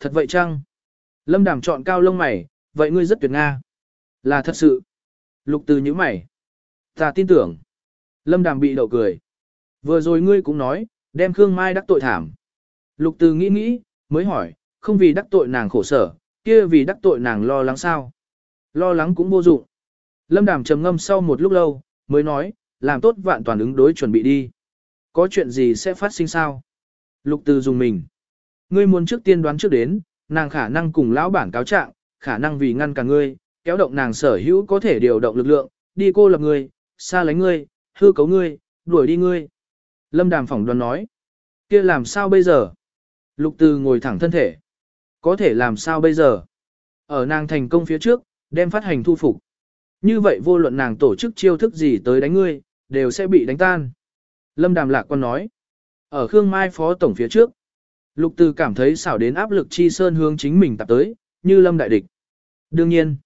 thật vậy chăng? Lâm Đàm chọn cao lông mày, vậy ngươi rất tuyệt nga. Là thật sự. Lục từ như mày. Ta tin tưởng. Lâm Đàm bị đậu cười. Vừa rồi ngươi cũng nói, đem Khương Mai đắc tội thảm. Lục từ nghĩ nghĩ, mới hỏi, không vì đắc tội nàng khổ sở, kia vì đắc tội nàng lo lắng sao. Lo lắng cũng vô dụng. Lâm Đàm trầm ngâm sau một lúc lâu, mới nói, làm tốt vạn toàn ứng đối chuẩn bị đi. Có chuyện gì sẽ phát sinh sao? Lục từ dùng mình. Ngươi muốn trước tiên đoán trước đến, nàng khả năng cùng lão bản cáo trạng, khả năng vì ngăn cả ngươi, kéo động nàng sở hữu có thể điều động lực lượng, đi cô lập ngươi, xa lánh ngươi, hư cấu ngươi, đuổi đi ngươi. Lâm Đàm phỏng đoán nói. kia làm sao bây giờ? Lục từ ngồi thẳng thân thể. Có thể làm sao bây giờ? Ở nàng thành công phía trước, đem phát hành thu phục. Như vậy vô luận nàng tổ chức chiêu thức gì tới đánh ngươi, đều sẽ bị đánh tan. Lâm Đàm lạc quan nói. Ở Khương Mai phó tổng phía trước, Lục Từ cảm thấy xảo đến áp lực chi sơn hướng chính mình tập tới, như Lâm đại địch. Đương nhiên,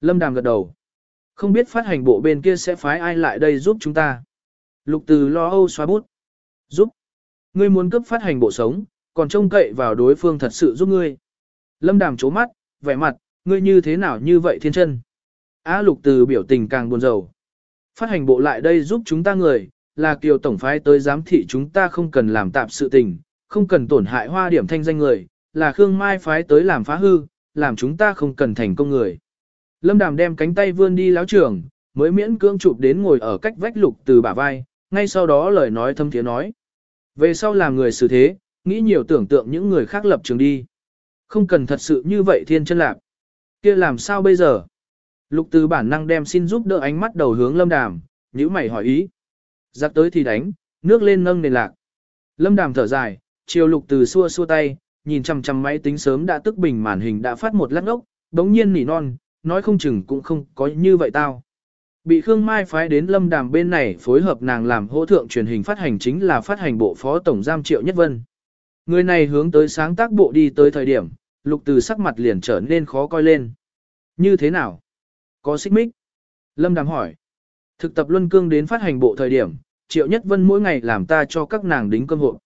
Lâm Đàm gật đầu. Không biết phát hành bộ bên kia sẽ phái ai lại đây giúp chúng ta. Lục Từ lo âu xóa bút. Giúp. Ngươi muốn cấp phát hành bộ sống, còn trông cậy vào đối phương thật sự giúp ngươi. Lâm Đàm chố mắt, vẻ mặt, ngươi như thế nào như vậy thiên chân. Á Lục Từ biểu tình càng buồn rầu. Phát hành bộ lại đây giúp chúng ta người, là kiều tổng phái tới giám thị chúng ta không cần làm tạp sự tình, không cần tổn hại hoa điểm thanh danh người, là Khương Mai phái tới làm phá hư, làm chúng ta không cần thành công người. Lâm Đàm đem cánh tay vươn đi láo trường, mới miễn cưỡng chụp đến ngồi ở cách vách lục từ bả vai, ngay sau đó lời nói thâm thiế nói. Về sau làm người xử thế, nghĩ nhiều tưởng tượng những người khác lập trường đi. Không cần thật sự như vậy thiên chân lạc. kia làm sao bây giờ? Lục từ bản năng đem xin giúp đỡ ánh mắt đầu hướng lâm đàm, nhữ mày hỏi ý. Giặc tới thì đánh, nước lên nâng nền lạc. Lâm đàm thở dài, chiều lục từ xua xua tay, nhìn chằm chằm máy tính sớm đã tức bình màn hình đã phát một lát ngốc, đống nhiên nỉ non, nói không chừng cũng không có như vậy tao. Bị Khương Mai phái đến lâm đàm bên này phối hợp nàng làm hỗ thượng truyền hình phát hành chính là phát hành bộ phó tổng giam triệu nhất vân. Người này hướng tới sáng tác bộ đi tới thời điểm, lục từ sắc mặt liền trở nên khó coi lên. Như thế nào? Có xích mích? Lâm đàm hỏi. Thực tập luân cương đến phát hành bộ thời điểm, triệu nhất vân mỗi ngày làm ta cho các nàng đính cơm hộ.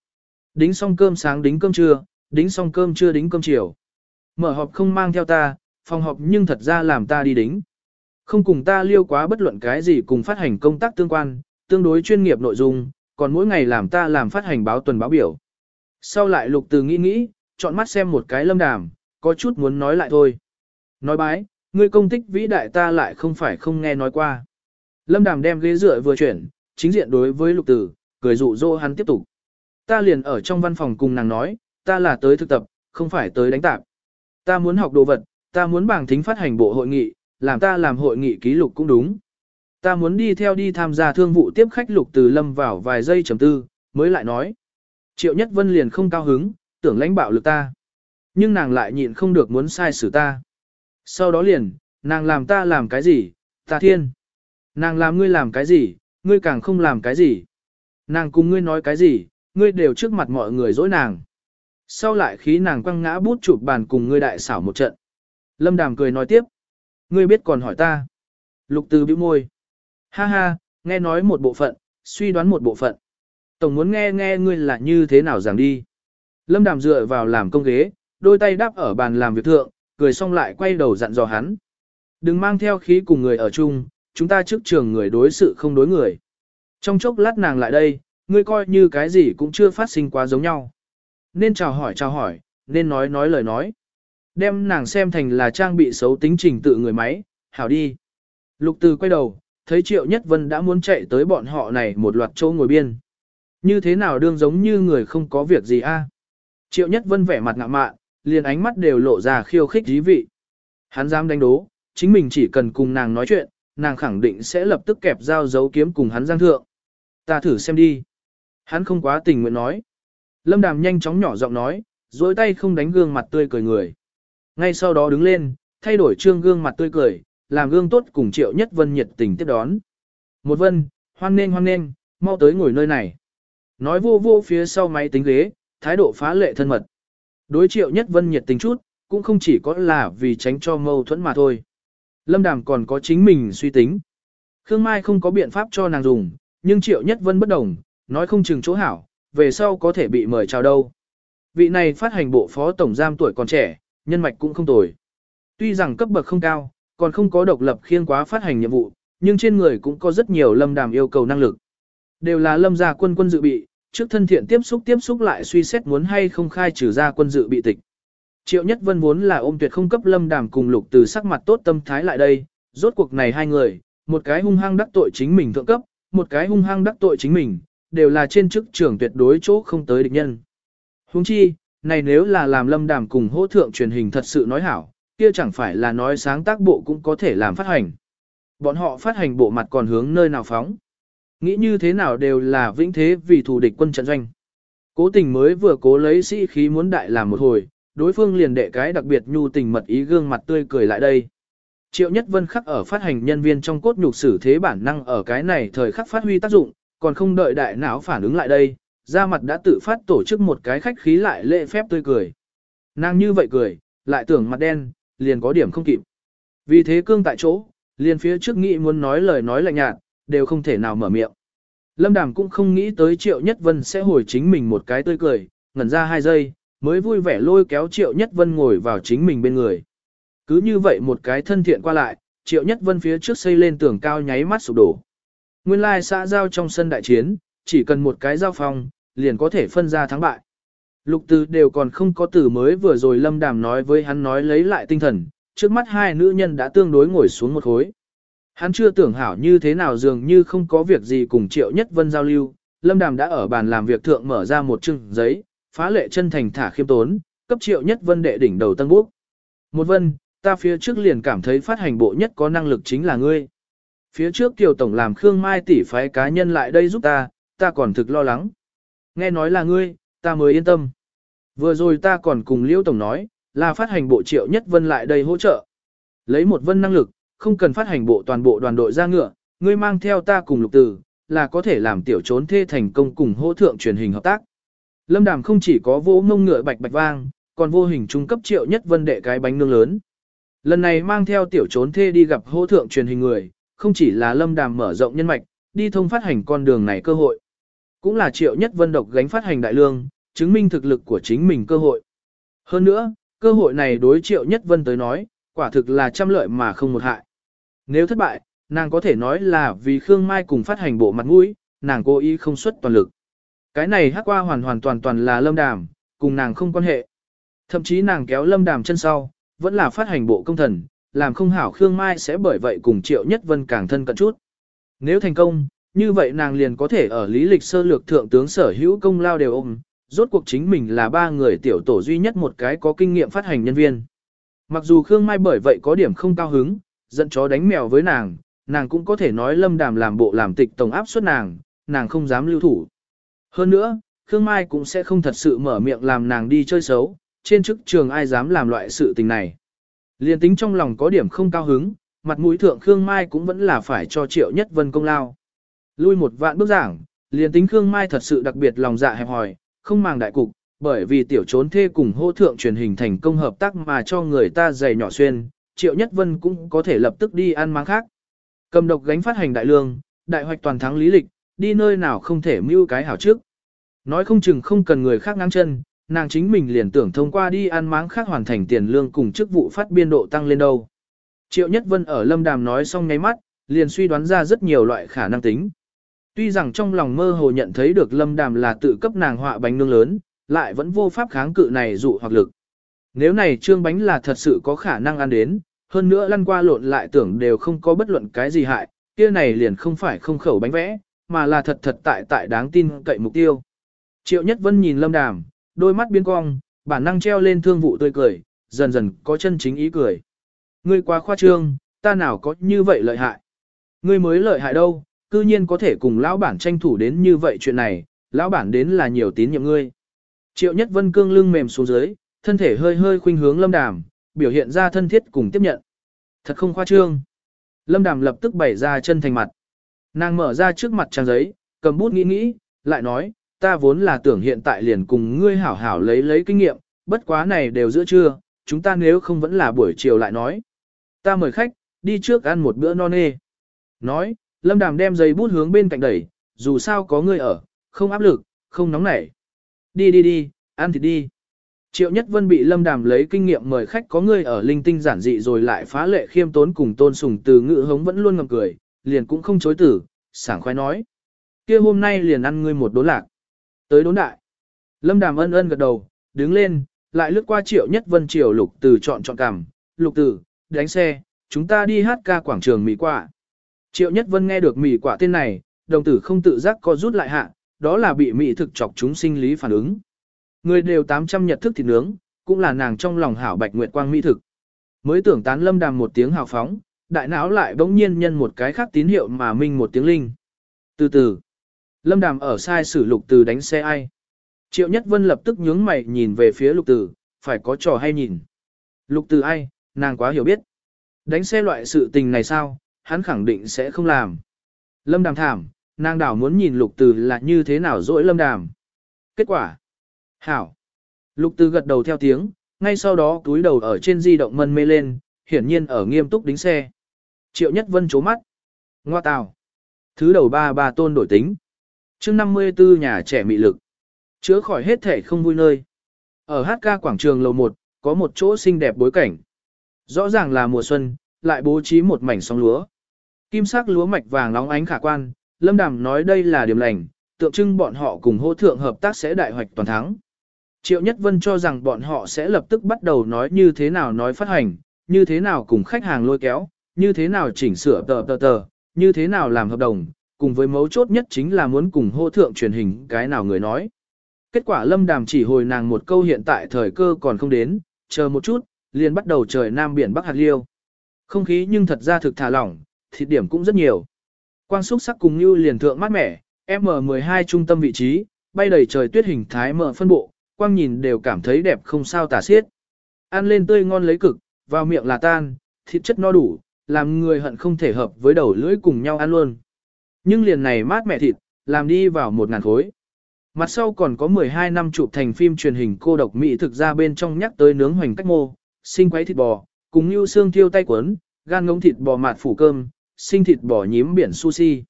Đính xong cơm sáng đính cơm trưa, đính xong cơm trưa đính cơm chiều. Mở họp không mang theo ta, phòng họp nhưng thật ra làm ta đi đính. Không cùng ta liêu quá bất luận cái gì cùng phát hành công tác tương quan, tương đối chuyên nghiệp nội dung, còn mỗi ngày làm ta làm phát hành báo tuần báo biểu. Sau lại lục từ nghĩ nghĩ, chọn mắt xem một cái lâm đàm, có chút muốn nói lại thôi. Nói bái, ngươi công tích vĩ đại ta lại không phải không nghe nói qua. Lâm đàm đem ghế dựa vừa chuyển, chính diện đối với lục tử, cười dụ dỗ hắn tiếp tục. Ta liền ở trong văn phòng cùng nàng nói, ta là tới thực tập, không phải tới đánh tạp. Ta muốn học đồ vật, ta muốn bảng thính phát hành bộ hội nghị, làm ta làm hội nghị ký lục cũng đúng. Ta muốn đi theo đi tham gia thương vụ tiếp khách lục từ lâm vào vài giây chấm tư, mới lại nói. Triệu Nhất Vân liền không cao hứng, tưởng lãnh bạo lực ta. Nhưng nàng lại nhịn không được muốn sai xử ta. Sau đó liền, nàng làm ta làm cái gì, ta thiên. Nàng làm ngươi làm cái gì, ngươi càng không làm cái gì. Nàng cùng ngươi nói cái gì, ngươi đều trước mặt mọi người dối nàng. Sau lại khí nàng quăng ngã bút chụp bàn cùng ngươi đại xảo một trận. Lâm Đàm cười nói tiếp. Ngươi biết còn hỏi ta. Lục từ bĩu môi. Ha ha, nghe nói một bộ phận, suy đoán một bộ phận. Tổng muốn nghe nghe ngươi là như thế nào giảng đi. Lâm Đàm dựa vào làm công ghế, đôi tay đáp ở bàn làm việc thượng, cười xong lại quay đầu dặn dò hắn. Đừng mang theo khí cùng người ở chung, chúng ta trước trường người đối sự không đối người. Trong chốc lát nàng lại đây, ngươi coi như cái gì cũng chưa phát sinh quá giống nhau. Nên chào hỏi chào hỏi, nên nói nói lời nói. Đem nàng xem thành là trang bị xấu tính trình tự người máy, hảo đi. Lục từ quay đầu, thấy Triệu Nhất Vân đã muốn chạy tới bọn họ này một loạt chỗ ngồi biên. Như thế nào đương giống như người không có việc gì a? Triệu Nhất Vân vẻ mặt ngạ mạn, liền ánh mắt đều lộ ra khiêu khích dí vị. Hắn dám đánh đố, chính mình chỉ cần cùng nàng nói chuyện, nàng khẳng định sẽ lập tức kẹp dao giấu kiếm cùng hắn giang thượng. Ta thử xem đi. Hắn không quá tình nguyện nói. Lâm Đàm nhanh chóng nhỏ giọng nói, dối tay không đánh gương mặt tươi cười người. Ngay sau đó đứng lên, thay đổi trương gương mặt tươi cười, làm gương tốt cùng Triệu Nhất Vân nhiệt tình tiếp đón. Một vân, hoan nên hoan nên, mau tới ngồi nơi này. Nói vô vô phía sau máy tính ghế, thái độ phá lệ thân mật. Đối Triệu Nhất Vân nhiệt tình chút, cũng không chỉ có là vì tránh cho mâu thuẫn mà thôi. Lâm Đàm còn có chính mình suy tính. Khương Mai không có biện pháp cho nàng dùng, nhưng Triệu Nhất Vân bất đồng, nói không chừng chỗ hảo, về sau có thể bị mời chào đâu. Vị này phát hành bộ phó tổng giam tuổi còn trẻ, nhân mạch cũng không tồi. Tuy rằng cấp bậc không cao, còn không có độc lập khiên quá phát hành nhiệm vụ, nhưng trên người cũng có rất nhiều lâm đàm yêu cầu năng lực. Đều là lâm gia quân quân dự bị, trước thân thiện tiếp xúc tiếp xúc lại suy xét muốn hay không khai trừ ra quân dự bị tịch. Triệu Nhất Vân vốn là ôm tuyệt không cấp lâm đàm cùng lục từ sắc mặt tốt tâm thái lại đây, rốt cuộc này hai người, một cái hung hăng đắc tội chính mình thượng cấp, một cái hung hăng đắc tội chính mình, đều là trên chức trưởng tuyệt đối chỗ không tới địch nhân. Huống chi, này nếu là làm lâm đàm cùng hỗ thượng truyền hình thật sự nói hảo, kia chẳng phải là nói sáng tác bộ cũng có thể làm phát hành. Bọn họ phát hành bộ mặt còn hướng nơi nào phóng. Nghĩ như thế nào đều là vĩnh thế vì thù địch quân trận doanh. Cố tình mới vừa cố lấy sĩ khí muốn đại làm một hồi, đối phương liền đệ cái đặc biệt nhu tình mật ý gương mặt tươi cười lại đây. Triệu Nhất Vân khắc ở phát hành nhân viên trong cốt nhục sử thế bản năng ở cái này thời khắc phát huy tác dụng, còn không đợi đại não phản ứng lại đây, ra mặt đã tự phát tổ chức một cái khách khí lại lễ phép tươi cười. Nàng như vậy cười, lại tưởng mặt đen, liền có điểm không kịp. Vì thế cương tại chỗ, liền phía trước nghĩ muốn nói lời nói lạnh nhạt, đều không thể nào mở miệng. Lâm Đàm cũng không nghĩ tới Triệu Nhất Vân sẽ hồi chính mình một cái tươi cười, ngẩn ra hai giây, mới vui vẻ lôi kéo Triệu Nhất Vân ngồi vào chính mình bên người. Cứ như vậy một cái thân thiện qua lại, Triệu Nhất Vân phía trước xây lên tường cao nháy mắt sụp đổ. Nguyên lai xã giao trong sân đại chiến, chỉ cần một cái giao phong, liền có thể phân ra thắng bại. Lục Từ đều còn không có từ mới vừa rồi Lâm Đàm nói với hắn nói lấy lại tinh thần, trước mắt hai nữ nhân đã tương đối ngồi xuống một khối. Hắn chưa tưởng hảo như thế nào dường như không có việc gì cùng Triệu Nhất Vân giao lưu, Lâm Đàm đã ở bàn làm việc thượng mở ra một chừng giấy, phá lệ chân thành thả khiêm tốn, cấp Triệu Nhất Vân đệ đỉnh đầu tân bốc. Một vân, ta phía trước liền cảm thấy phát hành bộ nhất có năng lực chính là ngươi. Phía trước Kiều Tổng làm Khương Mai tỷ phái cá nhân lại đây giúp ta, ta còn thực lo lắng. Nghe nói là ngươi, ta mới yên tâm. Vừa rồi ta còn cùng Liễu Tổng nói, là phát hành bộ triệu nhất vân lại đây hỗ trợ. Lấy một vân năng lực, không cần phát hành bộ toàn bộ đoàn đội ra ngựa, ngươi mang theo ta cùng lục tử, là có thể làm tiểu trốn thê thành công cùng hỗ thượng truyền hình hợp tác. Lâm Đàm không chỉ có vô ngông ngựa bạch bạch vang, còn vô hình trung cấp triệu nhất vân đệ cái bánh nương lớn. Lần này mang theo tiểu trốn thê đi gặp hỗ thượng truyền hình người, không chỉ là Lâm Đàm mở rộng nhân mạch, đi thông phát hành con đường này cơ hội. Cũng là triệu nhất vân độc gánh phát hành đại lương, chứng minh thực lực của chính mình cơ hội. Hơn nữa, cơ hội này đối triệu nhất vân tới nói, quả thực là trăm lợi mà không một hại. Nếu thất bại, nàng có thể nói là vì Khương Mai cùng phát hành bộ mặt mũi, nàng cố ý không xuất toàn lực. Cái này hắc qua hoàn hoàn toàn toàn là lâm đàm, cùng nàng không quan hệ. Thậm chí nàng kéo lâm đàm chân sau, vẫn là phát hành bộ công thần, làm không hảo Khương Mai sẽ bởi vậy cùng triệu nhất vân càng thân cận chút. Nếu thành công, như vậy nàng liền có thể ở lý lịch sơ lược thượng tướng sở hữu công lao đều ôm, rốt cuộc chính mình là ba người tiểu tổ duy nhất một cái có kinh nghiệm phát hành nhân viên. Mặc dù Khương Mai bởi vậy có điểm không cao hứng, dẫn chó đánh mèo với nàng, nàng cũng có thể nói lâm đàm làm bộ làm tịch tổng áp suất nàng, nàng không dám lưu thủ. Hơn nữa, Khương Mai cũng sẽ không thật sự mở miệng làm nàng đi chơi xấu, trên chức trường ai dám làm loại sự tình này. Liên tính trong lòng có điểm không cao hứng, mặt mũi thượng Khương Mai cũng vẫn là phải cho triệu nhất vân công lao. Lui một vạn bước giảng, liền tính Khương Mai thật sự đặc biệt lòng dạ hẹp hòi, không màng đại cục, bởi vì tiểu trốn thê cùng hô thượng truyền hình thành công hợp tác mà cho người ta dày nhỏ xuyên, Triệu Nhất Vân cũng có thể lập tức đi ăn máng khác. Cầm độc gánh phát hành đại lương, đại hoạch toàn thắng lý lịch, đi nơi nào không thể mưu cái hảo trước. Nói không chừng không cần người khác ngang chân, nàng chính mình liền tưởng thông qua đi ăn máng khác hoàn thành tiền lương cùng chức vụ phát biên độ tăng lên đâu. Triệu Nhất Vân ở Lâm Đàm nói xong ngáy mắt, liền suy đoán ra rất nhiều loại khả năng tính. Tuy rằng trong lòng mơ hồ nhận thấy được lâm đàm là tự cấp nàng họa bánh nương lớn, lại vẫn vô pháp kháng cự này dụ hoặc lực. Nếu này trương bánh là thật sự có khả năng ăn đến, hơn nữa lăn qua lộn lại tưởng đều không có bất luận cái gì hại, kia này liền không phải không khẩu bánh vẽ, mà là thật thật tại tại đáng tin cậy mục tiêu. Triệu Nhất Vân nhìn lâm đàm, đôi mắt biến cong, bản năng treo lên thương vụ tươi cười, dần dần có chân chính ý cười. Ngươi quá khoa trương, ta nào có như vậy lợi hại. Ngươi mới lợi hại đâu, cư nhiên có thể cùng lão bản tranh thủ đến như vậy chuyện này, lão bản đến là nhiều tín nhiệm ngươi. Triệu Nhất Vân cương lưng mềm xuống dưới, thân thể hơi hơi khuynh hướng Lâm Đàm, biểu hiện ra thân thiết cùng tiếp nhận. Thật không khoa trương. Lâm Đàm lập tức bày ra chân thành mặt. Nàng mở ra trước mặt trang giấy, cầm bút nghĩ nghĩ, lại nói, ta vốn là tưởng hiện tại liền cùng ngươi hảo hảo lấy lấy kinh nghiệm, bất quá này đều giữa trưa, chúng ta nếu không vẫn là buổi chiều lại nói. Ta mời khách, đi trước ăn một bữa non nê. Nói, Lâm Đàm đem giấy bút hướng bên cạnh đẩy, dù sao có ngươi ở, không áp lực, không nóng nảy. Đi đi đi, ăn thịt đi, Triệu Nhất Vân bị Lâm Đàm lấy kinh nghiệm mời khách có người ở linh tinh giản dị rồi lại phá lệ khiêm tốn cùng tôn sùng từ ngữ hống vẫn luôn ngầm cười, liền cũng không chối tử, sảng khoái nói. kia hôm nay liền ăn ngươi một đố lạc. Tới đốn đại. Lâm Đàm ân ân gật đầu, đứng lên, lại lướt qua Triệu Nhất Vân Triều Lục Từ chọn chọn cằm, Lục Từ, đánh xe, chúng ta đi hát ca quảng trường mì quả. Triệu Nhất Vân nghe được mì quả tên này, đồng tử không tự giác co rút lại hạ, đó là bị mỹ thực chọc chúng sinh lý phản ứng. Người đều 800 nhật thức thịt nướng, cũng là nàng trong lòng hảo bạch nguyệt quang mỹ thực. Mới tưởng tán lâm đàm một tiếng hào phóng, đại não lại bỗng nhiên nhân một cái khác tín hiệu mà minh một tiếng linh. Từ từ, lâm đàm ở sai sử lục từ đánh xe ai. Triệu Nhất Vân lập tức nhướng mày nhìn về phía lục từ, phải có trò hay nhìn. Lục từ ai, nàng quá hiểu biết. Đánh xe loại sự tình này sao, hắn khẳng định sẽ không làm. Lâm đàm thảm, nàng đảo muốn nhìn lục từ là như thế nào dỗi lâm đàm. Kết quả. Hảo. Lục từ gật đầu theo tiếng, ngay sau đó túi đầu ở trên di động mân mê lên, hiển nhiên ở nghiêm túc đính xe. Triệu Nhất Vân chố mắt. Ngoa tào. Thứ đầu ba ba tôn đổi tính chương 54 nhà trẻ mị lực. Chữa khỏi hết thể không vui nơi. Ở HK quảng trường lầu 1, có một chỗ xinh đẹp bối cảnh. Rõ ràng là mùa xuân, lại bố trí một mảnh sóng lúa. Kim sắc lúa mạch vàng nóng ánh khả quan, Lâm Đàm nói đây là điểm lành, tượng trưng bọn họ cùng hô thượng hợp tác sẽ đại hoạch toàn thắng. Triệu Nhất Vân cho rằng bọn họ sẽ lập tức bắt đầu nói như thế nào nói phát hành, như thế nào cùng khách hàng lôi kéo, như thế nào chỉnh sửa tờ tờ tờ, như thế nào làm hợp đồng, cùng với mấu chốt nhất chính là muốn cùng hô thượng truyền hình cái nào người nói. Kết quả Lâm Đàm chỉ hồi nàng một câu hiện tại thời cơ còn không đến, chờ một chút, liền bắt đầu trời nam biển bắc hạt liêu. Không khí nhưng thật ra thực thả lỏng, thịt điểm cũng rất nhiều. Quang xúc sắc cùng như liền thượng mát mẻ, M12 trung tâm vị trí, bay đầy trời tuyết hình thái mở phân bộ, quang nhìn đều cảm thấy đẹp không sao tả xiết. Ăn lên tươi ngon lấy cực, vào miệng là tan, thịt chất no đủ, làm người hận không thể hợp với đầu lưỡi cùng nhau ăn luôn. Nhưng liền này mát mẻ thịt, làm đi vào một ngàn khối. Mặt sau còn có 12 năm chụp thành phim truyền hình cô độc mỹ thực ra bên trong nhắc tới nướng hoành cách mô, sinh quấy thịt bò, cùng như xương thiêu tay quấn, gan ngỗng thịt bò mạt phủ cơm, sinh thịt bò nhím biển sushi.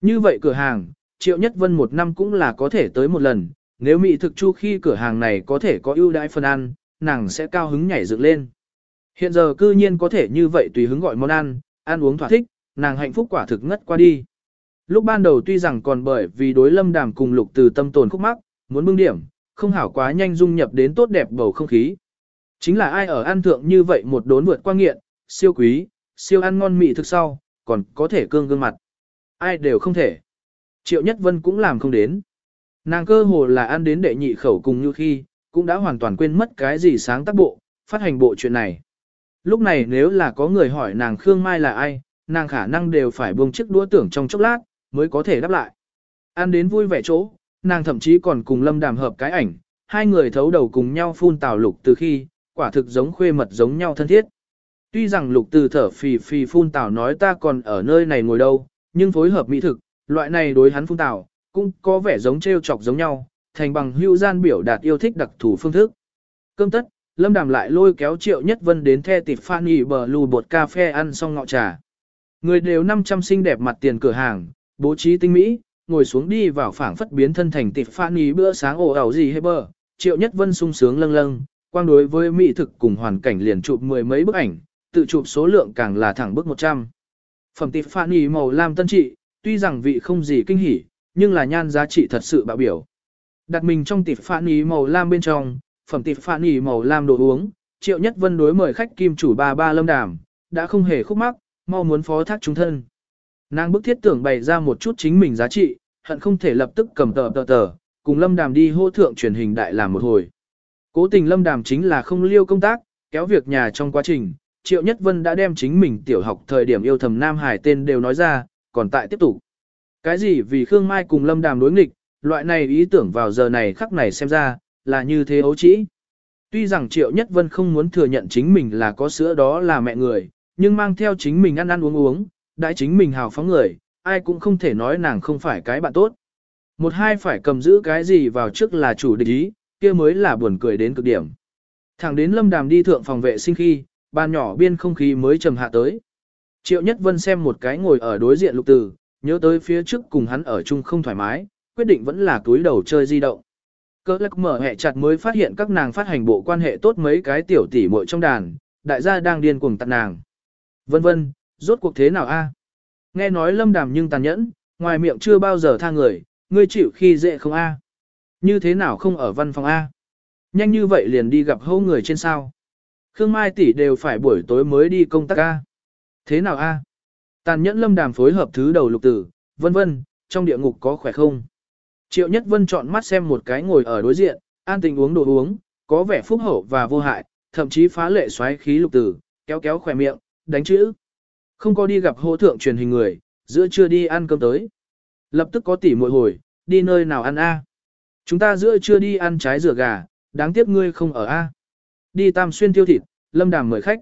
Như vậy cửa hàng, Triệu Nhất Vân một năm cũng là có thể tới một lần, nếu mỹ thực chu khi cửa hàng này có thể có ưu đãi phần ăn, nàng sẽ cao hứng nhảy dựng lên. Hiện giờ cư nhiên có thể như vậy tùy hứng gọi món ăn, ăn uống thỏa thích, nàng hạnh phúc quả thực ngất qua đi. Lúc ban đầu tuy rằng còn bởi vì đối lâm đàm cùng lục từ tâm tồn khúc mắc, muốn bưng điểm, không hảo quá nhanh dung nhập đến tốt đẹp bầu không khí. Chính là ai ở ăn thượng như vậy một đốn vượt qua nghiện, siêu quý, siêu ăn ngon mị thực sau, còn có thể cương gương mặt. Ai đều không thể. Triệu Nhất Vân cũng làm không đến. Nàng cơ hồ là ăn đến đệ nhị khẩu cùng như khi, cũng đã hoàn toàn quên mất cái gì sáng tác bộ, phát hành bộ chuyện này. Lúc này nếu là có người hỏi nàng Khương Mai là ai, nàng khả năng đều phải buông chiếc đũa tưởng trong chốc lát, mới có thể đáp lại. Ăn đến vui vẻ chỗ, nàng thậm chí còn cùng lâm đàm hợp cái ảnh, hai người thấu đầu cùng nhau phun tào lục từ khi, quả thực giống khuê mật giống nhau thân thiết. Tuy rằng lục từ thở phì phì phun tào nói ta còn ở nơi này ngồi đâu, nhưng phối hợp mỹ thực, loại này đối hắn phun tào, cũng có vẻ giống trêu chọc giống nhau, thành bằng hữu gian biểu đạt yêu thích đặc thù phương thức. Cơm tất, Lâm Đàm lại lôi kéo Triệu Nhất Vân đến the tịp phan nghỉ bờ lù bột cà phê ăn xong ngọ trà. Người đều 500 xinh đẹp mặt tiền cửa hàng, bố trí tinh mỹ, ngồi xuống đi vào phảng phất biến thân thành tịp phan ý bữa sáng ồ ảo gì hay bờ. Triệu Nhất Vân sung sướng lâng lâng, quang đối với mỹ thực cùng hoàn cảnh liền chụp mười mấy bức ảnh, tự chụp số lượng càng là thẳng bức 100. Phẩm tịp phan ý màu lam tân trị, tuy rằng vị không gì kinh hỉ, nhưng là nhan giá trị thật sự bạo biểu. Đặt mình trong tịp phản ý màu lam bên trong, phẩm tịp phản ý màu lam đồ uống, triệu nhất vân đối mời khách kim chủ ba ba lâm đàm, đã không hề khúc mắc, mau muốn phó thác chúng thân. Nàng bức thiết tưởng bày ra một chút chính mình giá trị, hận không thể lập tức cầm tờ tờ tờ, cùng lâm đàm đi hô thượng truyền hình đại làm một hồi. Cố tình lâm đàm chính là không liêu công tác, kéo việc nhà trong quá trình, triệu nhất vân đã đem chính mình tiểu học thời điểm yêu thầm Nam Hải tên đều nói ra, còn tại tiếp tục. Cái gì vì Khương Mai cùng Lâm Đàm đối nghịch, loại này ý tưởng vào giờ này khắc này xem ra, là như thế ấu trĩ. Tuy rằng Triệu Nhất Vân không muốn thừa nhận chính mình là có sữa đó là mẹ người, nhưng mang theo chính mình ăn ăn uống uống, đãi chính mình hào phóng người, ai cũng không thể nói nàng không phải cái bạn tốt. Một hai phải cầm giữ cái gì vào trước là chủ địch ý, kia mới là buồn cười đến cực điểm. Thẳng đến Lâm Đàm đi thượng phòng vệ sinh khi, bàn nhỏ biên không khí mới trầm hạ tới. Triệu Nhất Vân xem một cái ngồi ở đối diện lục tử, Nhớ tới phía trước cùng hắn ở chung không thoải mái, quyết định vẫn là túi đầu chơi di động. Cơ lắc mở hẹ chặt mới phát hiện các nàng phát hành bộ quan hệ tốt mấy cái tiểu tỷ muội trong đàn, đại gia đang điên cuồng tặng nàng. Vân vân, rốt cuộc thế nào a? Nghe nói lâm đàm nhưng tàn nhẫn, ngoài miệng chưa bao giờ tha người, ngươi chịu khi dễ không a? Như thế nào không ở văn phòng a? Nhanh như vậy liền đi gặp hô người trên sao? Khương Mai tỷ đều phải buổi tối mới đi công tác a. Thế nào a? Tàn nhẫn lâm đàm phối hợp thứ đầu lục tử, vân vân, trong địa ngục có khỏe không? Triệu Nhất Vân chọn mắt xem một cái ngồi ở đối diện, an tình uống đồ uống, có vẻ phúc hậu và vô hại, thậm chí phá lệ xoáy khí lục tử, kéo kéo khỏe miệng, đánh chữ. Không có đi gặp hô thượng truyền hình người, giữa trưa đi ăn cơm tới. Lập tức có tỉ muội hồi, đi nơi nào ăn a? Chúng ta giữa trưa đi ăn trái rửa gà, đáng tiếc ngươi không ở a. Đi tam xuyên tiêu thịt, lâm đàm mời khách.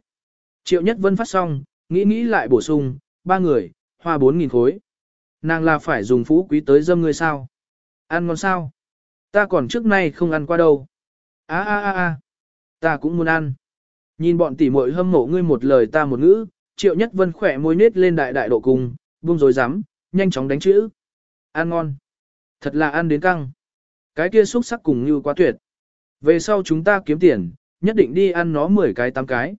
Triệu Nhất Vân phát xong, nghĩ nghĩ lại bổ sung, ba người, hoa bốn nghìn khối. Nàng là phải dùng phú quý tới dâm ngươi sao? Ăn ngon sao? Ta còn trước nay không ăn qua đâu. A a a a, ta cũng muốn ăn. Nhìn bọn tỷ muội hâm mộ ngươi một lời ta một ngữ, Triệu Nhất Vân khỏe môi nết lên đại đại độ cùng, buông rồi rắm, nhanh chóng đánh chữ. Ăn ngon. Thật là ăn đến căng. Cái kia xúc sắc cùng như quá tuyệt. Về sau chúng ta kiếm tiền, nhất định đi ăn nó 10 cái 8 cái.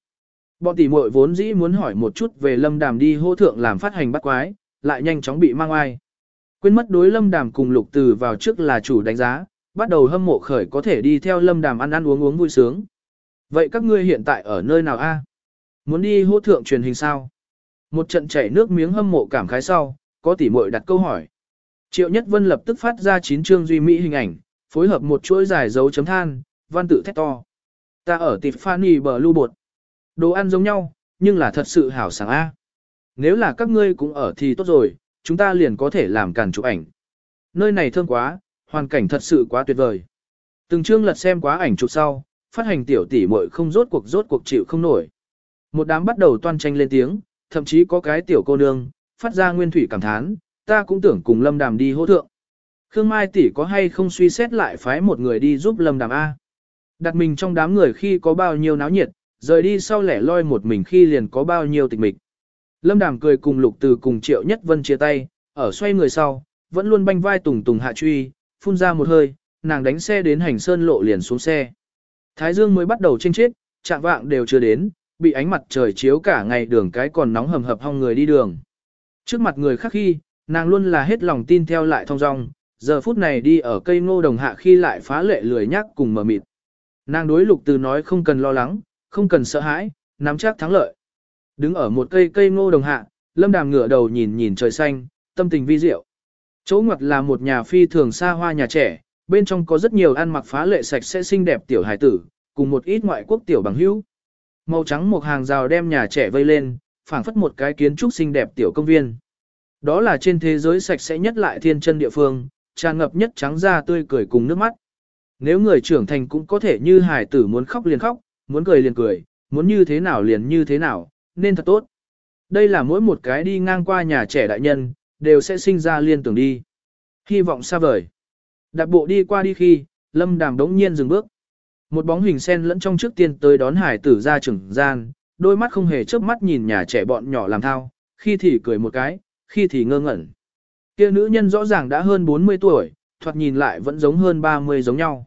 Bọn tỷ muội vốn dĩ muốn hỏi một chút về lâm đàm đi hô thượng làm phát hành bắt quái, lại nhanh chóng bị mang ai. Quên mất đối lâm đàm cùng lục từ vào trước là chủ đánh giá, bắt đầu hâm mộ khởi có thể đi theo lâm đàm ăn ăn uống uống vui sướng. Vậy các ngươi hiện tại ở nơi nào a? Muốn đi hô thượng truyền hình sao? Một trận chảy nước miếng hâm mộ cảm khái sau, có tỷ muội đặt câu hỏi. Triệu Nhất Vân lập tức phát ra chín chương duy mỹ hình ảnh, phối hợp một chuỗi dài dấu chấm than, văn tự thét to. Ta ở Tiffany bờ lưu bột. Đồ ăn giống nhau, nhưng là thật sự hảo sáng A. Nếu là các ngươi cũng ở thì tốt rồi, chúng ta liền có thể làm càn chụp ảnh. Nơi này thơm quá, hoàn cảnh thật sự quá tuyệt vời. Từng chương lật xem quá ảnh chụp sau, phát hành tiểu tỷ muội không rốt cuộc rốt cuộc chịu không nổi. Một đám bắt đầu toan tranh lên tiếng, thậm chí có cái tiểu cô nương, phát ra nguyên thủy cảm thán, ta cũng tưởng cùng Lâm Đàm đi hỗ thượng. Khương Mai tỷ có hay không suy xét lại phái một người đi giúp Lâm Đàm A. Đặt mình trong đám người khi có bao nhiêu náo nhiệt, rời đi sau lẻ loi một mình khi liền có bao nhiêu tịch mịch. Lâm Đàm cười cùng Lục Từ cùng Triệu Nhất Vân chia tay, ở xoay người sau, vẫn luôn banh vai tùng tùng hạ truy, phun ra một hơi, nàng đánh xe đến hành sơn lộ liền xuống xe. Thái Dương mới bắt đầu chênh chết, trạng vạng đều chưa đến, bị ánh mặt trời chiếu cả ngày đường cái còn nóng hầm hập hong người đi đường. Trước mặt người khác khi, nàng luôn là hết lòng tin theo lại thong dong, giờ phút này đi ở cây ngô đồng hạ khi lại phá lệ lười nhắc cùng mờ mịt. Nàng đối lục từ nói không cần lo lắng, không cần sợ hãi, nắm chắc thắng lợi. Đứng ở một cây cây ngô đồng hạ, lâm đàm ngửa đầu nhìn nhìn trời xanh, tâm tình vi diệu. Chỗ ngoặt là một nhà phi thường xa hoa nhà trẻ, bên trong có rất nhiều ăn mặc phá lệ sạch sẽ xinh đẹp tiểu hài tử, cùng một ít ngoại quốc tiểu bằng hữu. Màu trắng một hàng rào đem nhà trẻ vây lên, phảng phất một cái kiến trúc xinh đẹp tiểu công viên. Đó là trên thế giới sạch sẽ nhất lại thiên chân địa phương, tràn ngập nhất trắng da tươi cười cùng nước mắt. Nếu người trưởng thành cũng có thể như hải tử muốn khóc liền khóc, muốn cười liền cười, muốn như thế nào liền như thế nào, nên thật tốt. Đây là mỗi một cái đi ngang qua nhà trẻ đại nhân, đều sẽ sinh ra liên tưởng đi. Hy vọng xa vời. Đạp bộ đi qua đi khi, lâm đàm đống nhiên dừng bước. Một bóng hình sen lẫn trong trước tiên tới đón hải tử ra trưởng gian, đôi mắt không hề chớp mắt nhìn nhà trẻ bọn nhỏ làm thao, khi thì cười một cái, khi thì ngơ ngẩn. Kia nữ nhân rõ ràng đã hơn 40 tuổi, thoạt nhìn lại vẫn giống hơn 30 giống nhau.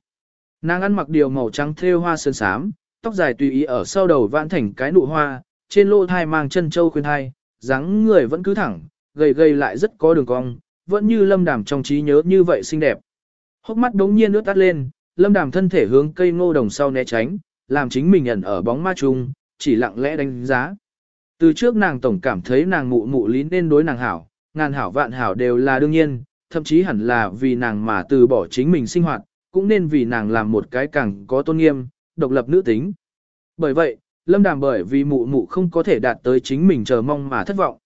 Nàng ăn mặc điều màu trắng thêu hoa sơn sám, tóc dài tùy ý ở sau đầu vãn thành cái nụ hoa, trên lỗ thai mang chân châu khuyên thai, dáng người vẫn cứ thẳng, gầy gầy lại rất có đường cong, vẫn như lâm đàm trong trí nhớ như vậy xinh đẹp. Hốc mắt đống nhiên ướt tắt lên, lâm đàm thân thể hướng cây ngô đồng sau né tránh, làm chính mình ẩn ở bóng ma chung, chỉ lặng lẽ đánh giá. Từ trước nàng tổng cảm thấy nàng mụ mụ lý nên đối nàng hảo, ngàn hảo vạn hảo đều là đương nhiên, thậm chí hẳn là vì nàng mà từ bỏ chính mình sinh hoạt, cũng nên vì nàng làm một cái càng có tôn nghiêm, độc lập nữ tính. Bởi vậy, Lâm Đàm bởi vì mụ mụ không có thể đạt tới chính mình chờ mong mà thất vọng.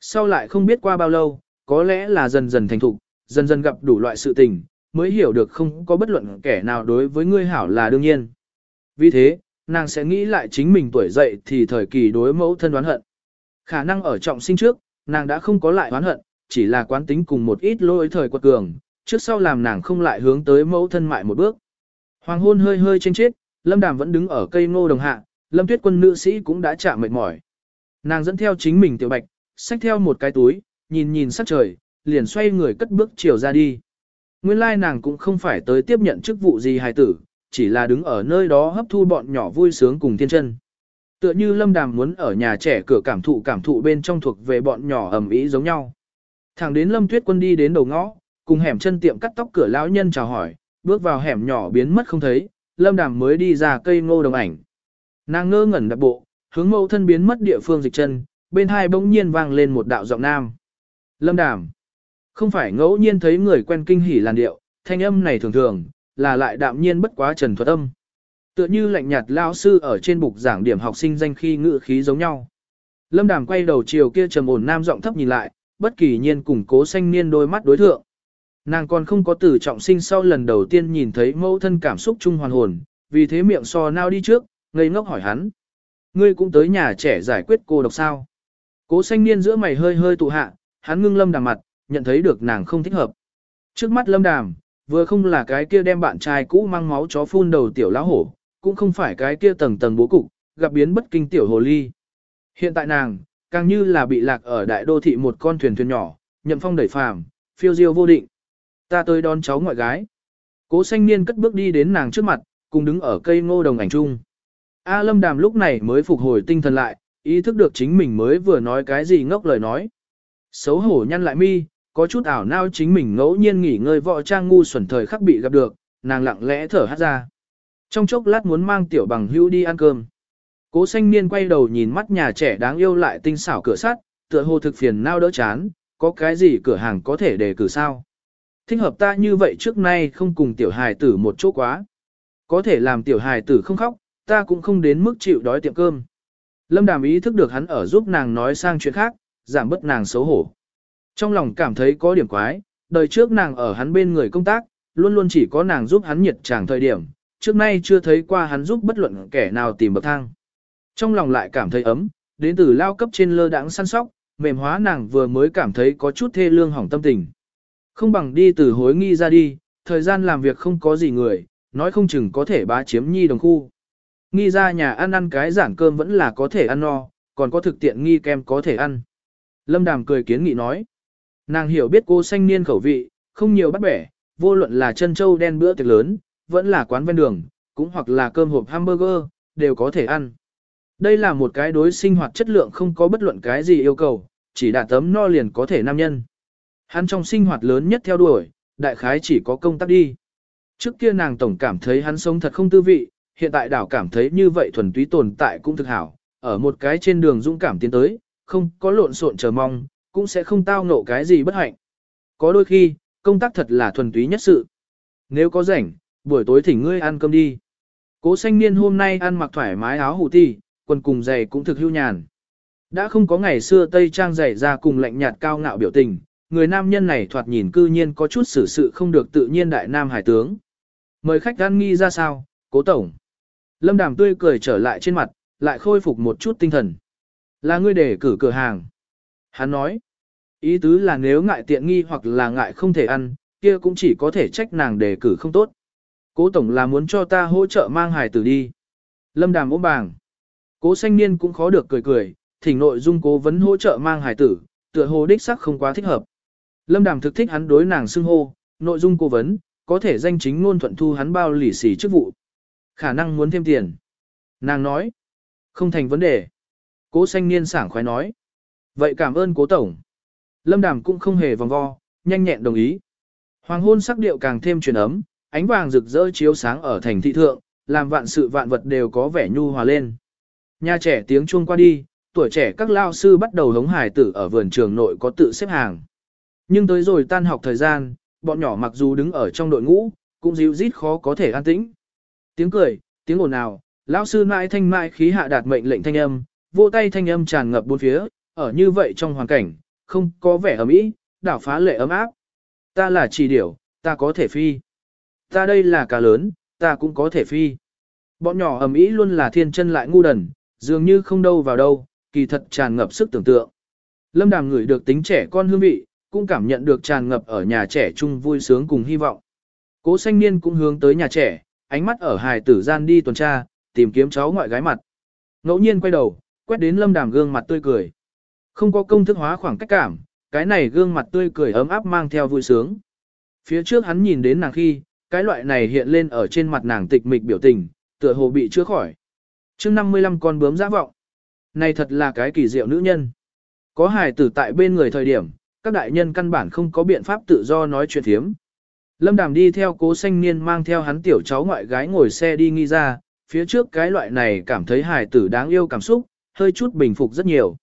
Sau lại không biết qua bao lâu, có lẽ là dần dần thành thục, dần dần gặp đủ loại sự tình, mới hiểu được không có bất luận kẻ nào đối với ngươi hảo là đương nhiên. Vì thế, nàng sẽ nghĩ lại chính mình tuổi dậy thì thời kỳ đối mẫu thân đoán hận. Khả năng ở trọng sinh trước, nàng đã không có lại đoán hận, chỉ là quán tính cùng một ít lỗi thời quật cường, trước sau làm nàng không lại hướng tới mẫu thân mại một bước. Hoàng hôn hơi hơi trên chết, Lâm Đàm vẫn đứng ở cây ngô đồng hạ, Lâm Tuyết quân nữ sĩ cũng đã chạm mệt mỏi. Nàng dẫn theo chính mình tiểu bạch, xách theo một cái túi, nhìn nhìn sắc trời, liền xoay người cất bước chiều ra đi. Nguyên lai nàng cũng không phải tới tiếp nhận chức vụ gì hài tử, chỉ là đứng ở nơi đó hấp thu bọn nhỏ vui sướng cùng thiên chân. Tựa như Lâm Đàm muốn ở nhà trẻ cửa cảm thụ cảm thụ bên trong thuộc về bọn nhỏ ẩm ý giống nhau. Thẳng đến Lâm Tuyết Quân đi đến đầu ngõ, cùng hẻm chân tiệm cắt tóc cửa lão nhân chào hỏi, bước vào hẻm nhỏ biến mất không thấy, Lâm Đàm mới đi ra cây ngô đồng ảnh. Nàng ngơ ngẩn đặt bộ, hướng mẫu thân biến mất địa phương dịch chân, bên hai bỗng nhiên vang lên một đạo giọng nam. Lâm Đàm. Không phải ngẫu nhiên thấy người quen kinh hỉ làn điệu, thanh âm này thường thường, là lại đạm nhiên bất quá trần thuật âm. Tựa như lạnh nhạt lao sư ở trên bục giảng điểm học sinh danh khi ngự khí giống nhau. Lâm Đàm quay đầu chiều kia trầm ổn nam giọng thấp nhìn lại, bất kỳ nhiên củng cố xanh niên đôi mắt đối thượng. Nàng còn không có tử trọng sinh sau lần đầu tiên nhìn thấy mẫu thân cảm xúc chung hoàn hồn, vì thế miệng so nao đi trước, ngây ngốc hỏi hắn. Ngươi cũng tới nhà trẻ giải quyết cô độc sao. Cố xanh niên giữa mày hơi hơi tụ hạ, hắn ngưng lâm đàm mặt, nhận thấy được nàng không thích hợp. Trước mắt lâm đàm, vừa không là cái kia đem bạn trai cũ mang máu chó phun đầu tiểu lão hổ, cũng không phải cái kia tầng tầng bố cục, gặp biến bất kinh tiểu hồ ly. Hiện tại nàng, càng như là bị lạc ở đại đô thị một con thuyền thuyền nhỏ, nhậm phong đẩy phàm, phiêu diêu vô định. Ta tới đón cháu ngoại gái. Cố xanh niên cất bước đi đến nàng trước mặt, cùng đứng ở cây ngô đồng ảnh chung. A lâm đàm lúc này mới phục hồi tinh thần lại, ý thức được chính mình mới vừa nói cái gì ngốc lời nói. Xấu hổ nhăn lại mi, có chút ảo nao chính mình ngẫu nhiên nghỉ ngơi võ trang ngu xuẩn thời khắc bị gặp được, nàng lặng lẽ thở hát ra. Trong chốc lát muốn mang tiểu bằng hữu đi ăn cơm. Cố xanh niên quay đầu nhìn mắt nhà trẻ đáng yêu lại tinh xảo cửa sắt, tựa hồ thực phiền nao đỡ chán, có cái gì cửa hàng có thể đề cử sao. Thích hợp ta như vậy trước nay không cùng tiểu hài tử một chỗ quá. Có thể làm tiểu hài tử không khóc, ta cũng không đến mức chịu đói tiệm cơm. Lâm đàm ý thức được hắn ở giúp nàng nói sang chuyện khác, giảm bớt nàng xấu hổ. Trong lòng cảm thấy có điểm quái, đời trước nàng ở hắn bên người công tác, luôn luôn chỉ có nàng giúp hắn nhiệt chàng thời điểm, trước nay chưa thấy qua hắn giúp bất luận kẻ nào tìm bậc thang. Trong lòng lại cảm thấy ấm, đến từ lao cấp trên lơ đãng săn sóc, mềm hóa nàng vừa mới cảm thấy có chút thê lương hỏng tâm tình. Không bằng đi từ hối nghi ra đi, thời gian làm việc không có gì người, nói không chừng có thể bá chiếm nhi đồng khu. Nghi ra nhà ăn ăn cái giản cơm vẫn là có thể ăn no, còn có thực tiện nghi kem có thể ăn. Lâm Đàm cười kiến nghị nói. Nàng hiểu biết cô xanh niên khẩu vị, không nhiều bắt bẻ, vô luận là chân châu đen bữa tiệc lớn, vẫn là quán ven đường, cũng hoặc là cơm hộp hamburger, đều có thể ăn. Đây là một cái đối sinh hoạt chất lượng không có bất luận cái gì yêu cầu, chỉ đạt tấm no liền có thể nam nhân. Hắn trong sinh hoạt lớn nhất theo đuổi, đại khái chỉ có công tác đi. Trước kia nàng tổng cảm thấy hắn sống thật không tư vị, hiện tại đảo cảm thấy như vậy thuần túy tồn tại cũng thực hảo, ở một cái trên đường dũng cảm tiến tới, không có lộn xộn chờ mong, cũng sẽ không tao ngộ cái gì bất hạnh. Có đôi khi, công tác thật là thuần túy nhất sự. Nếu có rảnh, buổi tối thỉnh ngươi ăn cơm đi. Cố xanh niên hôm nay ăn mặc thoải mái áo hủ ti, quần cùng giày cũng thực hưu nhàn. Đã không có ngày xưa Tây Trang giày ra cùng lạnh nhạt cao ngạo biểu tình, người nam nhân này thoạt nhìn cư nhiên có chút xử sự không được tự nhiên đại nam hải tướng. Mời khách ăn nghi ra sao, cố tổng. Lâm đàm tươi cười trở lại trên mặt, lại khôi phục một chút tinh thần. Là ngươi để cử cửa hàng. Hắn nói, ý tứ là nếu ngại tiện nghi hoặc là ngại không thể ăn, kia cũng chỉ có thể trách nàng đề cử không tốt. Cố tổng là muốn cho ta hỗ trợ mang hài tử đi. Lâm đàm ôm bàng. Cố xanh niên cũng khó được cười cười, thỉnh nội dung cố vấn hỗ trợ mang hài tử, tựa hồ đích sắc không quá thích hợp. Lâm đàm thực thích hắn đối nàng xưng hô, nội dung cố vấn, có thể danh chính ngôn thuận thu hắn bao lì xì chức vụ. Khả năng muốn thêm tiền. Nàng nói, không thành vấn đề. Cố xanh niên sảng khoái nói. Vậy cảm ơn cố tổng. Lâm đàm cũng không hề vòng vo, nhanh nhẹn đồng ý. Hoàng hôn sắc điệu càng thêm truyền ấm, ánh vàng rực rỡ chiếu sáng ở thành thị thượng, làm vạn sự vạn vật đều có vẻ nhu hòa lên. Nhà trẻ tiếng chuông qua đi, tuổi trẻ các lao sư bắt đầu hống hải tử ở vườn trường nội có tự xếp hàng. Nhưng tới rồi tan học thời gian, bọn nhỏ mặc dù đứng ở trong đội ngũ, cũng dịu rít khó có thể an tĩnh. Tiếng cười, tiếng ồn ào, lão sư mãi thanh mãi khí hạ đạt mệnh lệnh thanh âm, vô tay thanh âm tràn ngập bốn phía, ở như vậy trong hoàn cảnh, không có vẻ ấm ý, đảo phá lệ ấm áp. Ta là chỉ điểu, ta có thể phi. Ta đây là cá lớn, ta cũng có thể phi. Bọn nhỏ ầm ĩ luôn là thiên chân lại ngu đần, dường như không đâu vào đâu, kỳ thật tràn ngập sức tưởng tượng. Lâm Đàm ngửi được tính trẻ con hương vị, cũng cảm nhận được tràn ngập ở nhà trẻ chung vui sướng cùng hy vọng. Cố Sanh Niên cũng hướng tới nhà trẻ, ánh mắt ở hài tử gian đi tuần tra, tìm kiếm cháu ngoại gái mặt. Ngẫu nhiên quay đầu, quét đến Lâm Đàm gương mặt tươi cười. Không có công thức hóa khoảng cách cảm, cái này gương mặt tươi cười ấm áp mang theo vui sướng. Phía trước hắn nhìn đến nàng khi, cái loại này hiện lên ở trên mặt nàng tịch mịch biểu tình, tựa hồ bị chữa khỏi. chương 55 con bướm giã vọng. Này thật là cái kỳ diệu nữ nhân. Có hài tử tại bên người thời điểm, các đại nhân căn bản không có biện pháp tự do nói chuyện thiếm. Lâm Đàm đi theo cố xanh niên mang theo hắn tiểu cháu ngoại gái ngồi xe đi nghi ra, phía trước cái loại này cảm thấy hài tử đáng yêu cảm xúc, hơi chút bình phục rất nhiều.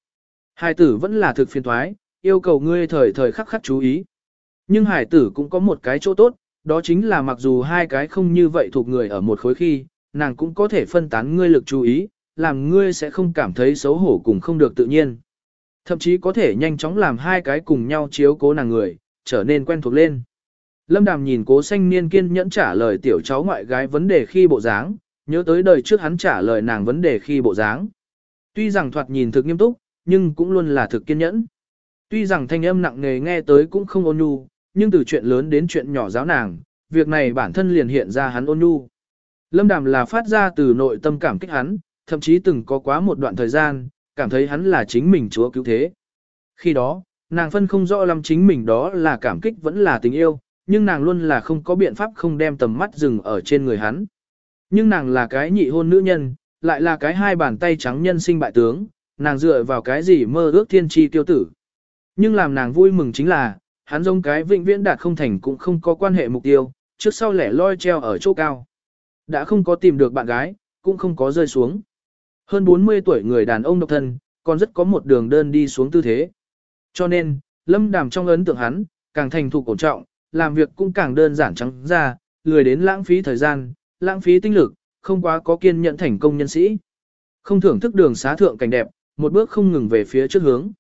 Hải tử vẫn là thực phiền thoái, yêu cầu ngươi thời thời khắc khắc chú ý. Nhưng Hải tử cũng có một cái chỗ tốt, đó chính là mặc dù hai cái không như vậy thuộc người ở một khối khi, nàng cũng có thể phân tán ngươi lực chú ý, làm ngươi sẽ không cảm thấy xấu hổ cùng không được tự nhiên. Thậm chí có thể nhanh chóng làm hai cái cùng nhau chiếu cố nàng người, trở nên quen thuộc lên. Lâm Đàm nhìn cố xanh niên kiên nhẫn trả lời tiểu cháu ngoại gái vấn đề khi bộ dáng, nhớ tới đời trước hắn trả lời nàng vấn đề khi bộ dáng. Tuy rằng thoạt nhìn thực nghiêm túc, nhưng cũng luôn là thực kiên nhẫn. Tuy rằng thanh âm nặng nề nghe tới cũng không ôn nhu, nhưng từ chuyện lớn đến chuyện nhỏ giáo nàng, việc này bản thân liền hiện ra hắn ôn nhu. Lâm Đàm là phát ra từ nội tâm cảm kích hắn, thậm chí từng có quá một đoạn thời gian, cảm thấy hắn là chính mình chúa cứu thế. Khi đó, nàng phân không rõ lắm chính mình đó là cảm kích vẫn là tình yêu, nhưng nàng luôn là không có biện pháp không đem tầm mắt dừng ở trên người hắn. Nhưng nàng là cái nhị hôn nữ nhân, lại là cái hai bàn tay trắng nhân sinh bại tướng, nàng dựa vào cái gì mơ ước thiên tri tiêu tử. Nhưng làm nàng vui mừng chính là, hắn giống cái vĩnh viễn đạt không thành cũng không có quan hệ mục tiêu, trước sau lẻ loi treo ở chỗ cao. Đã không có tìm được bạn gái, cũng không có rơi xuống. Hơn 40 tuổi người đàn ông độc thân, còn rất có một đường đơn đi xuống tư thế. Cho nên, lâm đàm trong ấn tượng hắn, càng thành thục cổ trọng, làm việc cũng càng đơn giản trắng ra, lười đến lãng phí thời gian, lãng phí tinh lực, không quá có kiên nhẫn thành công nhân sĩ. Không thưởng thức đường xá thượng cảnh đẹp, một bước không ngừng về phía trước hướng.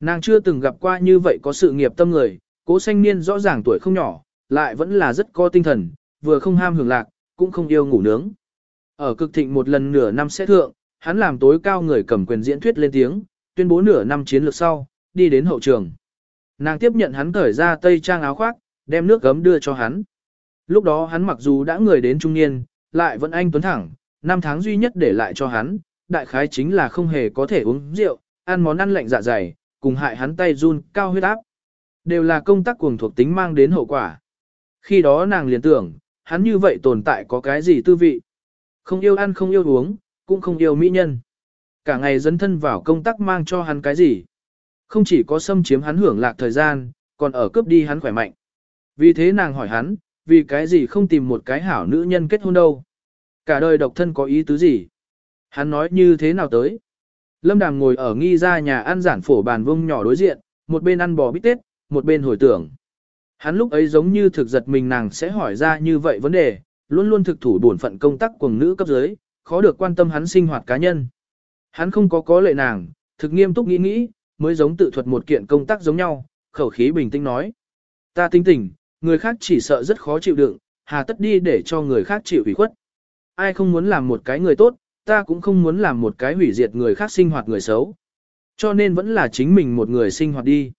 Nàng chưa từng gặp qua như vậy có sự nghiệp tâm người, cố xanh niên rõ ràng tuổi không nhỏ, lại vẫn là rất có tinh thần, vừa không ham hưởng lạc, cũng không yêu ngủ nướng. Ở cực thịnh một lần nửa năm sẽ thượng, hắn làm tối cao người cầm quyền diễn thuyết lên tiếng, tuyên bố nửa năm chiến lược sau, đi đến hậu trường. Nàng tiếp nhận hắn cởi ra tây trang áo khoác, đem nước gấm đưa cho hắn. Lúc đó hắn mặc dù đã người đến trung niên, lại vẫn anh tuấn thẳng, năm tháng duy nhất để lại cho hắn, đại khái chính là không hề có thể uống rượu, ăn món ăn lạnh dạ dày, cùng hại hắn tay run, cao huyết áp. Đều là công tác cuồng thuộc tính mang đến hậu quả. Khi đó nàng liền tưởng, hắn như vậy tồn tại có cái gì tư vị. Không yêu ăn không yêu uống, cũng không yêu mỹ nhân. Cả ngày dấn thân vào công tác mang cho hắn cái gì. Không chỉ có xâm chiếm hắn hưởng lạc thời gian, còn ở cướp đi hắn khỏe mạnh. Vì thế nàng hỏi hắn, vì cái gì không tìm một cái hảo nữ nhân kết hôn đâu. Cả đời độc thân có ý tứ gì? Hắn nói như thế nào tới? Lâm Đàm ngồi ở nghi ra nhà ăn giản phổ bàn vông nhỏ đối diện, một bên ăn bò bít tết, một bên hồi tưởng. Hắn lúc ấy giống như thực giật mình nàng sẽ hỏi ra như vậy vấn đề, luôn luôn thực thủ bổn phận công tác quần nữ cấp dưới, khó được quan tâm hắn sinh hoạt cá nhân. Hắn không có có lệ nàng, thực nghiêm túc nghĩ nghĩ, mới giống tự thuật một kiện công tác giống nhau, khẩu khí bình tĩnh nói. Ta tinh tỉnh, người khác chỉ sợ rất khó chịu đựng, hà tất đi để cho người khác chịu ủy khuất. Ai không muốn làm một cái người tốt, ta cũng không muốn làm một cái hủy diệt người khác sinh hoạt người xấu. Cho nên vẫn là chính mình một người sinh hoạt đi.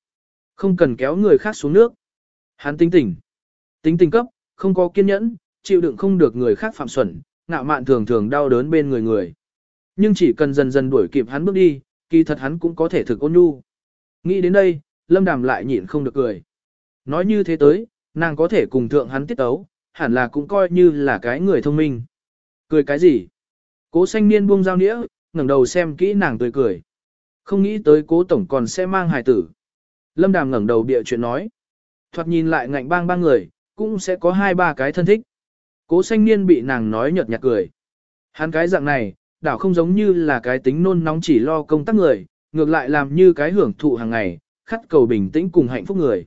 Không cần kéo người khác xuống nước. Hắn tính tỉnh. Tính tình cấp, không có kiên nhẫn, chịu đựng không được người khác phạm xuẩn, ngạo mạn thường thường đau đớn bên người người. Nhưng chỉ cần dần dần đuổi kịp hắn bước đi, kỳ thật hắn cũng có thể thực ôn nhu. Nghĩ đến đây, Lâm Đàm lại nhịn không được cười. Nói như thế tới, nàng có thể cùng thượng hắn tiết tấu, hẳn là cũng coi như là cái người thông minh. Cười cái gì? Cố xanh niên buông dao nĩa, ngẩng đầu xem kỹ nàng tươi cười. Không nghĩ tới cố tổng còn sẽ mang hài tử. Lâm Đàm ngẩng đầu bịa chuyện nói. Thoạt nhìn lại ngạnh bang ba người, cũng sẽ có hai ba cái thân thích. Cố xanh niên bị nàng nói nhợt nhạt cười. Hắn cái dạng này, đảo không giống như là cái tính nôn nóng chỉ lo công tác người, ngược lại làm như cái hưởng thụ hàng ngày, khắt cầu bình tĩnh cùng hạnh phúc người.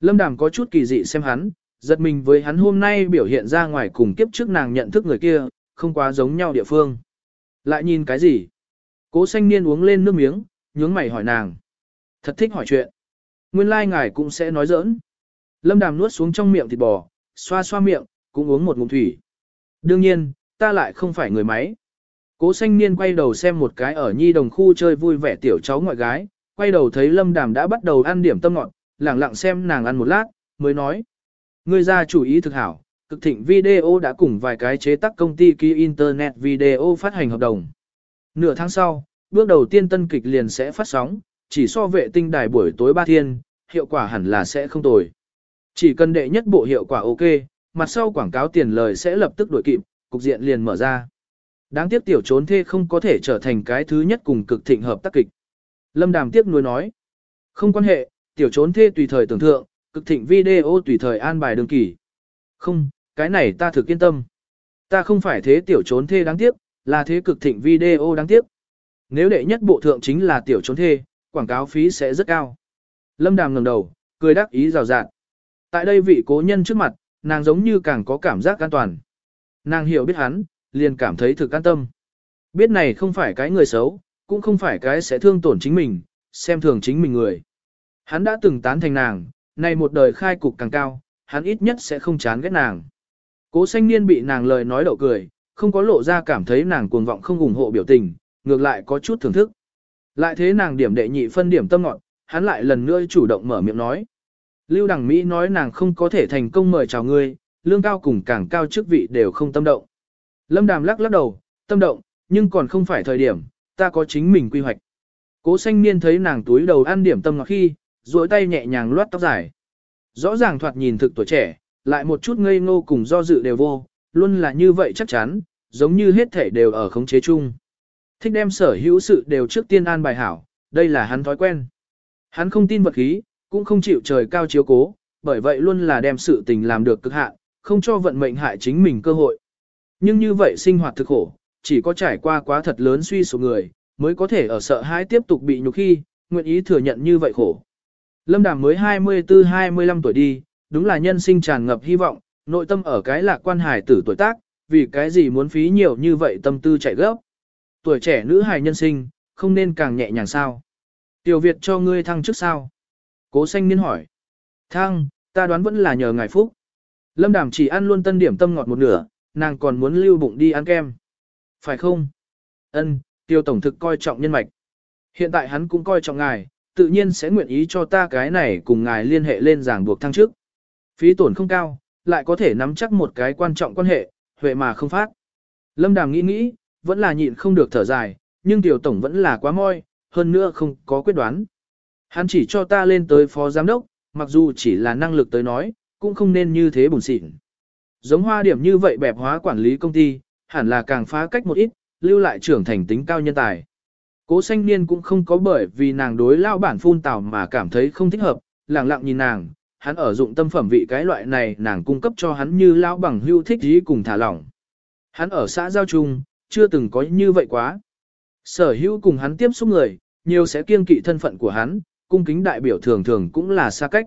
Lâm Đàm có chút kỳ dị xem hắn, giật mình với hắn hôm nay biểu hiện ra ngoài cùng kiếp trước nàng nhận thức người kia, không quá giống nhau địa phương. Lại nhìn cái gì? Cố xanh niên uống lên nước miếng, nhướng mày hỏi nàng. Thật thích hỏi chuyện. Nguyên lai like ngài cũng sẽ nói giỡn. Lâm Đàm nuốt xuống trong miệng thịt bò, xoa xoa miệng, cũng uống một ngụm thủy. Đương nhiên, ta lại không phải người máy. Cố xanh niên quay đầu xem một cái ở nhi đồng khu chơi vui vẻ tiểu cháu ngoại gái, quay đầu thấy lâm đàm đã bắt đầu ăn điểm tâm ngọn lẳng lặng xem nàng ăn một lát, mới nói. Người ra chủ ý thực hảo, cực thịnh video đã cùng vài cái chế tác công ty ký internet video phát hành hợp đồng. Nửa tháng sau, bước đầu tiên tân kịch liền sẽ phát sóng, chỉ so vệ tinh đài buổi tối ba thiên, hiệu quả hẳn là sẽ không tồi. Chỉ cần đệ nhất bộ hiệu quả ok, mặt sau quảng cáo tiền lời sẽ lập tức đổi kịp, cục diện liền mở ra. Đáng tiếc tiểu trốn thê không có thể trở thành cái thứ nhất cùng cực thịnh hợp tác kịch. Lâm Đàm tiếp nuối nói. Không quan hệ, tiểu trốn thê tùy thời tưởng thượng, cực thịnh video tùy thời an bài đường kỳ. Không, cái này ta thực yên tâm. Ta không phải thế tiểu trốn thê đáng tiếc, là thế cực thịnh video đáng tiếc. Nếu đệ nhất bộ thượng chính là tiểu trốn thê, quảng cáo phí sẽ rất cao. Lâm Đàm ngẩng đầu, cười đắc ý rào rạt. Tại đây vị cố nhân trước mặt, nàng giống như càng có cảm giác an toàn. Nàng hiểu biết hắn, liền cảm thấy thực an tâm. Biết này không phải cái người xấu, cũng không phải cái sẽ thương tổn chính mình, xem thường chính mình người. Hắn đã từng tán thành nàng, nay một đời khai cục càng cao, hắn ít nhất sẽ không chán ghét nàng. Cố xanh niên bị nàng lời nói đậu cười, không có lộ ra cảm thấy nàng cuồng vọng không ủng hộ biểu tình, ngược lại có chút thưởng thức. Lại thế nàng điểm đệ nhị phân điểm tâm ngọn, hắn lại lần nữa chủ động mở miệng nói. Lưu Đằng Mỹ nói nàng không có thể thành công mời chào ngươi, lương cao cùng càng cao chức vị đều không tâm động. Lâm Đàm lắc lắc đầu, tâm động, nhưng còn không phải thời điểm, ta có chính mình quy hoạch. Cố xanh niên thấy nàng túi đầu ăn điểm tâm ngọt khi, duỗi tay nhẹ nhàng loát tóc dài. Rõ ràng thoạt nhìn thực tuổi trẻ, lại một chút ngây ngô cùng do dự đều vô, luôn là như vậy chắc chắn, giống như hết thể đều ở khống chế chung. Thích đem sở hữu sự đều trước tiên an bài hảo, đây là hắn thói quen. Hắn không tin vật khí, cũng không chịu trời cao chiếu cố, bởi vậy luôn là đem sự tình làm được cực hạn, không cho vận mệnh hại chính mình cơ hội. Nhưng như vậy sinh hoạt thực khổ, chỉ có trải qua quá thật lớn suy số người, mới có thể ở sợ hãi tiếp tục bị nhục khi, nguyện ý thừa nhận như vậy khổ. Lâm Đàm mới 24-25 tuổi đi, đúng là nhân sinh tràn ngập hy vọng, nội tâm ở cái lạc quan hài tử tuổi tác, vì cái gì muốn phí nhiều như vậy tâm tư chạy gấp. Tuổi trẻ nữ hài nhân sinh, không nên càng nhẹ nhàng sao. Tiểu Việt cho ngươi thăng trước sao? Cố xanh niên hỏi. Thăng, ta đoán vẫn là nhờ ngài phúc. Lâm Đàm chỉ ăn luôn tân điểm tâm ngọt một nửa, nàng còn muốn lưu bụng đi ăn kem. Phải không? Ân, tiêu tổng thực coi trọng nhân mạch. Hiện tại hắn cũng coi trọng ngài, tự nhiên sẽ nguyện ý cho ta cái này cùng ngài liên hệ lên giảng buộc thăng trước. Phí tổn không cao, lại có thể nắm chắc một cái quan trọng quan hệ, huệ mà không phát. Lâm Đàm nghĩ nghĩ, vẫn là nhịn không được thở dài, nhưng tiểu tổng vẫn là quá môi, hơn nữa không có quyết đoán. Hắn chỉ cho ta lên tới phó giám đốc, mặc dù chỉ là năng lực tới nói, cũng không nên như thế buồn xịn. Giống hoa điểm như vậy bẹp hóa quản lý công ty, hẳn là càng phá cách một ít, lưu lại trưởng thành tính cao nhân tài. Cố xanh niên cũng không có bởi vì nàng đối lao bản phun tào mà cảm thấy không thích hợp, lặng lặng nhìn nàng, hắn ở dụng tâm phẩm vị cái loại này nàng cung cấp cho hắn như lão bằng hưu thích ý cùng thả lỏng. Hắn ở xã Giao Trung, chưa từng có như vậy quá. Sở hữu cùng hắn tiếp xúc người, nhiều sẽ kiêng kỵ thân phận của hắn, cung kính đại biểu thường thường cũng là xa cách.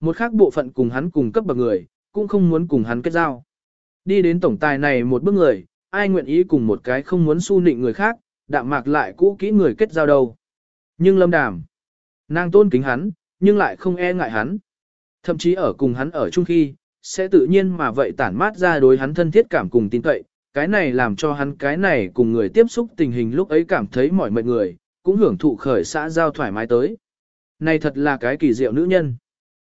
Một khác bộ phận cùng hắn cùng cấp bậc người, cũng không muốn cùng hắn kết giao. Đi đến tổng tài này một bước người, ai nguyện ý cùng một cái không muốn su nịnh người khác, đạm mạc lại cũ kỹ người kết giao đâu. Nhưng lâm đàm, nàng tôn kính hắn, nhưng lại không e ngại hắn. Thậm chí ở cùng hắn ở chung khi, sẽ tự nhiên mà vậy tản mát ra đối hắn thân thiết cảm cùng tin cậy, cái này làm cho hắn cái này cùng người tiếp xúc tình hình lúc ấy cảm thấy mỏi mệt người, cũng hưởng thụ khởi xã giao thoải mái tới. Này thật là cái kỳ diệu nữ nhân.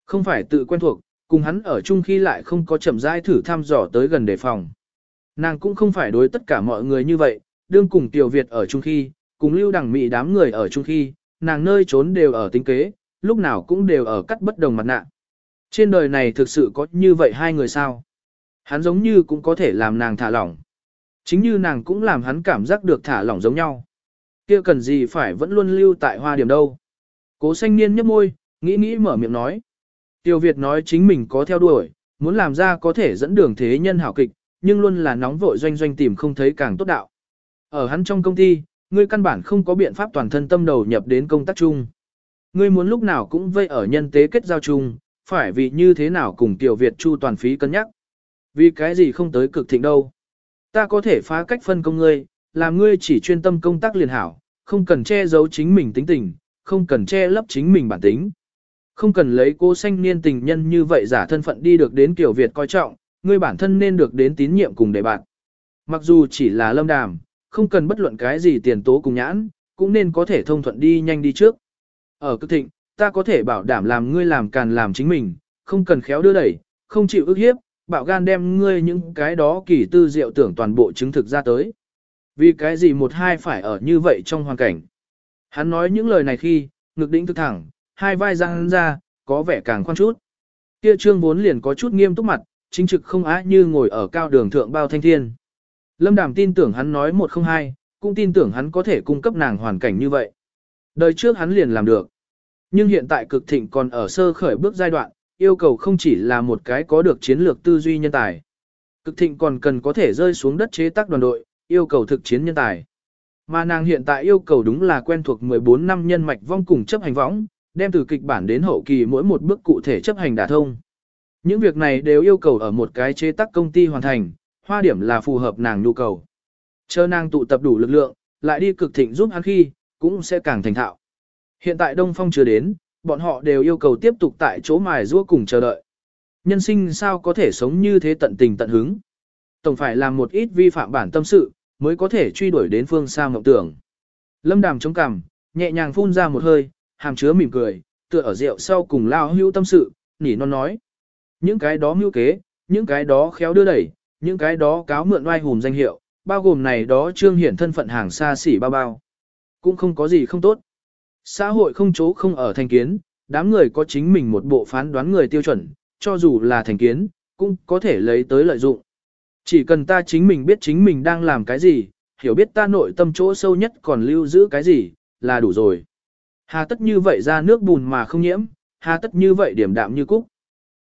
Không phải tự quen thuộc, cùng hắn ở chung khi lại không có chậm rãi thử thăm dò tới gần đề phòng. Nàng cũng không phải đối tất cả mọi người như vậy, đương cùng Tiểu Việt ở chung khi, cùng lưu đẳng mị đám người ở chung khi, nàng nơi trốn đều ở tính kế, lúc nào cũng đều ở cắt bất đồng mặt nạ. Trên đời này thực sự có như vậy hai người sao? Hắn giống như cũng có thể làm nàng thả lỏng. Chính như nàng cũng làm hắn cảm giác được thả lỏng giống nhau. kia cần gì phải vẫn luôn lưu tại hoa điểm đâu. Cố xanh niên nhấp môi, nghĩ nghĩ mở miệng nói. Tiêu Việt nói chính mình có theo đuổi, muốn làm ra có thể dẫn đường thế nhân hảo kịch, nhưng luôn là nóng vội doanh doanh tìm không thấy càng tốt đạo. Ở hắn trong công ty, ngươi căn bản không có biện pháp toàn thân tâm đầu nhập đến công tác chung. Ngươi muốn lúc nào cũng vây ở nhân tế kết giao chung, phải vì như thế nào cùng Tiểu Việt chu toàn phí cân nhắc. Vì cái gì không tới cực thịnh đâu. Ta có thể phá cách phân công ngươi, làm ngươi chỉ chuyên tâm công tác liền hảo, không cần che giấu chính mình tính tình, không cần che lấp chính mình bản tính. Không cần lấy cô sanh niên tình nhân như vậy giả thân phận đi được đến tiểu Việt coi trọng, ngươi bản thân nên được đến tín nhiệm cùng để bạn. Mặc dù chỉ là lâm đàm, không cần bất luận cái gì tiền tố cùng nhãn, cũng nên có thể thông thuận đi nhanh đi trước. Ở cực thịnh, ta có thể bảo đảm làm ngươi làm càn làm chính mình, không cần khéo đưa đẩy, không chịu ức hiếp, bạo gan đem ngươi những cái đó kỳ tư diệu tưởng toàn bộ chứng thực ra tới. Vì cái gì một hai phải ở như vậy trong hoàn cảnh. Hắn nói những lời này khi, ngực đỉnh thực thẳng, hai vai răng ra, có vẻ càng khoan chút. Kia trương vốn liền có chút nghiêm túc mặt, chính trực không á như ngồi ở cao đường thượng bao thanh thiên. Lâm Đàm tin tưởng hắn nói một không hai, cũng tin tưởng hắn có thể cung cấp nàng hoàn cảnh như vậy. Đời trước hắn liền làm được. Nhưng hiện tại cực thịnh còn ở sơ khởi bước giai đoạn, yêu cầu không chỉ là một cái có được chiến lược tư duy nhân tài. Cực thịnh còn cần có thể rơi xuống đất chế tác đoàn đội, yêu cầu thực chiến nhân tài. Mà nàng hiện tại yêu cầu đúng là quen thuộc 14 năm nhân mạch vong cùng chấp hành võng, đem từ kịch bản đến hậu kỳ mỗi một bước cụ thể chấp hành đả thông. Những việc này đều yêu cầu ở một cái chế tác công ty hoàn thành, hoa điểm là phù hợp nàng nhu cầu. Chờ nàng tụ tập đủ lực lượng, lại đi cực thịnh giúp hắn khi, cũng sẽ càng thành thạo. Hiện tại Đông Phong chưa đến, bọn họ đều yêu cầu tiếp tục tại chỗ mài rua cùng chờ đợi. Nhân sinh sao có thể sống như thế tận tình tận hứng. Tổng phải làm một ít vi phạm bản tâm sự, mới có thể truy đuổi đến phương xa mộng tưởng. Lâm đàm chống cằm, nhẹ nhàng phun ra một hơi, hàm chứa mỉm cười, tựa ở rượu sau cùng lao hưu tâm sự, nỉ non nói. Những cái đó mưu kế, những cái đó khéo đưa đẩy, những cái đó cáo mượn oai hùm danh hiệu, bao gồm này đó trương hiển thân phận hàng xa xỉ bao bao. Cũng không có gì không tốt. Xã hội không chỗ không ở thành kiến, đám người có chính mình một bộ phán đoán người tiêu chuẩn, cho dù là thành kiến, cũng có thể lấy tới lợi dụng. Chỉ cần ta chính mình biết chính mình đang làm cái gì, hiểu biết ta nội tâm chỗ sâu nhất còn lưu giữ cái gì, là đủ rồi. Hà tất như vậy ra nước bùn mà không nhiễm, hà tất như vậy điểm đạm như cúc.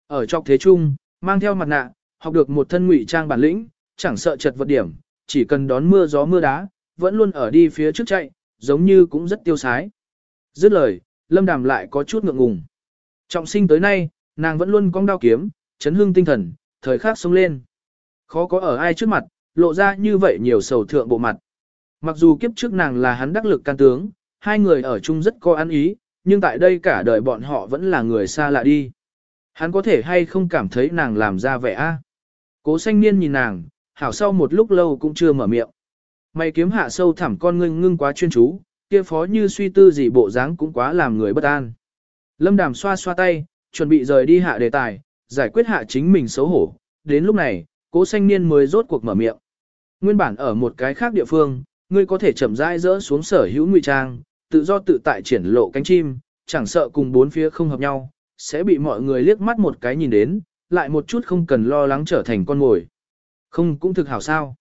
Ở trong thế trung, mang theo mặt nạ, học được một thân ngụy trang bản lĩnh, chẳng sợ chật vật điểm, chỉ cần đón mưa gió mưa đá, vẫn luôn ở đi phía trước chạy, giống như cũng rất tiêu sái. Dứt lời, lâm đàm lại có chút ngượng ngùng. Trọng sinh tới nay, nàng vẫn luôn cong đao kiếm, chấn hương tinh thần, thời khắc sống lên. Khó có ở ai trước mặt, lộ ra như vậy nhiều sầu thượng bộ mặt. Mặc dù kiếp trước nàng là hắn đắc lực can tướng, hai người ở chung rất có ăn ý, nhưng tại đây cả đời bọn họ vẫn là người xa lạ đi. Hắn có thể hay không cảm thấy nàng làm ra vẻ a? Cố xanh niên nhìn nàng, hảo sau một lúc lâu cũng chưa mở miệng. Mày kiếm hạ sâu thẳm con ngưng ngưng quá chuyên chú, kia phó như suy tư gì bộ dáng cũng quá làm người bất an. Lâm đàm xoa xoa tay, chuẩn bị rời đi hạ đề tài, giải quyết hạ chính mình xấu hổ. Đến lúc này, cố xanh niên mới rốt cuộc mở miệng. Nguyên bản ở một cái khác địa phương, ngươi có thể chậm rãi rỡ xuống sở hữu ngụy trang, tự do tự tại triển lộ cánh chim, chẳng sợ cùng bốn phía không hợp nhau, sẽ bị mọi người liếc mắt một cái nhìn đến, lại một chút không cần lo lắng trở thành con mồi. Không cũng thực hảo sao.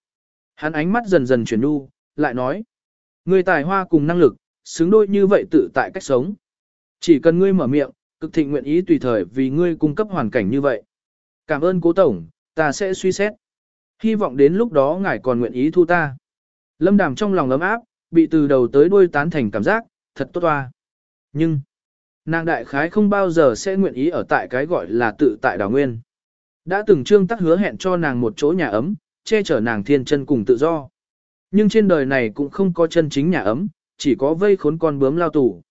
Hắn ánh mắt dần dần chuyển nu, lại nói. Ngươi tài hoa cùng năng lực, xứng đôi như vậy tự tại cách sống. Chỉ cần ngươi mở miệng, cực thịnh nguyện ý tùy thời vì ngươi cung cấp hoàn cảnh như vậy. Cảm ơn cố tổng, ta sẽ suy xét. Hy vọng đến lúc đó ngài còn nguyện ý thu ta. Lâm đàm trong lòng ấm áp, bị từ đầu tới đuôi tán thành cảm giác, thật tốt toa. Nhưng, nàng đại khái không bao giờ sẽ nguyện ý ở tại cái gọi là tự tại đảo nguyên. Đã từng trương tắc hứa hẹn cho nàng một chỗ nhà ấm, che chở nàng thiên chân cùng tự do. Nhưng trên đời này cũng không có chân chính nhà ấm, chỉ có vây khốn con bướm lao tù.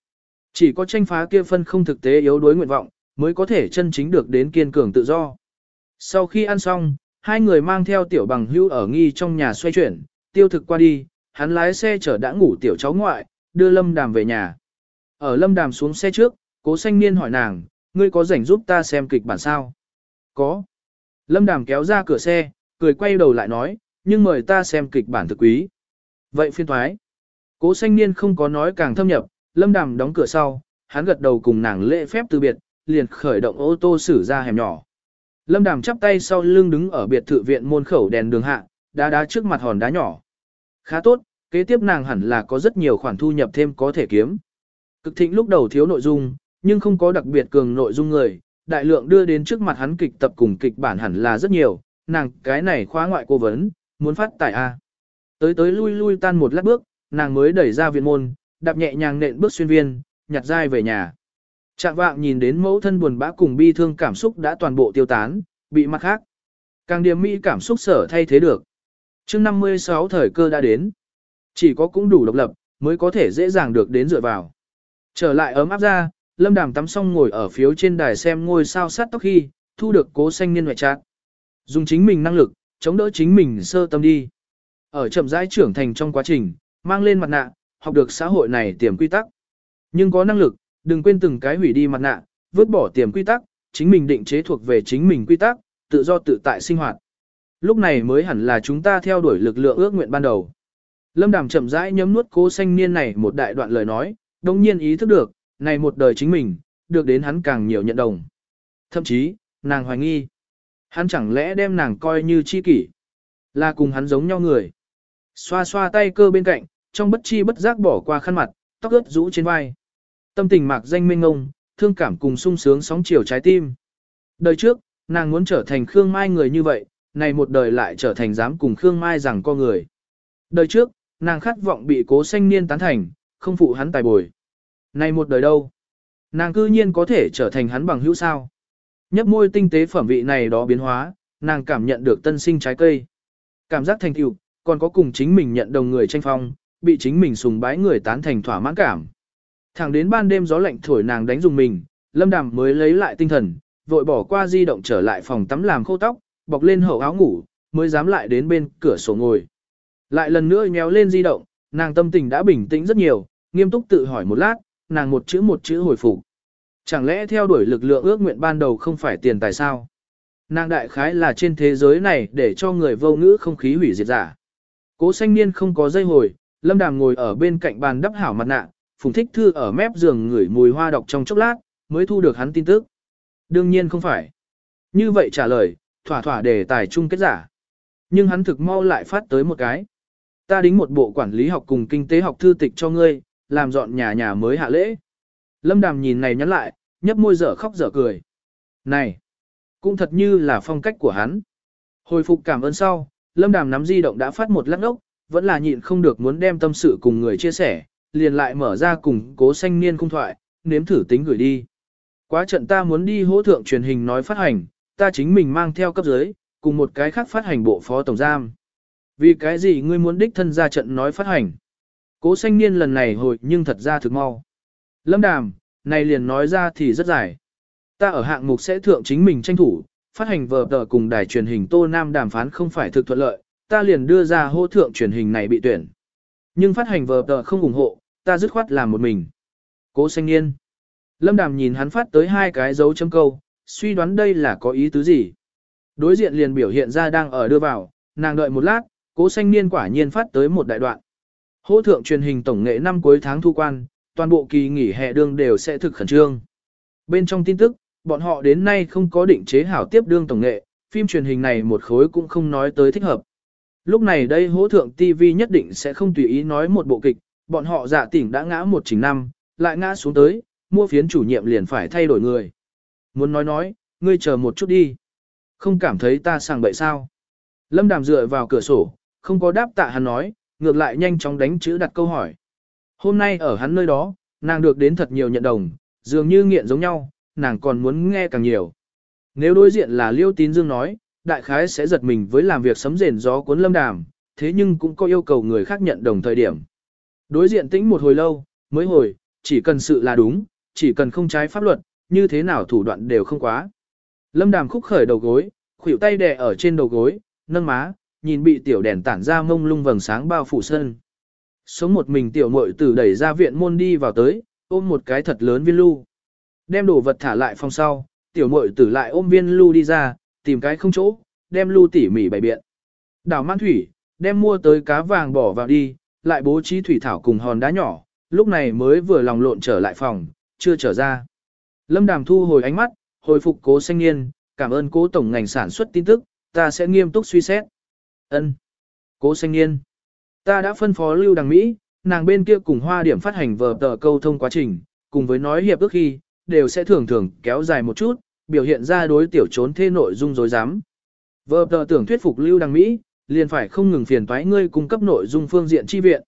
Chỉ có tranh phá kia phân không thực tế yếu đuối nguyện vọng, mới có thể chân chính được đến kiên cường tự do. Sau khi ăn xong, hai người mang theo tiểu bằng hưu ở nghi trong nhà xoay chuyển, tiêu thực qua đi, hắn lái xe chở đã ngủ tiểu cháu ngoại, đưa Lâm Đàm về nhà. Ở Lâm Đàm xuống xe trước, cố xanh niên hỏi nàng, ngươi có rảnh giúp ta xem kịch bản sao? Có. Lâm Đàm kéo ra cửa xe, cười quay đầu lại nói, nhưng mời ta xem kịch bản thực quý. Vậy phiên thoái. Cố xanh niên không có nói càng thâm nhập, Lâm Đàm đóng cửa sau, hắn gật đầu cùng nàng lễ phép từ biệt, liền khởi động ô tô xử ra hẻm nhỏ. Lâm Đàm chắp tay sau lưng đứng ở biệt thự viện môn khẩu đèn đường hạ, đá đá trước mặt hòn đá nhỏ. Khá tốt, kế tiếp nàng hẳn là có rất nhiều khoản thu nhập thêm có thể kiếm. Cực thịnh lúc đầu thiếu nội dung, nhưng không có đặc biệt cường nội dung người, đại lượng đưa đến trước mặt hắn kịch tập cùng kịch bản hẳn là rất nhiều, nàng cái này khóa ngoại cô vấn, muốn phát tài A. Tới tới lui lui tan một lát bước, nàng mới đẩy ra viện môn, đạp nhẹ nhàng nện bước xuyên viên, nhặt dai về nhà. Trạng vạng nhìn đến mẫu thân buồn bã cùng bi thương cảm xúc đã toàn bộ tiêu tán, bị mặt khác. Càng điểm mỹ cảm xúc sở thay thế được. chương 56 thời cơ đã đến. Chỉ có cũng đủ độc lập, mới có thể dễ dàng được đến dựa vào. Trở lại ấm áp ra, lâm đàm tắm xong ngồi ở phiếu trên đài xem ngôi sao sát tóc khi, thu được cố xanh niên ngoại trạng. Dùng chính mình năng lực, chống đỡ chính mình sơ tâm đi. Ở chậm rãi trưởng thành trong quá trình, mang lên mặt nạ, học được xã hội này tiềm quy tắc. Nhưng có năng lực, đừng quên từng cái hủy đi mặt nạ, vứt bỏ tiềm quy tắc, chính mình định chế thuộc về chính mình quy tắc, tự do tự tại sinh hoạt. Lúc này mới hẳn là chúng ta theo đuổi lực lượng ước nguyện ban đầu. Lâm Đàm chậm rãi nhấm nuốt cố xanh niên này một đại đoạn lời nói, đồng nhiên ý thức được, này một đời chính mình, được đến hắn càng nhiều nhận đồng. Thậm chí, nàng hoài nghi. Hắn chẳng lẽ đem nàng coi như chi kỷ, là cùng hắn giống nhau người. Xoa xoa tay cơ bên cạnh, trong bất chi bất giác bỏ qua khăn mặt, tóc ướt rũ trên vai. Tâm tình mạc danh mênh ngông, thương cảm cùng sung sướng sóng chiều trái tim. Đời trước, nàng muốn trở thành Khương Mai người như vậy, này một đời lại trở thành dám cùng Khương Mai rằng co người. Đời trước, nàng khát vọng bị cố sanh niên tán thành, không phụ hắn tài bồi. Này một đời đâu? Nàng cư nhiên có thể trở thành hắn bằng hữu sao. Nhấp môi tinh tế phẩm vị này đó biến hóa, nàng cảm nhận được tân sinh trái cây. Cảm giác thành tựu, còn có cùng chính mình nhận đồng người tranh phong, bị chính mình sùng bái người tán thành thỏa mãn cảm. Thẳng đến ban đêm gió lạnh thổi nàng đánh dùng mình, lâm đàm mới lấy lại tinh thần, vội bỏ qua di động trở lại phòng tắm làm khô tóc, bọc lên hậu áo ngủ, mới dám lại đến bên cửa sổ ngồi. Lại lần nữa nhéo lên di động, nàng tâm tình đã bình tĩnh rất nhiều, nghiêm túc tự hỏi một lát, nàng một chữ một chữ hồi phục. Chẳng lẽ theo đuổi lực lượng ước nguyện ban đầu không phải tiền tài sao? Nàng đại khái là trên thế giới này để cho người vô ngữ không khí hủy diệt giả. Cố xanh niên không có dây hồi, lâm đàm ngồi ở bên cạnh bàn đắp hảo mặt nạ, phùng thích thư ở mép giường ngửi mùi hoa đọc trong chốc lát, mới thu được hắn tin tức. Đương nhiên không phải. Như vậy trả lời, thỏa thỏa đề tài chung kết giả. Nhưng hắn thực mau lại phát tới một cái. Ta đính một bộ quản lý học cùng kinh tế học thư tịch cho ngươi, làm dọn nhà nhà mới hạ lễ. Lâm Đàm nhìn này nhắn lại, nhấp môi dở khóc dở cười. Này, cũng thật như là phong cách của hắn. Hồi phục cảm ơn sau, Lâm Đàm nắm di động đã phát một lắc ốc, vẫn là nhịn không được muốn đem tâm sự cùng người chia sẻ, liền lại mở ra cùng cố xanh niên cung thoại, nếm thử tính gửi đi. Quá trận ta muốn đi hỗ thượng truyền hình nói phát hành, ta chính mình mang theo cấp dưới, cùng một cái khác phát hành bộ phó tổng giam. Vì cái gì ngươi muốn đích thân ra trận nói phát hành? Cố xanh niên lần này hồi nhưng thật ra thực mau. Lâm đàm, này liền nói ra thì rất dài. Ta ở hạng mục sẽ thượng chính mình tranh thủ, phát hành vở tờ cùng đài truyền hình Tô Nam đàm phán không phải thực thuận lợi, ta liền đưa ra hô thượng truyền hình này bị tuyển. Nhưng phát hành vở tờ không ủng hộ, ta dứt khoát làm một mình. Cố xanh niên. Lâm đàm nhìn hắn phát tới hai cái dấu chấm câu, suy đoán đây là có ý tứ gì. Đối diện liền biểu hiện ra đang ở đưa vào, nàng đợi một lát, cố xanh niên quả nhiên phát tới một đại đoạn. Hỗ thượng truyền hình tổng nghệ năm cuối tháng thu quan, toàn bộ kỳ nghỉ hè đương đều sẽ thực khẩn trương. Bên trong tin tức, bọn họ đến nay không có định chế hảo tiếp đương tổng nghệ, phim truyền hình này một khối cũng không nói tới thích hợp. Lúc này đây hỗ thượng TV nhất định sẽ không tùy ý nói một bộ kịch, bọn họ dạ tỉnh đã ngã một trình năm, lại ngã xuống tới, mua phiến chủ nhiệm liền phải thay đổi người. Muốn nói nói, ngươi chờ một chút đi. Không cảm thấy ta sàng bậy sao. Lâm đàm dựa vào cửa sổ, không có đáp tạ hắn nói, ngược lại nhanh chóng đánh chữ đặt câu hỏi. Hôm nay ở hắn nơi đó, nàng được đến thật nhiều nhận đồng, dường như nghiện giống nhau, nàng còn muốn nghe càng nhiều. Nếu đối diện là Liêu Tín Dương nói, đại khái sẽ giật mình với làm việc sấm rền gió cuốn lâm đàm, thế nhưng cũng có yêu cầu người khác nhận đồng thời điểm. Đối diện tĩnh một hồi lâu, mới hồi, chỉ cần sự là đúng, chỉ cần không trái pháp luật, như thế nào thủ đoạn đều không quá. Lâm đàm khúc khởi đầu gối, khuỷu tay đè ở trên đầu gối, nâng má, nhìn bị tiểu đèn tản ra mông lung vầng sáng bao phủ sân. Sống một mình tiểu muội tử đẩy ra viện môn đi vào tới, ôm một cái thật lớn viên lưu. Đem đồ vật thả lại phòng sau, tiểu muội tử lại ôm viên lưu đi ra, tìm cái không chỗ, đem lưu tỉ mỉ bày biện. Đảo man thủy, đem mua tới cá vàng bỏ vào đi, lại bố trí thủy thảo cùng hòn đá nhỏ, lúc này mới vừa lòng lộn trở lại phòng, chưa trở ra. Lâm Đàm thu hồi ánh mắt, hồi phục cố xanh niên, cảm ơn cố tổng ngành sản xuất tin tức, ta sẽ nghiêm túc suy xét. Ân. Cố xanh niên. Ta đã phân phó Lưu Đằng Mỹ, nàng bên kia cùng hoa điểm phát hành vở tờ câu thông quá trình, cùng với nói hiệp ước khi, đều sẽ thường thường kéo dài một chút, biểu hiện ra đối tiểu trốn thê nội dung dối dám. Vợ tờ tưởng thuyết phục Lưu Đằng Mỹ, liền phải không ngừng phiền toái ngươi cung cấp nội dung phương diện chi viện.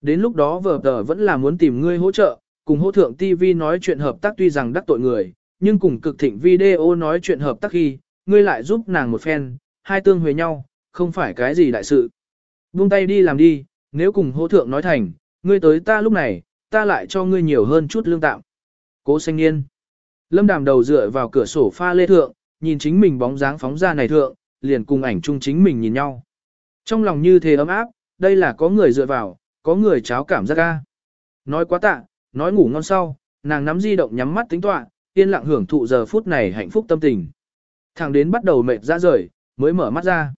Đến lúc đó Vợ tờ vẫn là muốn tìm ngươi hỗ trợ, cùng hỗ thượng TV nói chuyện hợp tác tuy rằng đắc tội người, nhưng cùng cực thịnh video nói chuyện hợp tác khi, ngươi lại giúp nàng một phen, hai tương huề nhau, không phải cái gì đại sự. Buông tay đi làm đi, nếu cùng hỗ thượng nói thành, ngươi tới ta lúc này, ta lại cho ngươi nhiều hơn chút lương tạm. Cố xanh niên. Lâm đàm đầu dựa vào cửa sổ pha lê thượng, nhìn chính mình bóng dáng phóng ra này thượng, liền cùng ảnh chung chính mình nhìn nhau. Trong lòng như thế ấm áp, đây là có người dựa vào, có người cháo cảm giác ca. Nói quá tạ, nói ngủ ngon sau, nàng nắm di động nhắm mắt tính tọa, yên lặng hưởng thụ giờ phút này hạnh phúc tâm tình. Thẳng đến bắt đầu mệt ra rời, mới mở mắt ra.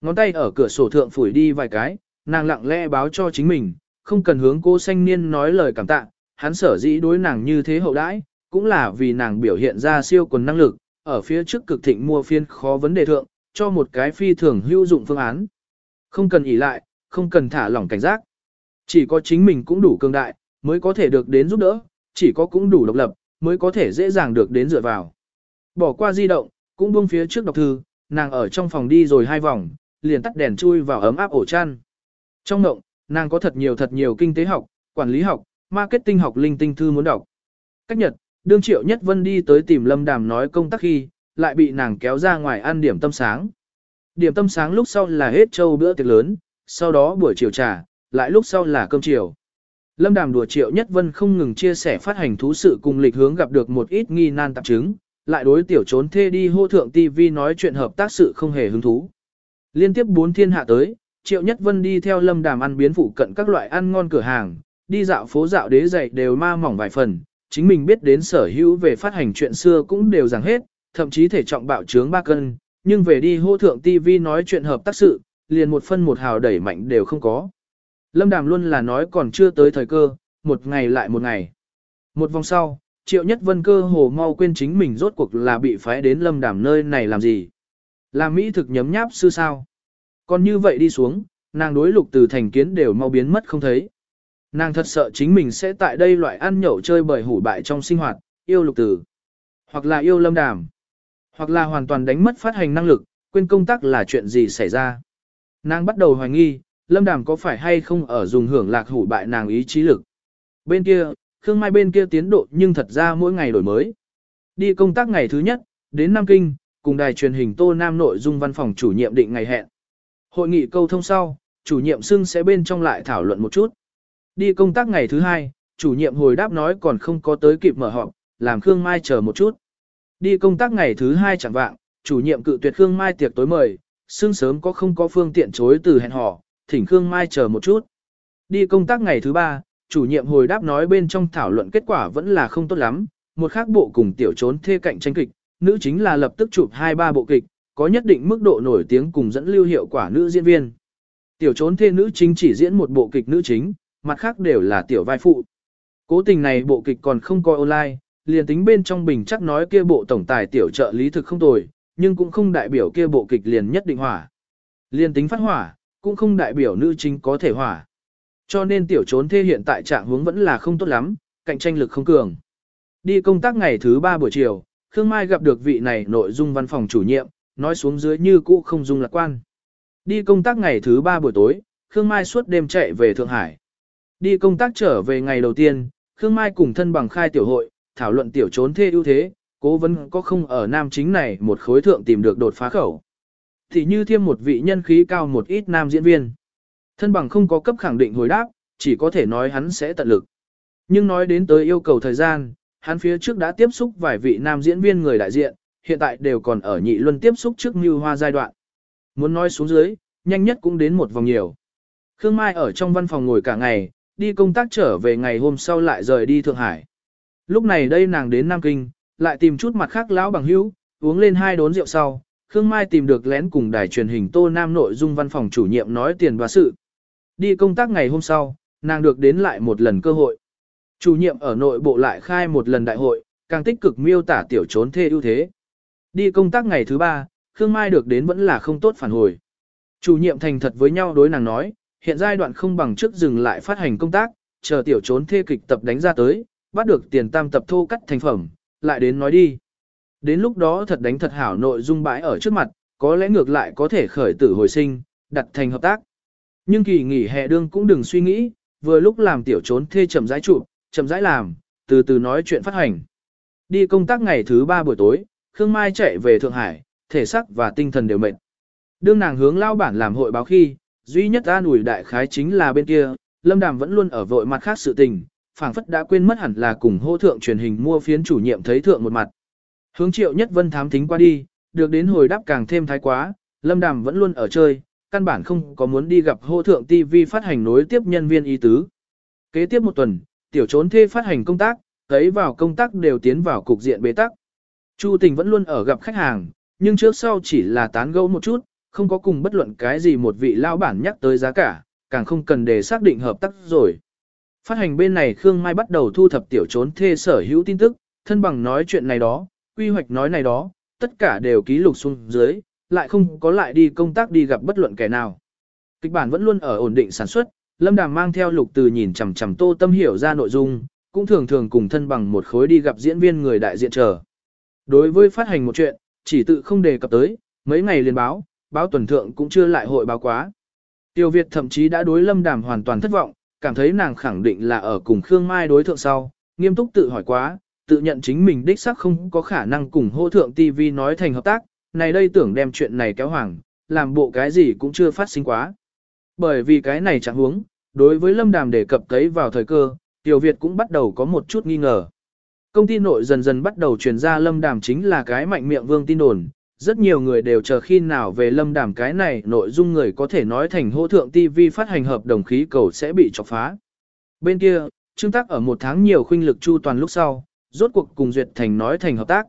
Ngón tay ở cửa sổ thượng phủi đi vài cái, nàng lặng lẽ báo cho chính mình, không cần hướng cô xanh niên nói lời cảm tạ, hắn sở dĩ đối nàng như thế hậu đãi, cũng là vì nàng biểu hiện ra siêu quần năng lực, ở phía trước cực thịnh mua phiên khó vấn đề thượng, cho một cái phi thường hữu dụng phương án. Không cần ỉ lại, không cần thả lỏng cảnh giác. Chỉ có chính mình cũng đủ cường đại, mới có thể được đến giúp đỡ, chỉ có cũng đủ độc lập, mới có thể dễ dàng được đến dựa vào. Bỏ qua di động, cũng buông phía trước đọc thư, nàng ở trong phòng đi rồi hai vòng, liền tắt đèn chui vào ấm áp ổ chăn. Trong động, nàng có thật nhiều thật nhiều kinh tế học, quản lý học, marketing học linh tinh thư muốn đọc. Cách nhật, đương triệu nhất vân đi tới tìm lâm đàm nói công tác khi, lại bị nàng kéo ra ngoài ăn điểm tâm sáng. Điểm tâm sáng lúc sau là hết châu bữa tiệc lớn, sau đó buổi chiều trà, lại lúc sau là cơm chiều. Lâm đàm đùa triệu nhất vân không ngừng chia sẻ phát hành thú sự cùng lịch hướng gặp được một ít nghi nan tạp chứng, lại đối tiểu trốn thê đi hô thượng TV nói chuyện hợp tác sự không hề hứng thú. Liên tiếp bốn thiên hạ tới, triệu nhất vân đi theo lâm đàm ăn biến phụ cận các loại ăn ngon cửa hàng, đi dạo phố dạo đế dày đều ma mỏng vài phần, chính mình biết đến sở hữu về phát hành chuyện xưa cũng đều rằng hết, thậm chí thể trọng bạo trướng ba cân, nhưng về đi hô thượng TV nói chuyện hợp tác sự, liền một phân một hào đẩy mạnh đều không có. Lâm Đàm luôn là nói còn chưa tới thời cơ, một ngày lại một ngày. Một vòng sau, Triệu Nhất Vân cơ hồ mau quên chính mình rốt cuộc là bị phái đến Lâm Đàm nơi này làm gì là Mỹ thực nhấm nháp sư sao. Còn như vậy đi xuống, nàng đối lục từ thành kiến đều mau biến mất không thấy. Nàng thật sợ chính mình sẽ tại đây loại ăn nhậu chơi bời hủ bại trong sinh hoạt, yêu lục tử. Hoặc là yêu lâm đàm. Hoặc là hoàn toàn đánh mất phát hành năng lực, quên công tác là chuyện gì xảy ra. Nàng bắt đầu hoài nghi, lâm đàm có phải hay không ở dùng hưởng lạc hủ bại nàng ý chí lực. Bên kia, Khương Mai bên kia tiến độ nhưng thật ra mỗi ngày đổi mới. Đi công tác ngày thứ nhất, đến Nam Kinh, cùng đài truyền hình Tô Nam nội dung văn phòng chủ nhiệm định ngày hẹn. Hội nghị câu thông sau, chủ nhiệm xưng sẽ bên trong lại thảo luận một chút. Đi công tác ngày thứ hai, chủ nhiệm hồi đáp nói còn không có tới kịp mở họp, làm Khương Mai chờ một chút. Đi công tác ngày thứ hai chẳng vạng, chủ nhiệm cự tuyệt Khương Mai tiệc tối mời, xưng sớm có không có phương tiện chối từ hẹn hò, thỉnh Khương Mai chờ một chút. Đi công tác ngày thứ ba, chủ nhiệm hồi đáp nói bên trong thảo luận kết quả vẫn là không tốt lắm, một khác bộ cùng tiểu trốn thê cạnh tranh kịch, nữ chính là lập tức chụp hai ba bộ kịch, có nhất định mức độ nổi tiếng cùng dẫn lưu hiệu quả nữ diễn viên. Tiểu trốn thê nữ chính chỉ diễn một bộ kịch nữ chính, mặt khác đều là tiểu vai phụ. Cố tình này bộ kịch còn không coi online, liền tính bên trong bình chắc nói kia bộ tổng tài tiểu trợ lý thực không tồi, nhưng cũng không đại biểu kia bộ kịch liền nhất định hỏa. Liền tính phát hỏa, cũng không đại biểu nữ chính có thể hỏa. Cho nên tiểu trốn thê hiện tại trạng hướng vẫn là không tốt lắm, cạnh tranh lực không cường. Đi công tác ngày thứ ba buổi chiều, Khương Mai gặp được vị này nội dung văn phòng chủ nhiệm, nói xuống dưới như cũ không dung lạc quan. Đi công tác ngày thứ ba buổi tối, Khương Mai suốt đêm chạy về Thượng Hải. Đi công tác trở về ngày đầu tiên, Khương Mai cùng thân bằng khai tiểu hội, thảo luận tiểu trốn thê ưu thế, cố vấn có không ở nam chính này một khối thượng tìm được đột phá khẩu. Thì như thêm một vị nhân khí cao một ít nam diễn viên. Thân bằng không có cấp khẳng định hồi đáp, chỉ có thể nói hắn sẽ tận lực. Nhưng nói đến tới yêu cầu thời gian, hắn phía trước đã tiếp xúc vài vị nam diễn viên người đại diện, hiện tại đều còn ở nhị luân tiếp xúc trước mưu hoa giai đoạn. Muốn nói xuống dưới, nhanh nhất cũng đến một vòng nhiều. Khương Mai ở trong văn phòng ngồi cả ngày, đi công tác trở về ngày hôm sau lại rời đi Thượng Hải. Lúc này đây nàng đến Nam Kinh, lại tìm chút mặt khác lão bằng hữu, uống lên hai đốn rượu sau, Khương Mai tìm được lén cùng đài truyền hình Tô Nam nội dung văn phòng chủ nhiệm nói tiền và sự. Đi công tác ngày hôm sau, nàng được đến lại một lần cơ hội. Chủ nhiệm ở nội bộ lại khai một lần đại hội, càng tích cực miêu tả tiểu trốn thê ưu thế. Đi công tác ngày thứ ba, Khương Mai được đến vẫn là không tốt phản hồi. Chủ nhiệm thành thật với nhau đối nàng nói, hiện giai đoạn không bằng trước dừng lại phát hành công tác, chờ tiểu trốn thê kịch tập đánh ra tới, bắt được tiền tam tập thô cắt thành phẩm, lại đến nói đi. Đến lúc đó thật đánh thật hảo nội dung bãi ở trước mặt, có lẽ ngược lại có thể khởi tử hồi sinh, đặt thành hợp tác. Nhưng kỳ nghỉ hè đương cũng đừng suy nghĩ, vừa lúc làm tiểu trốn thê chậm rãi chụp, chậm rãi làm, từ từ nói chuyện phát hành. Đi công tác ngày thứ ba buổi tối, Khương Mai chạy về Thượng Hải, thể xác và tinh thần đều mệt. Đương nàng hướng lao bản làm hội báo khi, duy nhất an ủi đại khái chính là bên kia, Lâm Đàm vẫn luôn ở vội mặt khác sự tình, phảng phất đã quên mất hẳn là cùng hô thượng truyền hình mua phiến chủ nhiệm thấy thượng một mặt. Hướng triệu nhất vân thám thính qua đi, được đến hồi đáp càng thêm thái quá, Lâm Đàm vẫn luôn ở chơi, căn bản không có muốn đi gặp hô thượng TV phát hành nối tiếp nhân viên y tứ. Kế tiếp một tuần, tiểu trốn thê phát hành công tác, thấy vào công tác đều tiến vào cục diện bế tắc. Chu tình vẫn luôn ở gặp khách hàng, nhưng trước sau chỉ là tán gẫu một chút, không có cùng bất luận cái gì một vị lao bản nhắc tới giá cả, càng không cần để xác định hợp tác rồi. Phát hành bên này Khương Mai bắt đầu thu thập tiểu trốn thê sở hữu tin tức, thân bằng nói chuyện này đó, quy hoạch nói này đó, tất cả đều ký lục xuống dưới, lại không có lại đi công tác đi gặp bất luận kẻ nào. Kịch bản vẫn luôn ở ổn định sản xuất, Lâm Đàm mang theo lục từ nhìn chằm chằm Tô Tâm hiểu ra nội dung, cũng thường thường cùng thân bằng một khối đi gặp diễn viên người đại diện chờ. Đối với phát hành một chuyện, chỉ tự không đề cập tới, mấy ngày liền báo, báo tuần thượng cũng chưa lại hội báo quá. Tiêu Việt thậm chí đã đối Lâm Đàm hoàn toàn thất vọng, cảm thấy nàng khẳng định là ở cùng Khương Mai đối thượng sau, nghiêm túc tự hỏi quá, tự nhận chính mình đích xác không có khả năng cùng hô thượng TV nói thành hợp tác, này đây tưởng đem chuyện này kéo hoàng, làm bộ cái gì cũng chưa phát sinh quá. Bởi vì cái này chẳng huống, đối với Lâm Đàm đề cập tới vào thời cơ, Tiểu Việt cũng bắt đầu có một chút nghi ngờ. Công ty nội dần dần bắt đầu truyền ra Lâm Đàm chính là cái mạnh miệng vương tin đồn, rất nhiều người đều chờ khi nào về Lâm Đàm cái này nội dung người có thể nói thành hô thượng TV phát hành hợp đồng khí cầu sẽ bị chọc phá. Bên kia, Trương Tắc ở một tháng nhiều khuynh lực chu toàn lúc sau, rốt cuộc cùng Duyệt Thành nói thành hợp tác.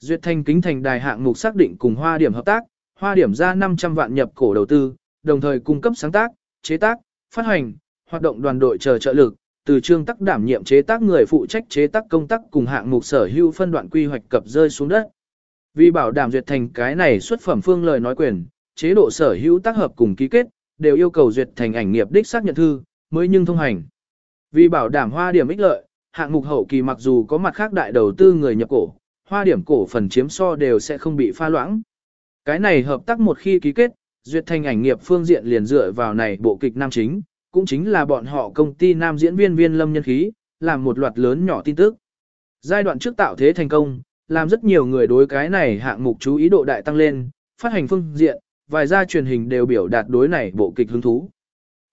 Duyệt Thành kính thành đài hạng mục xác định cùng Hoa Điểm hợp tác, Hoa Điểm ra 500 vạn nhập cổ đầu tư, đồng thời cung cấp sáng tác, chế tác, phát hành, hoạt động đoàn đội chờ trợ lực, từ Trương Tắc đảm nhiệm chế tác người phụ trách chế tác công tác cùng hạng mục sở hữu phân đoạn quy hoạch cập rơi xuống đất. Vì bảo đảm Duyệt Thành cái này xuất phẩm phương lời nói quyền, chế độ sở hữu tác hợp cùng ký kết, đều yêu cầu Duyệt Thành ảnh nghiệp đích xác nhận thư, mới nhưng thông hành. Vì bảo đảm hoa điểm ích lợi, hạng mục hậu kỳ mặc dù có mặt khác đại đầu tư người nhập cổ, hoa điểm cổ phần chiếm so đều sẽ không bị pha loãng. Cái này hợp tác một khi ký kết, duyệt thành ảnh nghiệp phương diện liền dựa vào này bộ kịch nam chính, cũng chính là bọn họ công ty nam diễn viên viên lâm nhân khí, làm một loạt lớn nhỏ tin tức. Giai đoạn trước tạo thế thành công, làm rất nhiều người đối cái này hạng mục chú ý độ đại tăng lên, phát hành phương diện, vài gia truyền hình đều biểu đạt đối này bộ kịch hứng thú.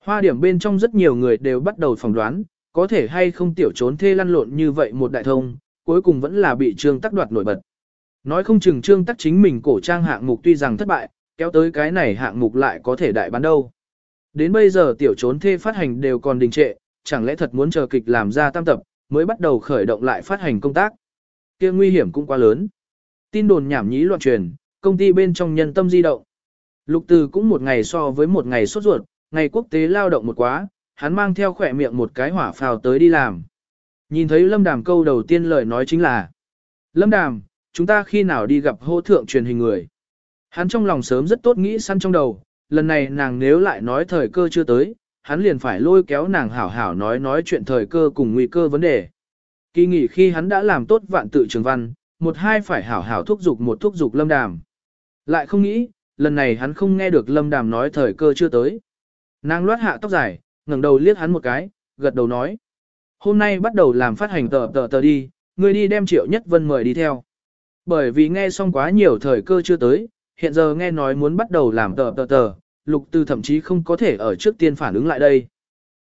Hoa điểm bên trong rất nhiều người đều bắt đầu phỏng đoán, có thể hay không tiểu trốn thê lăn lộn như vậy một đại thông, cuối cùng vẫn là bị trương tắc đoạt nổi bật. Nói không chừng trương tắc chính mình cổ trang hạng mục tuy rằng thất bại, kéo tới cái này hạng mục lại có thể đại bán đâu. Đến bây giờ tiểu trốn thê phát hành đều còn đình trệ, chẳng lẽ thật muốn chờ kịch làm ra tam tập, mới bắt đầu khởi động lại phát hành công tác. kia nguy hiểm cũng quá lớn. Tin đồn nhảm nhí loạn truyền, công ty bên trong nhân tâm di động. Lục từ cũng một ngày so với một ngày sốt ruột, ngày quốc tế lao động một quá, hắn mang theo khỏe miệng một cái hỏa phào tới đi làm. Nhìn thấy Lâm Đàm câu đầu tiên lời nói chính là Lâm Đàm, chúng ta khi nào đi gặp hô thượng truyền hình người. Hắn trong lòng sớm rất tốt nghĩ săn trong đầu, lần này nàng nếu lại nói thời cơ chưa tới, hắn liền phải lôi kéo nàng hảo hảo nói nói chuyện thời cơ cùng nguy cơ vấn đề. Kỳ nghỉ khi hắn đã làm tốt vạn tự trường văn, một hai phải hảo hảo thúc giục một thúc giục lâm đàm. Lại không nghĩ, lần này hắn không nghe được lâm đàm nói thời cơ chưa tới. Nàng loát hạ tóc dài, ngẩng đầu liếc hắn một cái, gật đầu nói. Hôm nay bắt đầu làm phát hành tờ tờ tờ đi, người đi đem triệu nhất vân mời đi theo. Bởi vì nghe xong quá nhiều thời cơ chưa tới, hiện giờ nghe nói muốn bắt đầu làm tờ tờ tờ, lục Từ thậm chí không có thể ở trước tiên phản ứng lại đây.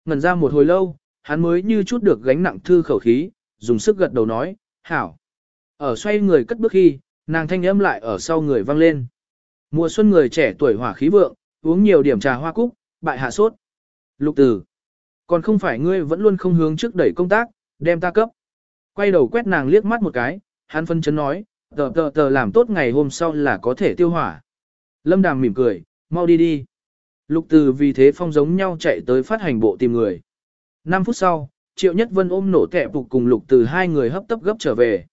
Ngần ra một hồi lâu, hắn mới như chút được gánh nặng thư khẩu khí, dùng sức gật đầu nói, hảo. Ở xoay người cất bước khi, nàng thanh âm lại ở sau người vang lên. Mùa xuân người trẻ tuổi hỏa khí vượng, uống nhiều điểm trà hoa cúc, bại hạ sốt. Lục tử, còn không phải ngươi vẫn luôn không hướng trước đẩy công tác, đem ta cấp. Quay đầu quét nàng liếc mắt một cái, hắn phân chấn nói, tờ tờ tờ làm tốt ngày hôm sau là có thể tiêu hỏa. Lâm đàm mỉm cười, mau đi đi. Lục từ vì thế phong giống nhau chạy tới phát hành bộ tìm người. 5 phút sau, Triệu Nhất Vân ôm nổ kẹp phục cùng lục từ hai người hấp tấp gấp trở về.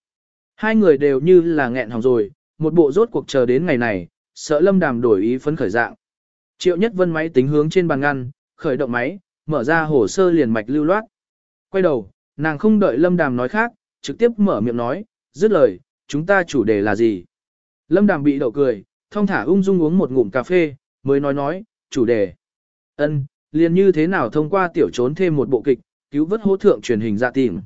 Hai người đều như là nghẹn hỏng rồi, một bộ rốt cuộc chờ đến ngày này, sợ lâm đàm đổi ý phấn khởi dạng. Triệu Nhất Vân máy tính hướng trên bàn ngăn, khởi động máy, mở ra hồ sơ liền mạch lưu loát. Quay đầu, nàng không đợi Lâm Đàm nói khác, trực tiếp mở miệng nói, dứt lời, chúng ta chủ đề là gì? Lâm Đàm bị đậu cười, thông thả ung dung uống một ngụm cà phê, mới nói nói, chủ đề. ân liền như thế nào thông qua tiểu trốn thêm một bộ kịch, cứu vớt hỗ thượng truyền hình dạ tìm.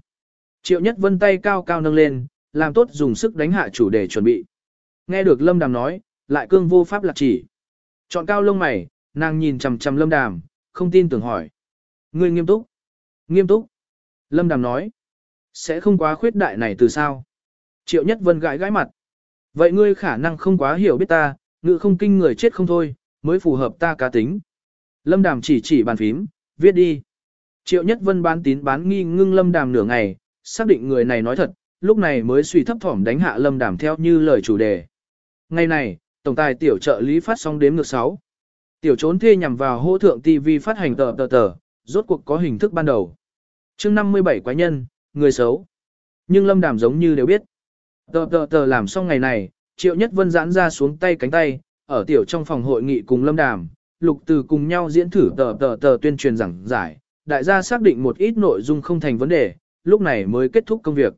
Triệu Nhất Vân tay cao cao nâng lên, làm tốt dùng sức đánh hạ chủ đề chuẩn bị. Nghe được Lâm Đàm nói, lại cương vô pháp lạc chỉ. Chọn cao lông mày, nàng nhìn chằm chằm Lâm Đàm, không tin tưởng hỏi. Ngươi nghiêm túc. Nghiêm túc. Lâm Đàm nói. Sẽ không quá khuyết đại này từ sao. Triệu Nhất Vân gãi gãi mặt. Vậy ngươi khả năng không quá hiểu biết ta, ngự không kinh người chết không thôi, mới phù hợp ta cá tính. Lâm Đàm chỉ chỉ bàn phím, viết đi. Triệu Nhất Vân bán tín bán nghi ngưng Lâm Đàm nửa ngày, xác định người này nói thật, lúc này mới suy thấp thỏm đánh hạ Lâm Đàm theo như lời chủ đề. Ngày này, tổng tài tiểu trợ lý phát xong đếm ngược 6. Tiểu trốn thê nhằm vào hô thượng TV phát hành tờ tờ tờ, rốt cuộc có hình thức ban đầu. chương 57 quái nhân, người xấu. Nhưng Lâm Đàm giống như đều biết. Tờ tờ tờ làm xong ngày này, Triệu Nhất Vân giãn ra xuống tay cánh tay, ở tiểu trong phòng hội nghị cùng Lâm Đàm, Lục Từ cùng nhau diễn thử tờ tờ tờ tuyên truyền giảng giải, đại gia xác định một ít nội dung không thành vấn đề, lúc này mới kết thúc công việc.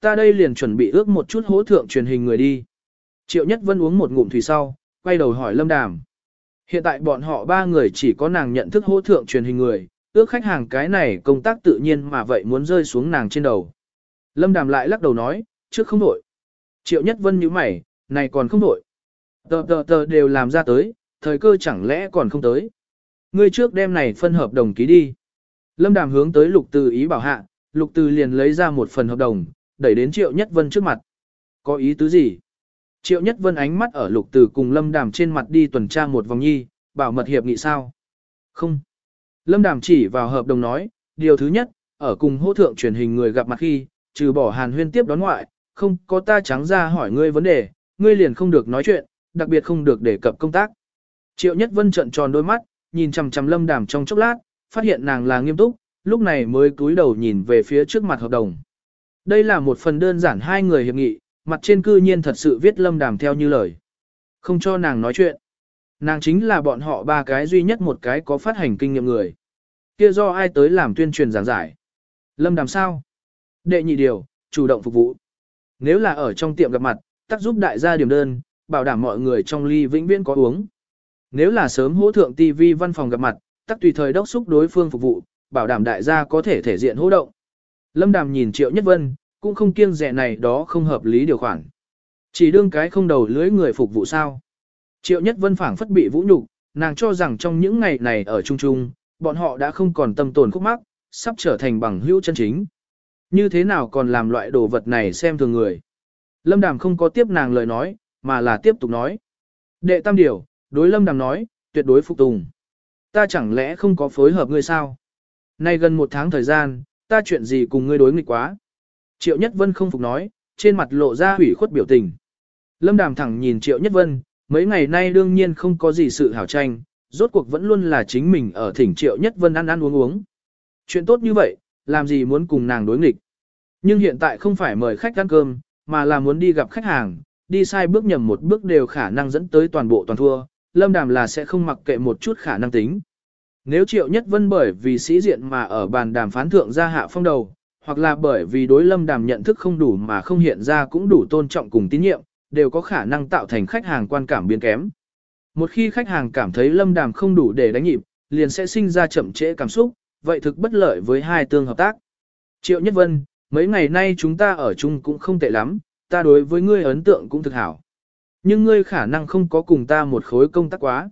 Ta đây liền chuẩn bị ước một chút hỗ thượng truyền hình người đi. Triệu Nhất Vân uống một ngụm thủy sau, quay đầu hỏi Lâm Đàm. Hiện tại bọn họ ba người chỉ có nàng nhận thức hỗ thượng truyền hình người, ước khách hàng cái này công tác tự nhiên mà vậy muốn rơi xuống nàng trên đầu. Lâm Đàm lại lắc đầu nói, trước không đổi. Triệu Nhất Vân như mày, này còn không đổi. Tờ tờ tờ đều làm ra tới, thời cơ chẳng lẽ còn không tới. Ngươi trước đêm này phân hợp đồng ký đi. Lâm Đàm hướng tới Lục Từ ý bảo hạ, Lục Từ liền lấy ra một phần hợp đồng, đẩy đến Triệu Nhất Vân trước mặt. Có ý tứ gì? Triệu Nhất Vân ánh mắt ở Lục Từ cùng Lâm Đàm trên mặt đi tuần tra một vòng nhi, bảo mật hiệp nghị sao? Không. Lâm Đàm chỉ vào hợp đồng nói, điều thứ nhất, ở cùng hô thượng truyền hình người gặp mặt khi, trừ bỏ Hàn Huyên tiếp đón ngoại, không có ta trắng ra hỏi ngươi vấn đề, ngươi liền không được nói chuyện, đặc biệt không được đề cập công tác. Triệu Nhất Vân trợn tròn đôi mắt, nhìn chằm chằm Lâm Đàm trong chốc lát, phát hiện nàng là nghiêm túc, lúc này mới cúi đầu nhìn về phía trước mặt hợp đồng. Đây là một phần đơn giản hai người hiệp nghị, mặt trên cư nhiên thật sự viết Lâm Đàm theo như lời. Không cho nàng nói chuyện. Nàng chính là bọn họ ba cái duy nhất một cái có phát hành kinh nghiệm người. Kia do ai tới làm tuyên truyền giảng giải. Lâm Đàm sao? Đệ nhị điều, chủ động phục vụ. Nếu là ở trong tiệm gặp mặt, tác giúp đại gia điểm đơn, bảo đảm mọi người trong ly vĩnh viễn có uống. Nếu là sớm hỗ thượng TV văn phòng gặp mặt, tắc tùy thời đốc xúc đối phương phục vụ, bảo đảm đại gia có thể thể diện hỗ động. Lâm Đàm nhìn Triệu Nhất Vân, cũng không kiêng dè này đó không hợp lý điều khoản. Chỉ đương cái không đầu lưới người phục vụ sao. Triệu Nhất Vân phảng phất bị vũ nhục, nàng cho rằng trong những ngày này ở Trung Trung, bọn họ đã không còn tâm tồn khúc mắc, sắp trở thành bằng hữu chân chính. Như thế nào còn làm loại đồ vật này xem thường người. Lâm Đàm không có tiếp nàng lời nói, mà là tiếp tục nói. Đệ tam điều, đối Lâm Đàm nói, tuyệt đối phục tùng. Ta chẳng lẽ không có phối hợp ngươi sao? Nay gần một tháng thời gian, ta chuyện gì cùng ngươi đối nghịch quá? Triệu Nhất Vân không phục nói, trên mặt lộ ra hủy khuất biểu tình. Lâm Đàm thẳng nhìn Triệu Nhất Vân, mấy ngày nay đương nhiên không có gì sự hảo tranh, rốt cuộc vẫn luôn là chính mình ở thỉnh Triệu Nhất Vân ăn ăn uống uống. Chuyện tốt như vậy, làm gì muốn cùng nàng đối nghịch. Nhưng hiện tại không phải mời khách ăn cơm, mà là muốn đi gặp khách hàng, đi sai bước nhầm một bước đều khả năng dẫn tới toàn bộ toàn thua, Lâm Đàm là sẽ không mặc kệ một chút khả năng tính. Nếu Triệu Nhất Vân bởi vì sĩ diện mà ở bàn đàm phán thượng ra hạ phong đầu, hoặc là bởi vì đối Lâm Đàm nhận thức không đủ mà không hiện ra cũng đủ tôn trọng cùng tín nhiệm, đều có khả năng tạo thành khách hàng quan cảm biến kém. Một khi khách hàng cảm thấy Lâm Đàm không đủ để đánh nhịp, liền sẽ sinh ra chậm trễ cảm xúc, vậy thực bất lợi với hai tương hợp tác. Triệu Nhất Vân, mấy ngày nay chúng ta ở chung cũng không tệ lắm, ta đối với ngươi ấn tượng cũng thực hảo. Nhưng ngươi khả năng không có cùng ta một khối công tác quá.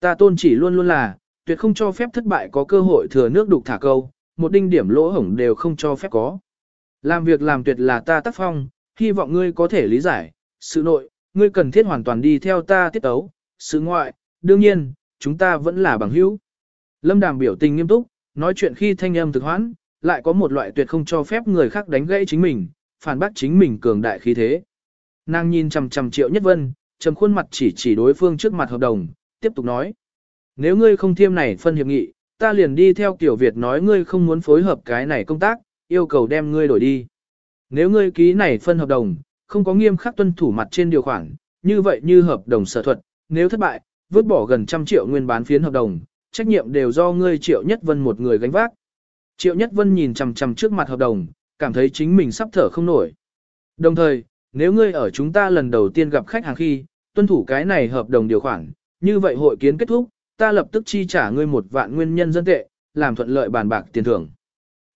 Ta tôn chỉ luôn luôn là, tuyệt không cho phép thất bại có cơ hội thừa nước đục thả câu, một đinh điểm lỗ hổng đều không cho phép có. Làm việc làm tuyệt là ta tác phong, hy vọng ngươi có thể lý giải, sự nội, ngươi cần thiết hoàn toàn đi theo ta tiết tấu, sự ngoại, đương nhiên, chúng ta vẫn là bằng hữu. Lâm Đàm biểu tình nghiêm túc, nói chuyện khi thanh âm thực hoãn, lại có một loại tuyệt không cho phép người khác đánh gãy chính mình, phản bác chính mình cường đại khí thế. Nàng nhìn chằm chằm Triệu Nhất Vân, trầm khuôn mặt chỉ chỉ đối phương trước mặt hợp đồng, tiếp tục nói: "Nếu ngươi không thiêm này phân hiệp nghị, ta liền đi theo kiểu Việt nói ngươi không muốn phối hợp cái này công tác, yêu cầu đem ngươi đổi đi. Nếu ngươi ký này phân hợp đồng, không có nghiêm khắc tuân thủ mặt trên điều khoản, như vậy như hợp đồng sở thuật, nếu thất bại, vứt bỏ gần trăm triệu nguyên bán phiến hợp đồng, trách nhiệm đều do ngươi Triệu Nhất Vân một người gánh vác." Triệu Nhất Vân nhìn chằm chằm trước mặt hợp đồng, cảm thấy chính mình sắp thở không nổi. Đồng thời, nếu ngươi ở chúng ta lần đầu tiên gặp khách hàng khi, tuân thủ cái này hợp đồng điều khoản, như vậy hội kiến kết thúc, ta lập tức chi trả ngươi một vạn nguyên nhân dân tệ, làm thuận lợi bàn bạc tiền thưởng.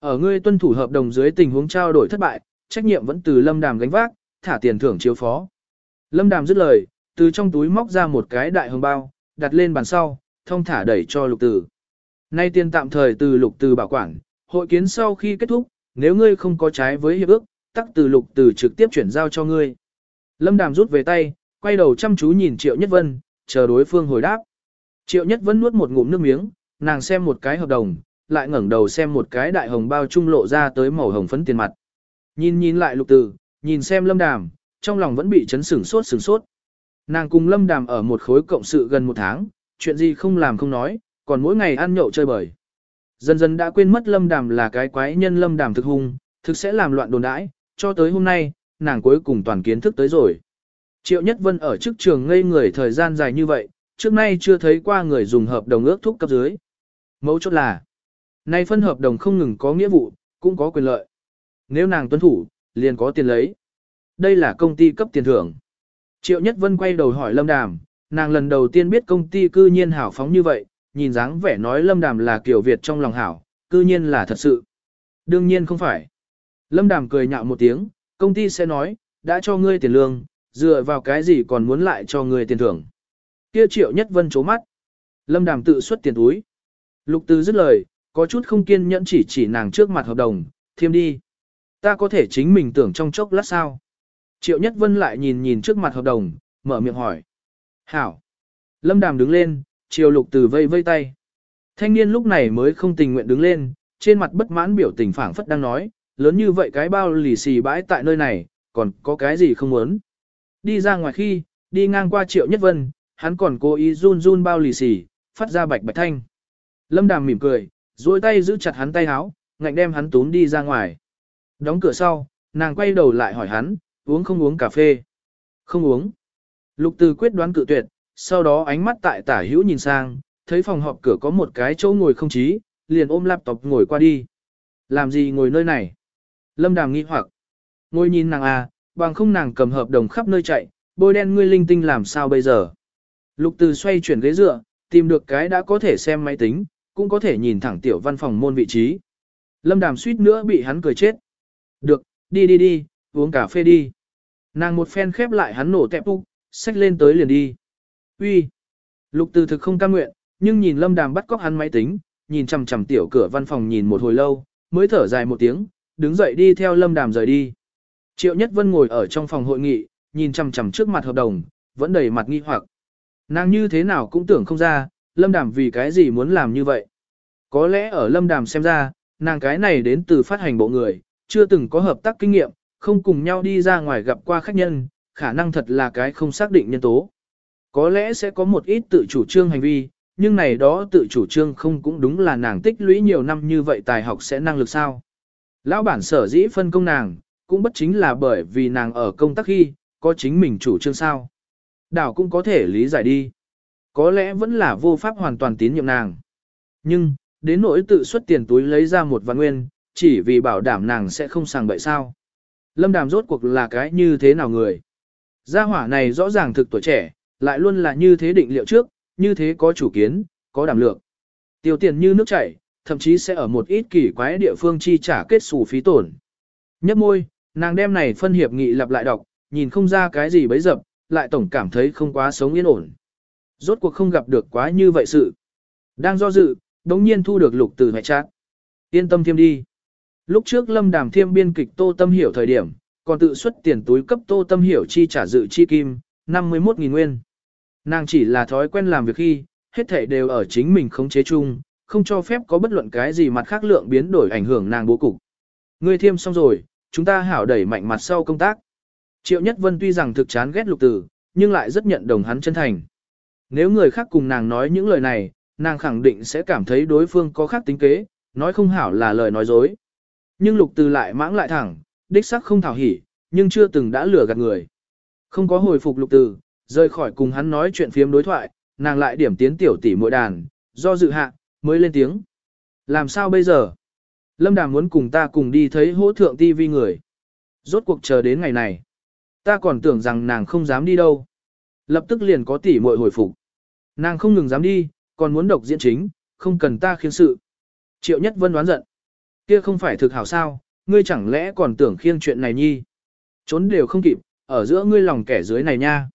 Ở ngươi tuân thủ hợp đồng dưới tình huống trao đổi thất bại, trách nhiệm vẫn từ Lâm Đàm gánh vác, thả tiền thưởng chiếu phó. Lâm Đàm dứt lời, từ trong túi móc ra một cái đại hồng bao, đặt lên bàn sau, thông thả đẩy cho lục tử. Nay tiền tạm thời từ lục tử bảo quản, hội kiến sau khi kết thúc, nếu ngươi không có trái với hiệp ước, tắc từ lục từ trực tiếp chuyển giao cho ngươi. Lâm Đàm rút về tay, quay đầu chăm chú nhìn Triệu Nhất Vân, chờ đối phương hồi đáp. Triệu Nhất Vân nuốt một ngụm nước miếng, nàng xem một cái hợp đồng, lại ngẩng đầu xem một cái đại hồng bao trung lộ ra tới màu hồng phấn tiền mặt. Nhìn nhìn lại lục từ, nhìn xem Lâm Đàm, trong lòng vẫn bị chấn sửng sốt sửng sốt. Nàng cùng Lâm Đàm ở một khối cộng sự gần một tháng, chuyện gì không làm không nói, còn mỗi ngày ăn nhậu chơi bời. Dần dần đã quên mất lâm đàm là cái quái nhân lâm đàm thực hung, thực sẽ làm loạn đồn đãi, cho tới hôm nay, nàng cuối cùng toàn kiến thức tới rồi. Triệu Nhất Vân ở chức trường ngây người thời gian dài như vậy, trước nay chưa thấy qua người dùng hợp đồng ước thúc cấp dưới. Mấu chốt là, nay phân hợp đồng không ngừng có nghĩa vụ, cũng có quyền lợi. Nếu nàng tuân thủ, liền có tiền lấy. Đây là công ty cấp tiền thưởng. Triệu Nhất Vân quay đầu hỏi Lâm Đàm, nàng lần đầu tiên biết công ty cư nhiên hảo phóng như vậy, nhìn dáng vẻ nói Lâm Đàm là kiểu Việt trong lòng hảo, cư nhiên là thật sự. Đương nhiên không phải. Lâm Đàm cười nhạo một tiếng, công ty sẽ nói, đã cho ngươi tiền lương, dựa vào cái gì còn muốn lại cho ngươi tiền thưởng. Kia Triệu Nhất Vân chố mắt. Lâm Đàm tự xuất tiền túi. Lục tư dứt lời, có chút không kiên nhẫn chỉ chỉ nàng trước mặt hợp đồng, thiêm đi. Ta có thể chính mình tưởng trong chốc lát sao. Triệu Nhất Vân lại nhìn nhìn trước mặt hợp đồng, mở miệng hỏi. Hảo. Lâm Đàm đứng lên, Triều Lục Từ vây vây tay. Thanh niên lúc này mới không tình nguyện đứng lên, trên mặt bất mãn biểu tình phảng phất đang nói, lớn như vậy cái bao lì xì bãi tại nơi này, còn có cái gì không muốn. Đi ra ngoài khi, đi ngang qua Triệu Nhất Vân, hắn còn cố ý run run bao lì xì, phát ra bạch bạch thanh. Lâm Đàm mỉm cười, duỗi tay giữ chặt hắn tay háo, ngạnh đem hắn tún đi ra ngoài. Đóng cửa sau, nàng quay đầu lại hỏi hắn, uống không uống cà phê? Không uống. Lục Từ quyết đoán cự tuyệt, sau đó ánh mắt tại tả hữu nhìn sang, thấy phòng họp cửa có một cái chỗ ngồi không chí, liền ôm laptop ngồi qua đi. Làm gì ngồi nơi này? Lâm Đàm nghi hoặc. Ngồi nhìn nàng à, bằng không nàng cầm hợp đồng khắp nơi chạy, bôi đen ngươi linh tinh làm sao bây giờ? Lục Từ xoay chuyển ghế dựa, tìm được cái đã có thể xem máy tính, cũng có thể nhìn thẳng tiểu văn phòng môn vị trí. Lâm Đàm suýt nữa bị hắn cười chết. Được, đi đi đi, uống cà phê đi. Nàng một phen khép lại hắn nổ tẹp úc, xách lên tới liền đi. Uy. Lục từ thực không cam nguyện, nhưng nhìn lâm đàm bắt cóc hắn máy tính, nhìn chằm chằm tiểu cửa văn phòng nhìn một hồi lâu, mới thở dài một tiếng, đứng dậy đi theo lâm đàm rời đi. Triệu Nhất Vân ngồi ở trong phòng hội nghị, nhìn chằm chằm trước mặt hợp đồng, vẫn đầy mặt nghi hoặc. Nàng như thế nào cũng tưởng không ra, lâm đàm vì cái gì muốn làm như vậy. Có lẽ ở lâm đàm xem ra, nàng cái này đến từ phát hành bộ người, chưa từng có hợp tác kinh nghiệm, không cùng nhau đi ra ngoài gặp qua khách nhân, khả năng thật là cái không xác định nhân tố. Có lẽ sẽ có một ít tự chủ trương hành vi, nhưng này đó tự chủ trương không cũng đúng là nàng tích lũy nhiều năm như vậy tài học sẽ năng lực sao. Lão bản sở dĩ phân công nàng, cũng bất chính là bởi vì nàng ở công tác khi, có chính mình chủ trương sao. Đảo cũng có thể lý giải đi. Có lẽ vẫn là vô pháp hoàn toàn tín nhiệm nàng. Nhưng, đến nỗi tự xuất tiền túi lấy ra một vạn nguyên, chỉ vì bảo đảm nàng sẽ không sàng bậy sao. Lâm đàm rốt cuộc là cái như thế nào người. Gia hỏa này rõ ràng thực tuổi trẻ, lại luôn là như thế định liệu trước, như thế có chủ kiến, có đảm lược. Tiêu tiền như nước chảy, thậm chí sẽ ở một ít kỳ quái địa phương chi trả kết xù phí tổn. Nhấp môi, nàng đem này phân hiệp nghị lặp lại đọc, nhìn không ra cái gì bấy dập, lại tổng cảm thấy không quá sống yên ổn. Rốt cuộc không gặp được quá như vậy sự. Đang do dự, đống nhiên thu được lục từ hệ chat. Yên tâm thêm đi. Lúc trước lâm đàm thiêm biên kịch tô tâm hiểu thời điểm, còn tự xuất tiền túi cấp tô tâm hiểu chi trả dự chi kim, 51.000 nguyên. Nàng chỉ là thói quen làm việc khi, hết thể đều ở chính mình khống chế chung, không cho phép có bất luận cái gì mặt khác lượng biến đổi ảnh hưởng nàng bố cục. Ngươi thiêm xong rồi, chúng ta hảo đẩy mạnh mặt sau công tác. Triệu Nhất Vân tuy rằng thực chán ghét lục tử, nhưng lại rất nhận đồng hắn chân thành. Nếu người khác cùng nàng nói những lời này, nàng khẳng định sẽ cảm thấy đối phương có khác tính kế, nói không hảo là lời nói dối. Nhưng lục từ lại mãng lại thẳng, đích sắc không thảo hỉ, nhưng chưa từng đã lừa gạt người. Không có hồi phục lục từ, rời khỏi cùng hắn nói chuyện phiếm đối thoại, nàng lại điểm tiến tiểu tỷ mỗi đàn, do dự hạ, mới lên tiếng. Làm sao bây giờ? Lâm Đàm muốn cùng ta cùng đi thấy hỗ thượng ti vi người. Rốt cuộc chờ đến ngày này. Ta còn tưởng rằng nàng không dám đi đâu. Lập tức liền có tỷ muội hồi phục. Nàng không ngừng dám đi, còn muốn độc diễn chính, không cần ta khiến sự. Triệu Nhất Vân đoán giận. Kia không phải thực hảo sao, ngươi chẳng lẽ còn tưởng khiêng chuyện này nhi. Trốn đều không kịp, ở giữa ngươi lòng kẻ dưới này nha.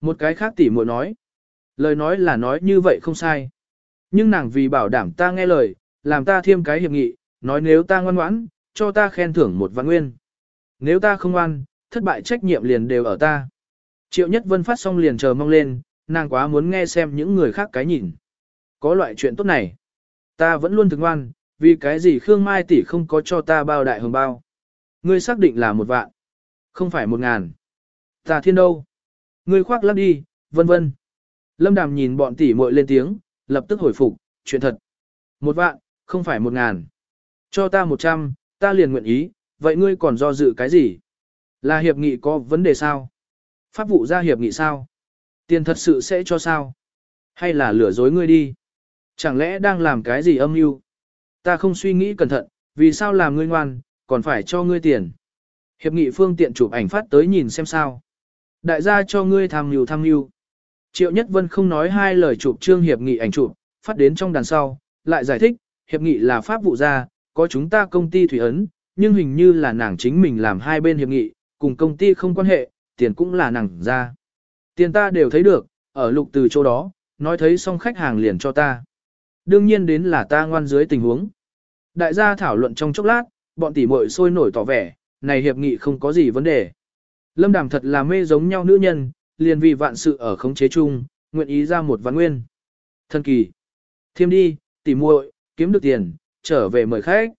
Một cái khác tỉ muội nói. Lời nói là nói như vậy không sai. Nhưng nàng vì bảo đảm ta nghe lời, làm ta thêm cái hiệp nghị, nói nếu ta ngoan ngoãn, cho ta khen thưởng một vạn nguyên. Nếu ta không ngoan, thất bại trách nhiệm liền đều ở ta. Triệu Nhất Vân phát xong liền chờ mong lên, nàng quá muốn nghe xem những người khác cái nhìn. Có loại chuyện tốt này. Ta vẫn luôn thực ngoan, vì cái gì Khương Mai tỷ không có cho ta bao đại hồng bao? Ngươi xác định là một vạn, không phải một ngàn. Ta thiên đâu? Ngươi khoác lắp đi, vân vân. Lâm Đàm nhìn bọn tỷ muội lên tiếng, lập tức hồi phục, chuyện thật. Một vạn, không phải một ngàn. Cho ta một trăm, ta liền nguyện ý, vậy ngươi còn do dự cái gì? Là hiệp nghị có vấn đề sao? Pháp vụ ra hiệp nghị sao? Tiền thật sự sẽ cho sao? Hay là lừa dối ngươi đi? Chẳng lẽ đang làm cái gì âm mưu? Ta không suy nghĩ cẩn thận, vì sao làm ngươi ngoan, còn phải cho ngươi tiền? Hiệp nghị phương tiện chụp ảnh phát tới nhìn xem sao. Đại gia cho ngươi tham nhiều tham nhiều. Triệu Nhất Vân không nói hai lời chụp trương hiệp nghị ảnh chụp, phát đến trong đàn sau, lại giải thích, hiệp nghị là pháp vụ gia, có chúng ta công ty thủy ấn, nhưng hình như là nàng chính mình làm hai bên hiệp nghị, cùng công ty không quan hệ, tiền cũng là nàng ra. Tiền ta đều thấy được, ở lục từ chỗ đó, nói thấy xong khách hàng liền cho ta. Đương nhiên đến là ta ngoan dưới tình huống. Đại gia thảo luận trong chốc lát, bọn tỷ muội sôi nổi tỏ vẻ, này hiệp nghị không có gì vấn đề. Lâm Đàm thật là mê giống nhau nữ nhân, liền vì vạn sự ở khống chế chung, nguyện ý ra một ván nguyên. Thân kỳ. Thiêm đi, tỷ muội, kiếm được tiền, trở về mời khách.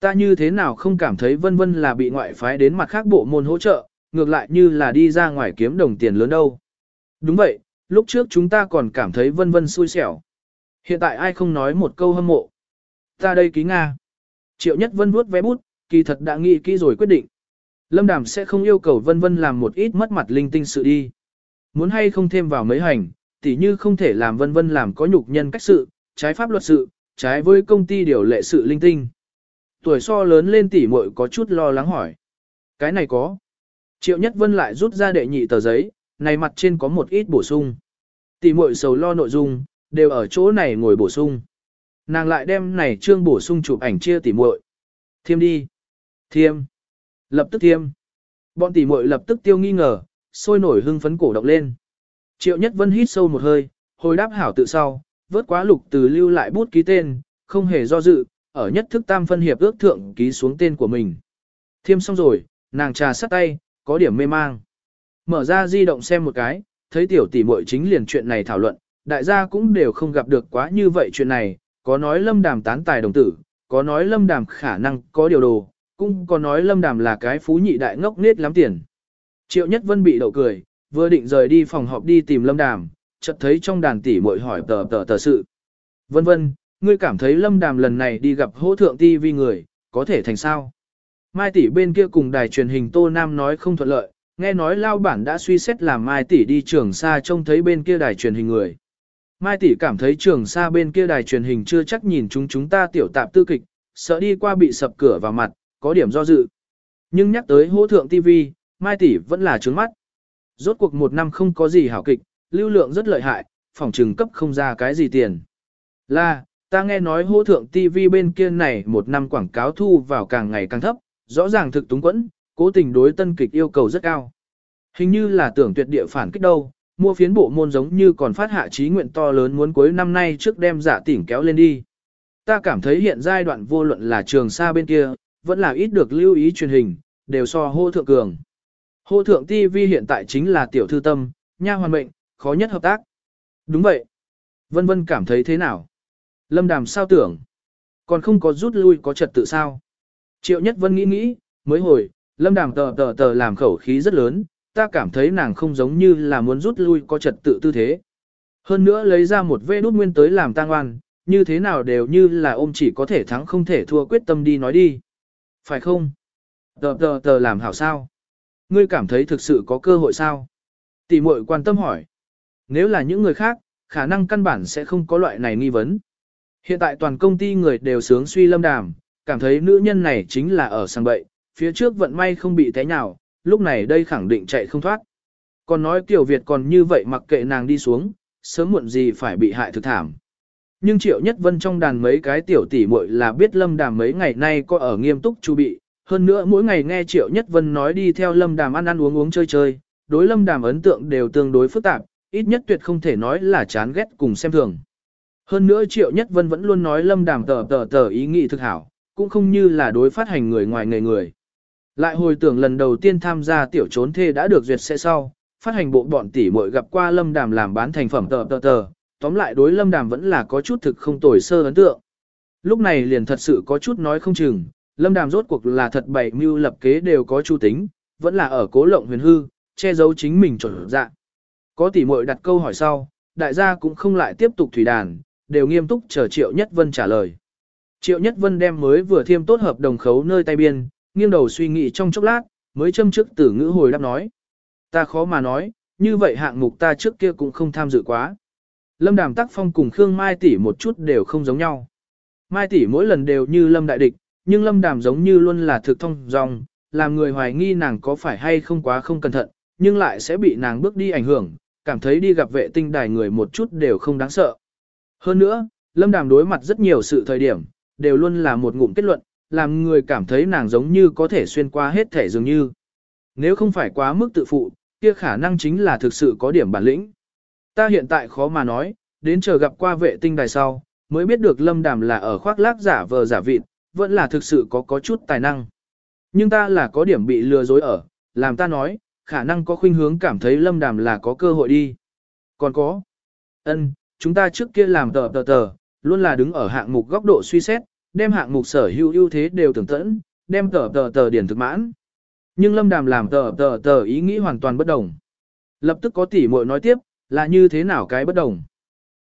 Ta như thế nào không cảm thấy vân vân là bị ngoại phái đến mặt khác bộ môn hỗ trợ, ngược lại như là đi ra ngoài kiếm đồng tiền lớn đâu. Đúng vậy, lúc trước chúng ta còn cảm thấy vân vân xui xẻo. Hiện tại ai không nói một câu hâm mộ. Ta đây ký Nga. Triệu Nhất Vân vuốt vé bút, kỳ thật đã nghĩ kỹ rồi quyết định. Lâm Đàm sẽ không yêu cầu vân vân làm một ít mất mặt linh tinh sự đi. Muốn hay không thêm vào mấy hành, tỉ như không thể làm vân vân làm có nhục nhân cách sự, trái pháp luật sự, trái với công ty điều lệ sự linh tinh. Tuổi so lớn lên tỉ muội có chút lo lắng hỏi. Cái này có. Triệu Nhất Vân lại rút ra đệ nhị tờ giấy, này mặt trên có một ít bổ sung. Tỉ muội sầu lo nội dung, đều ở chỗ này ngồi bổ sung. Nàng lại đem này trương bổ sung chụp ảnh chia tỉ muội. Thiêm đi. Thiêm. Lập tức thiêm. Bọn tỉ muội lập tức tiêu nghi ngờ, sôi nổi hưng phấn cổ động lên. Triệu Nhất Vân hít sâu một hơi, hồi đáp hảo tự sau, vớt quá lục từ lưu lại bút ký tên, không hề do dự, ở nhất thức tam phân hiệp ước thượng ký xuống tên của mình. Thiêm xong rồi, nàng trà sắt tay, có điểm mê mang. Mở ra di động xem một cái, thấy tiểu tỷ muội chính liền chuyện này thảo luận, đại gia cũng đều không gặp được quá như vậy chuyện này, có nói lâm đàm tán tài đồng tử, có nói lâm đàm khả năng có điều đồ, cũng có nói lâm đàm là cái phú nhị đại ngốc nết lắm tiền. Triệu Nhất Vân bị đậu cười, vừa định rời đi phòng họp đi tìm lâm đàm, chợt thấy trong đàn tỷ muội hỏi tờ tờ tờ sự. Vân vân, ngươi cảm thấy lâm đàm lần này đi gặp hỗ thượng ti vi người, có thể thành sao? Mai tỷ bên kia cùng đài truyền hình Tô Nam nói không thuận lợi, nghe nói lao bản đã suy xét làm Mai tỷ đi trường xa trông thấy bên kia đài truyền hình người. Mai tỷ cảm thấy trường xa bên kia đài truyền hình chưa chắc nhìn chúng chúng ta tiểu tạp tư kịch, sợ đi qua bị sập cửa vào mặt, có điểm do dự. Nhưng nhắc tới hỗ thượng TV, Mai tỷ vẫn là trướng mắt. Rốt cuộc một năm không có gì hảo kịch, lưu lượng rất lợi hại, phòng trừng cấp không ra cái gì tiền. Là, ta nghe nói hỗ thượng TV bên kia này một năm quảng cáo thu vào càng ngày càng thấp, rõ ràng thực túng quẫn, cố tình đối tân kịch yêu cầu rất cao. Hình như là tưởng tuyệt địa phản kích đâu, mua phiến bộ môn giống như còn phát hạ trí nguyện to lớn muốn cuối năm nay trước đem giả tỉnh kéo lên đi. Ta cảm thấy hiện giai đoạn vô luận là trường xa bên kia, vẫn là ít được lưu ý truyền hình, đều so hô thượng cường. Hô thượng TV hiện tại chính là tiểu thư tâm, nha hoàn mệnh, khó nhất hợp tác. Đúng vậy. Vân vân cảm thấy thế nào? Lâm đàm sao tưởng? Còn không có rút lui có trật tự sao? Triệu nhất vân nghĩ nghĩ, mới hồi, lâm đàm tờ tờ tờ làm khẩu khí rất lớn, ta cảm thấy nàng không giống như là muốn rút lui có trật tự tư thế. Hơn nữa lấy ra một vê nút nguyên tới làm tang oan, như thế nào đều như là ôm chỉ có thể thắng không thể thua quyết tâm đi nói đi. Phải không? Tờ tờ tờ làm hảo sao? Ngươi cảm thấy thực sự có cơ hội sao? Tỷ muội quan tâm hỏi. Nếu là những người khác, khả năng căn bản sẽ không có loại này nghi vấn. Hiện tại toàn công ty người đều sướng suy lâm đàm, cảm thấy nữ nhân này chính là ở sang bậy, phía trước vận may không bị té nhào, lúc này đây khẳng định chạy không thoát. Còn nói Kiều Việt còn như vậy mặc kệ nàng đi xuống, sớm muộn gì phải bị hại thực thảm. Nhưng Triệu Nhất Vân trong đàn mấy cái tiểu tỷ muội là biết Lâm Đàm mấy ngày nay có ở nghiêm túc chu bị, hơn nữa mỗi ngày nghe Triệu Nhất Vân nói đi theo Lâm Đàm ăn ăn uống uống chơi chơi, đối Lâm Đàm ấn tượng đều tương đối phức tạp, ít nhất tuyệt không thể nói là chán ghét cùng xem thường. Hơn nữa Triệu Nhất Vân vẫn luôn nói Lâm Đàm tờ tờ tờ ý nghĩ thực hảo, cũng không như là đối phát hành người ngoài người người. Lại hồi tưởng lần đầu tiên tham gia tiểu trốn thê đã được duyệt sẽ sau, phát hành bộ bọn tỷ muội gặp qua Lâm Đàm làm bán thành phẩm tờ tờ tờ, tóm lại đối Lâm Đàm vẫn là có chút thực không tồi sơ ấn tượng. Lúc này liền thật sự có chút nói không chừng, Lâm Đàm rốt cuộc là thật bảy mưu lập kế đều có chu tính, vẫn là ở cố lộng huyền hư, che giấu chính mình trở dạ. Có tỷ muội đặt câu hỏi sau, đại gia cũng không lại tiếp tục thủy đàn, đều nghiêm túc chờ Triệu Nhất Vân trả lời. Triệu Nhất Vân đem mới vừa thiêm tốt hợp đồng khấu nơi tay biên, nghiêng đầu suy nghĩ trong chốc lát, mới châm trước tử ngữ hồi đáp nói. Ta khó mà nói, như vậy hạng mục ta trước kia cũng không tham dự quá. Lâm Đàm Tắc Phong cùng Khương Mai tỷ một chút đều không giống nhau. Mai tỷ mỗi lần đều như Lâm đại địch, nhưng Lâm Đàm giống như luôn là thực thông dòng, làm người hoài nghi nàng có phải hay không quá không cẩn thận, nhưng lại sẽ bị nàng bước đi ảnh hưởng, cảm thấy đi gặp vệ tinh đài người một chút đều không đáng sợ. Hơn nữa, Lâm Đàm đối mặt rất nhiều sự thời điểm, đều luôn là một ngụm kết luận, làm người cảm thấy nàng giống như có thể xuyên qua hết thể dường như. Nếu không phải quá mức tự phụ, kia khả năng chính là thực sự có điểm bản lĩnh. Ta hiện tại khó mà nói, đến chờ gặp qua vệ tinh đài sau, mới biết được lâm đàm là ở khoác lác giả vờ giả vịt, vẫn là thực sự có có chút tài năng. Nhưng ta là có điểm bị lừa dối ở, làm ta nói, khả năng có khuynh hướng cảm thấy lâm đàm là có cơ hội đi. Còn có, ân, chúng ta trước kia làm tờ tờ tờ, luôn là đứng ở hạng mục góc độ suy xét, đem hạng mục sở hữu ưu thế đều tưởng tẫn, đem tờ tờ tờ điển thực mãn. Nhưng lâm đàm làm tờ tờ tờ ý nghĩ hoàn toàn bất đồng. Lập tức có tỉ muội nói tiếp, là như thế nào cái bất đồng.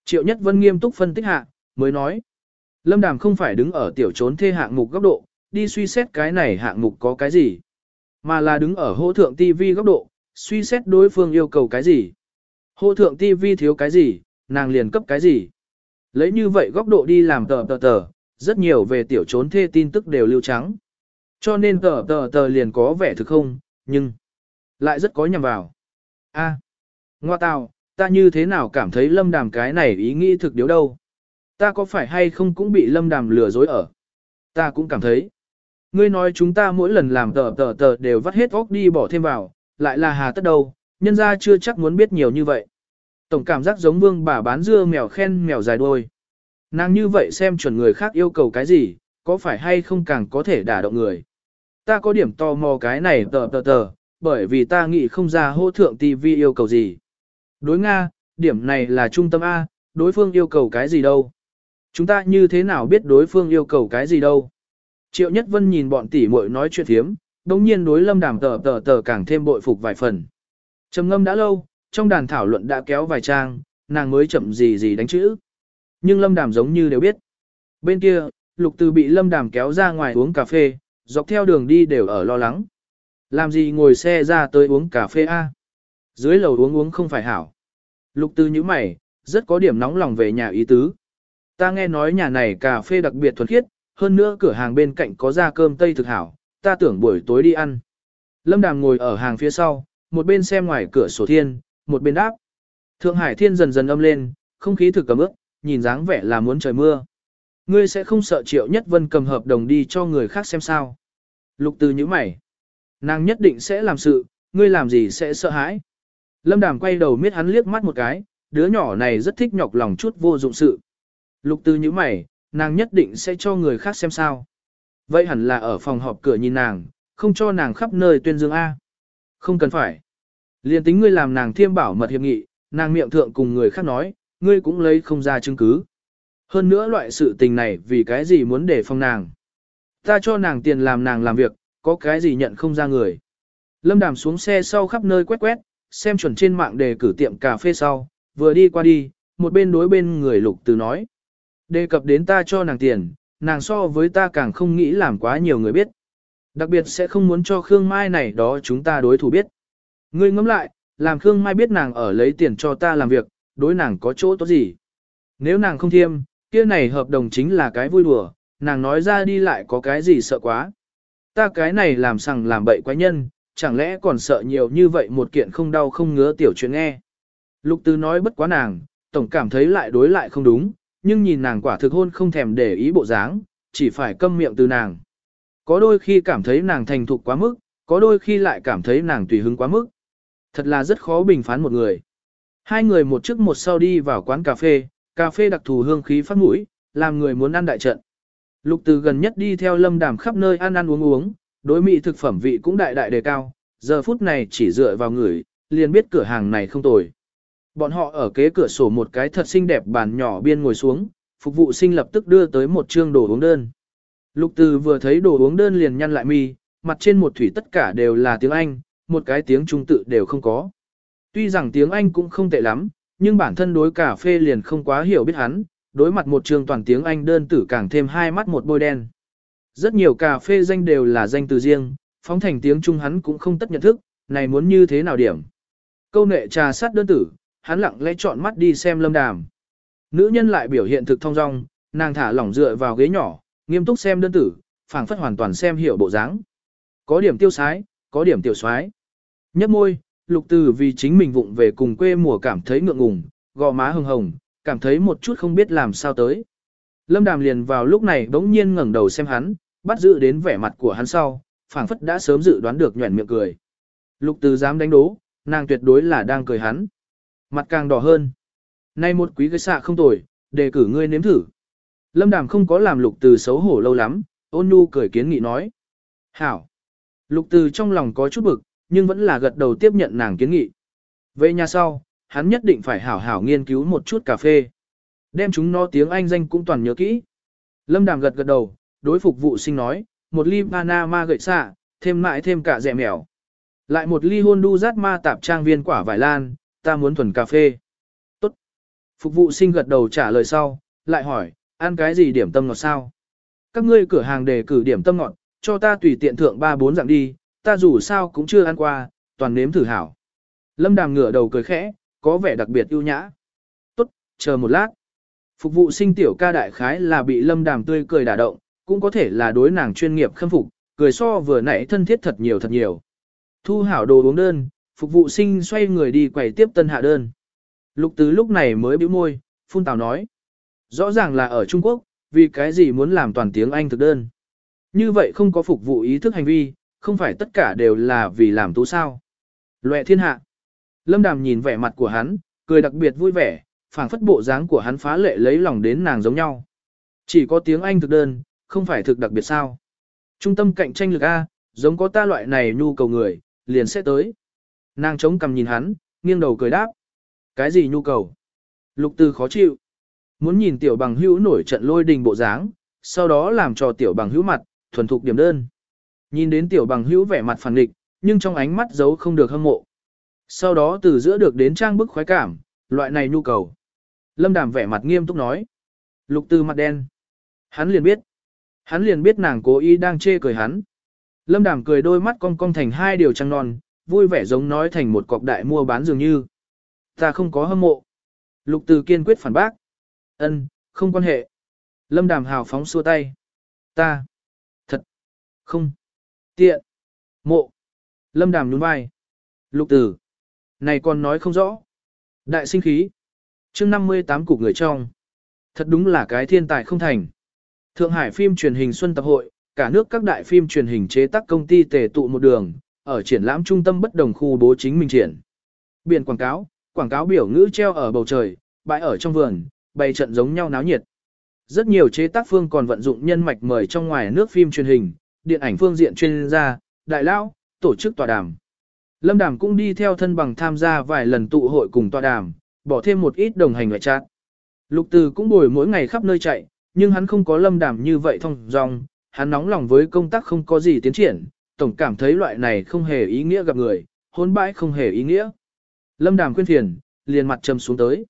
Triệu Nhất Vân nghiêm túc phân tích hạ, mới nói. Lâm Đàm không phải đứng ở tiểu trốn thê hạng mục góc độ, đi suy xét cái này hạng mục có cái gì. Mà là đứng ở hỗ thượng TV góc độ, suy xét đối phương yêu cầu cái gì. Hỗ thượng TV thiếu cái gì, nàng liền cấp cái gì. Lấy như vậy góc độ đi làm tờ tờ tờ, rất nhiều về tiểu trốn thê tin tức đều lưu trắng. Cho nên tờ tờ tờ liền có vẻ thực không, nhưng lại rất có nhằm vào. A, ngoa tào, ta như thế nào cảm thấy lâm đàm cái này ý nghĩ thực điếu đâu. Ta có phải hay không cũng bị lâm đàm lừa dối ở. Ta cũng cảm thấy. Ngươi nói chúng ta mỗi lần làm tờ tờ tờ đều vắt hết óc đi bỏ thêm vào, lại là hà tất đâu, nhân ra chưa chắc muốn biết nhiều như vậy. Tổng cảm giác giống vương bà bán dưa mèo khen mèo dài đuôi. Nàng như vậy xem chuẩn người khác yêu cầu cái gì, có phải hay không càng có thể đả động người. Ta có điểm tò mò cái này tờ tờ tờ, bởi vì ta nghĩ không ra hô thượng TV yêu cầu gì. Đối Nga, điểm này là trung tâm A, đối phương yêu cầu cái gì đâu. Chúng ta như thế nào biết đối phương yêu cầu cái gì đâu. Triệu Nhất Vân nhìn bọn tỷ muội nói chuyện thiếm, đồng nhiên đối lâm đàm tờ tờ tờ càng thêm bội phục vài phần. Trầm ngâm đã lâu, trong đàn thảo luận đã kéo vài trang, nàng mới chậm gì gì đánh chữ. Nhưng lâm đàm giống như đều biết. Bên kia, lục từ bị lâm đàm kéo ra ngoài uống cà phê, dọc theo đường đi đều ở lo lắng. Làm gì ngồi xe ra tới uống cà phê a? Dưới lầu uống uống không phải hảo. Lục từ như mày, rất có điểm nóng lòng về nhà ý tứ. Ta nghe nói nhà này cà phê đặc biệt thuần khiết, hơn nữa cửa hàng bên cạnh có ra cơm tây thực hảo, ta tưởng buổi tối đi ăn. Lâm Đàm ngồi ở hàng phía sau, một bên xem ngoài cửa sổ thiên, một bên đáp. Thượng Hải thiên dần dần âm lên, không khí thực cầm ướp, nhìn dáng vẻ là muốn trời mưa. Ngươi sẽ không sợ triệu nhất vân cầm hợp đồng đi cho người khác xem sao. Lục từ như mày. Nàng nhất định sẽ làm sự, ngươi làm gì sẽ sợ hãi. Lâm Đàm quay đầu miết hắn liếc mắt một cái, đứa nhỏ này rất thích nhọc lòng chút vô dụng sự. Lục từ như mày, nàng nhất định sẽ cho người khác xem sao. Vậy hẳn là ở phòng họp cửa nhìn nàng, không cho nàng khắp nơi tuyên dương A. Không cần phải. Liên tính ngươi làm nàng thiêm bảo mật hiệp nghị, nàng miệng thượng cùng người khác nói, ngươi cũng lấy không ra chứng cứ. Hơn nữa loại sự tình này vì cái gì muốn để phòng nàng. Ta cho nàng tiền làm nàng làm việc, có cái gì nhận không ra người. Lâm đàm xuống xe sau khắp nơi quét quét, xem chuẩn trên mạng đề cử tiệm cà phê sau, vừa đi qua đi, một bên đối bên người lục từ nói. Đề cập đến ta cho nàng tiền, nàng so với ta càng không nghĩ làm quá nhiều người biết. Đặc biệt sẽ không muốn cho Khương Mai này đó chúng ta đối thủ biết. Ngươi ngẫm lại, làm Khương Mai biết nàng ở lấy tiền cho ta làm việc, đối nàng có chỗ tốt gì. Nếu nàng không thiêm, kia này hợp đồng chính là cái vui đùa, nàng nói ra đi lại có cái gì sợ quá. Ta cái này làm sằng làm bậy quái nhân, chẳng lẽ còn sợ nhiều như vậy một kiện không đau không ngứa tiểu chuyện nghe. Lục Tư nói bất quá nàng, tổng cảm thấy lại đối lại không đúng, nhưng nhìn nàng quả thực hôn không thèm để ý bộ dáng, chỉ phải câm miệng từ nàng. Có đôi khi cảm thấy nàng thành thục quá mức, có đôi khi lại cảm thấy nàng tùy hứng quá mức. Thật là rất khó bình phán một người. Hai người một trước một sau đi vào quán cà phê, cà phê đặc thù hương khí phát mũi, làm người muốn ăn đại trận. Lục từ gần nhất đi theo lâm đàm khắp nơi ăn ăn uống uống, đối mỹ thực phẩm vị cũng đại đại đề cao, giờ phút này chỉ dựa vào người, liền biết cửa hàng này không tồi. Bọn họ ở kế cửa sổ một cái thật xinh đẹp bàn nhỏ biên ngồi xuống, phục vụ sinh lập tức đưa tới một chương đồ uống đơn. Lục từ vừa thấy đồ uống đơn liền nhăn lại mi, mặt trên một thủy tất cả đều là tiếng Anh, một cái tiếng Trung tự đều không có. Tuy rằng tiếng Anh cũng không tệ lắm, nhưng bản thân đối cà phê liền không quá hiểu biết hắn, đối mặt một trường toàn tiếng Anh đơn tử càng thêm hai mắt một bôi đen. Rất nhiều cà phê danh đều là danh từ riêng, phóng thành tiếng Trung hắn cũng không tất nhận thức, này muốn như thế nào điểm. Câu nệ trà sát đơn tử, hắn lặng lẽ chọn mắt đi xem lâm đàm. Nữ nhân lại biểu hiện thực thông dong, nàng thả lỏng dựa vào ghế nhỏ, nghiêm túc xem đơn tử, phảng phất hoàn toàn xem hiểu bộ dáng. Có điểm tiêu sái, có điểm tiểu soái. Nhấp môi, lục từ vì chính mình vụng về cùng quê mùa cảm thấy ngượng ngùng, gò má hồng hồng, cảm thấy một chút không biết làm sao tới. Lâm Đàm liền vào lúc này bỗng nhiên ngẩng đầu xem hắn, bắt giữ đến vẻ mặt của hắn sau, phảng phất đã sớm dự đoán được nhuẩn miệng cười. Lục từ dám đánh đố, nàng tuyệt đối là đang cười hắn. Mặt càng đỏ hơn. Nay một quý cái xạ không tồi, đề cử ngươi nếm thử. Lâm Đàm không có làm lục từ xấu hổ lâu lắm, ôn nhu cười kiến nghị nói. Hảo. Lục từ trong lòng có chút bực, nhưng vẫn là gật đầu tiếp nhận nàng kiến nghị. Về nhà sau, hắn nhất định phải hảo hảo nghiên cứu một chút cà phê. Đem chúng nó tiếng Anh danh cũng toàn nhớ kỹ. Lâm Đàm gật gật đầu, đối phục vụ sinh nói, một ly Panama gậy xạ, thêm mại thêm cả rẻ mèo. Lại một ly hôn đu rát ma tạp trang viên quả vải lan, ta muốn thuần cà phê. Tốt. Phục vụ sinh gật đầu trả lời sau, lại hỏi, ăn cái gì điểm tâm ngọt sao? Các ngươi cửa hàng đề cử điểm tâm ngọt, cho ta tùy tiện thượng 3-4 dạng đi, ta dù sao cũng chưa ăn qua, toàn nếm thử hảo. Lâm đàm ngửa đầu cười khẽ, có vẻ đặc biệt ưu nhã. Tốt, chờ một lát. Phục vụ sinh tiểu ca đại khái là bị lâm đàm tươi cười đả động, cũng có thể là đối nàng chuyên nghiệp khâm phục, cười so vừa nãy thân thiết thật nhiều thật nhiều. Thu hảo đồ uống đơn, phục vụ sinh xoay người đi quầy tiếp tân hạ đơn. Lục tứ lúc này mới bĩu môi, phun tào nói. Rõ ràng là ở Trung Quốc, vì cái gì muốn làm toàn tiếng Anh thực đơn. Như vậy không có phục vụ ý thức hành vi, không phải tất cả đều là vì làm tú sao. Loẹ thiên hạ. Lâm Đàm nhìn vẻ mặt của hắn, cười đặc biệt vui vẻ, phảng phất bộ dáng của hắn phá lệ lấy lòng đến nàng giống nhau. Chỉ có tiếng Anh thực đơn, không phải thực đặc biệt sao. Trung tâm cạnh tranh lực A, giống có ta loại này nhu cầu người, liền sẽ tới. Nàng chống cằm nhìn hắn, nghiêng đầu cười đáp. Cái gì nhu cầu? Lục từ khó chịu. Muốn nhìn tiểu bằng hữu nổi trận lôi đình bộ dáng, sau đó làm cho tiểu bằng hữu mặt, thuần thục điểm đơn. Nhìn đến tiểu bằng hữu vẻ mặt phản nghịch, nhưng trong ánh mắt giấu không được hâm mộ. Sau đó từ giữa được đến trang bức khoái cảm, loại này nhu cầu. Lâm Đàm vẻ mặt nghiêm túc nói. Lục Tư mặt đen. Hắn liền biết. Hắn liền biết nàng cố ý đang chê cười hắn. Lâm Đàm cười đôi mắt cong cong thành hai điều trăng non, vui vẻ giống nói thành một cọc đại mua bán dường như. Ta không có hâm mộ. Lục Từ kiên quyết phản bác. Ân, không quan hệ. Lâm Đàm hào phóng xua tay. Ta. Thật. Không. Tiện. Mộ. Lâm Đàm nhún vai. Lục tử, Này còn nói không rõ. Đại sinh khí chương 58 cục người trong. Thật đúng là cái thiên tài không thành. Thượng Hải phim truyền hình Xuân Tập Hội, cả nước các đại phim truyền hình chế tác công ty tề tụ một đường, ở triển lãm trung tâm bất đồng khu bố chính mình triển. Biển quảng cáo, quảng cáo biểu ngữ treo ở bầu trời, bãi ở trong vườn, bày trận giống nhau náo nhiệt. Rất nhiều chế tác phương còn vận dụng nhân mạch mời trong ngoài nước phim truyền hình, điện ảnh phương diện chuyên gia, đại lão, tổ chức tọa đàm. Lâm Đàm cũng đi theo thân bằng tham gia vài lần tụ hội cùng tọa đàm, bỏ thêm một ít đồng hành ngoại trạng Lục Từ cũng bồi mỗi ngày khắp nơi chạy, nhưng hắn không có lâm đàm như vậy thông dong, hắn nóng lòng với công tác không có gì tiến triển, tổng cảm thấy loại này không hề ý nghĩa gặp người, hôn bãi không hề ý nghĩa. Lâm đàm khuyên thiền liền mặt trầm xuống tới.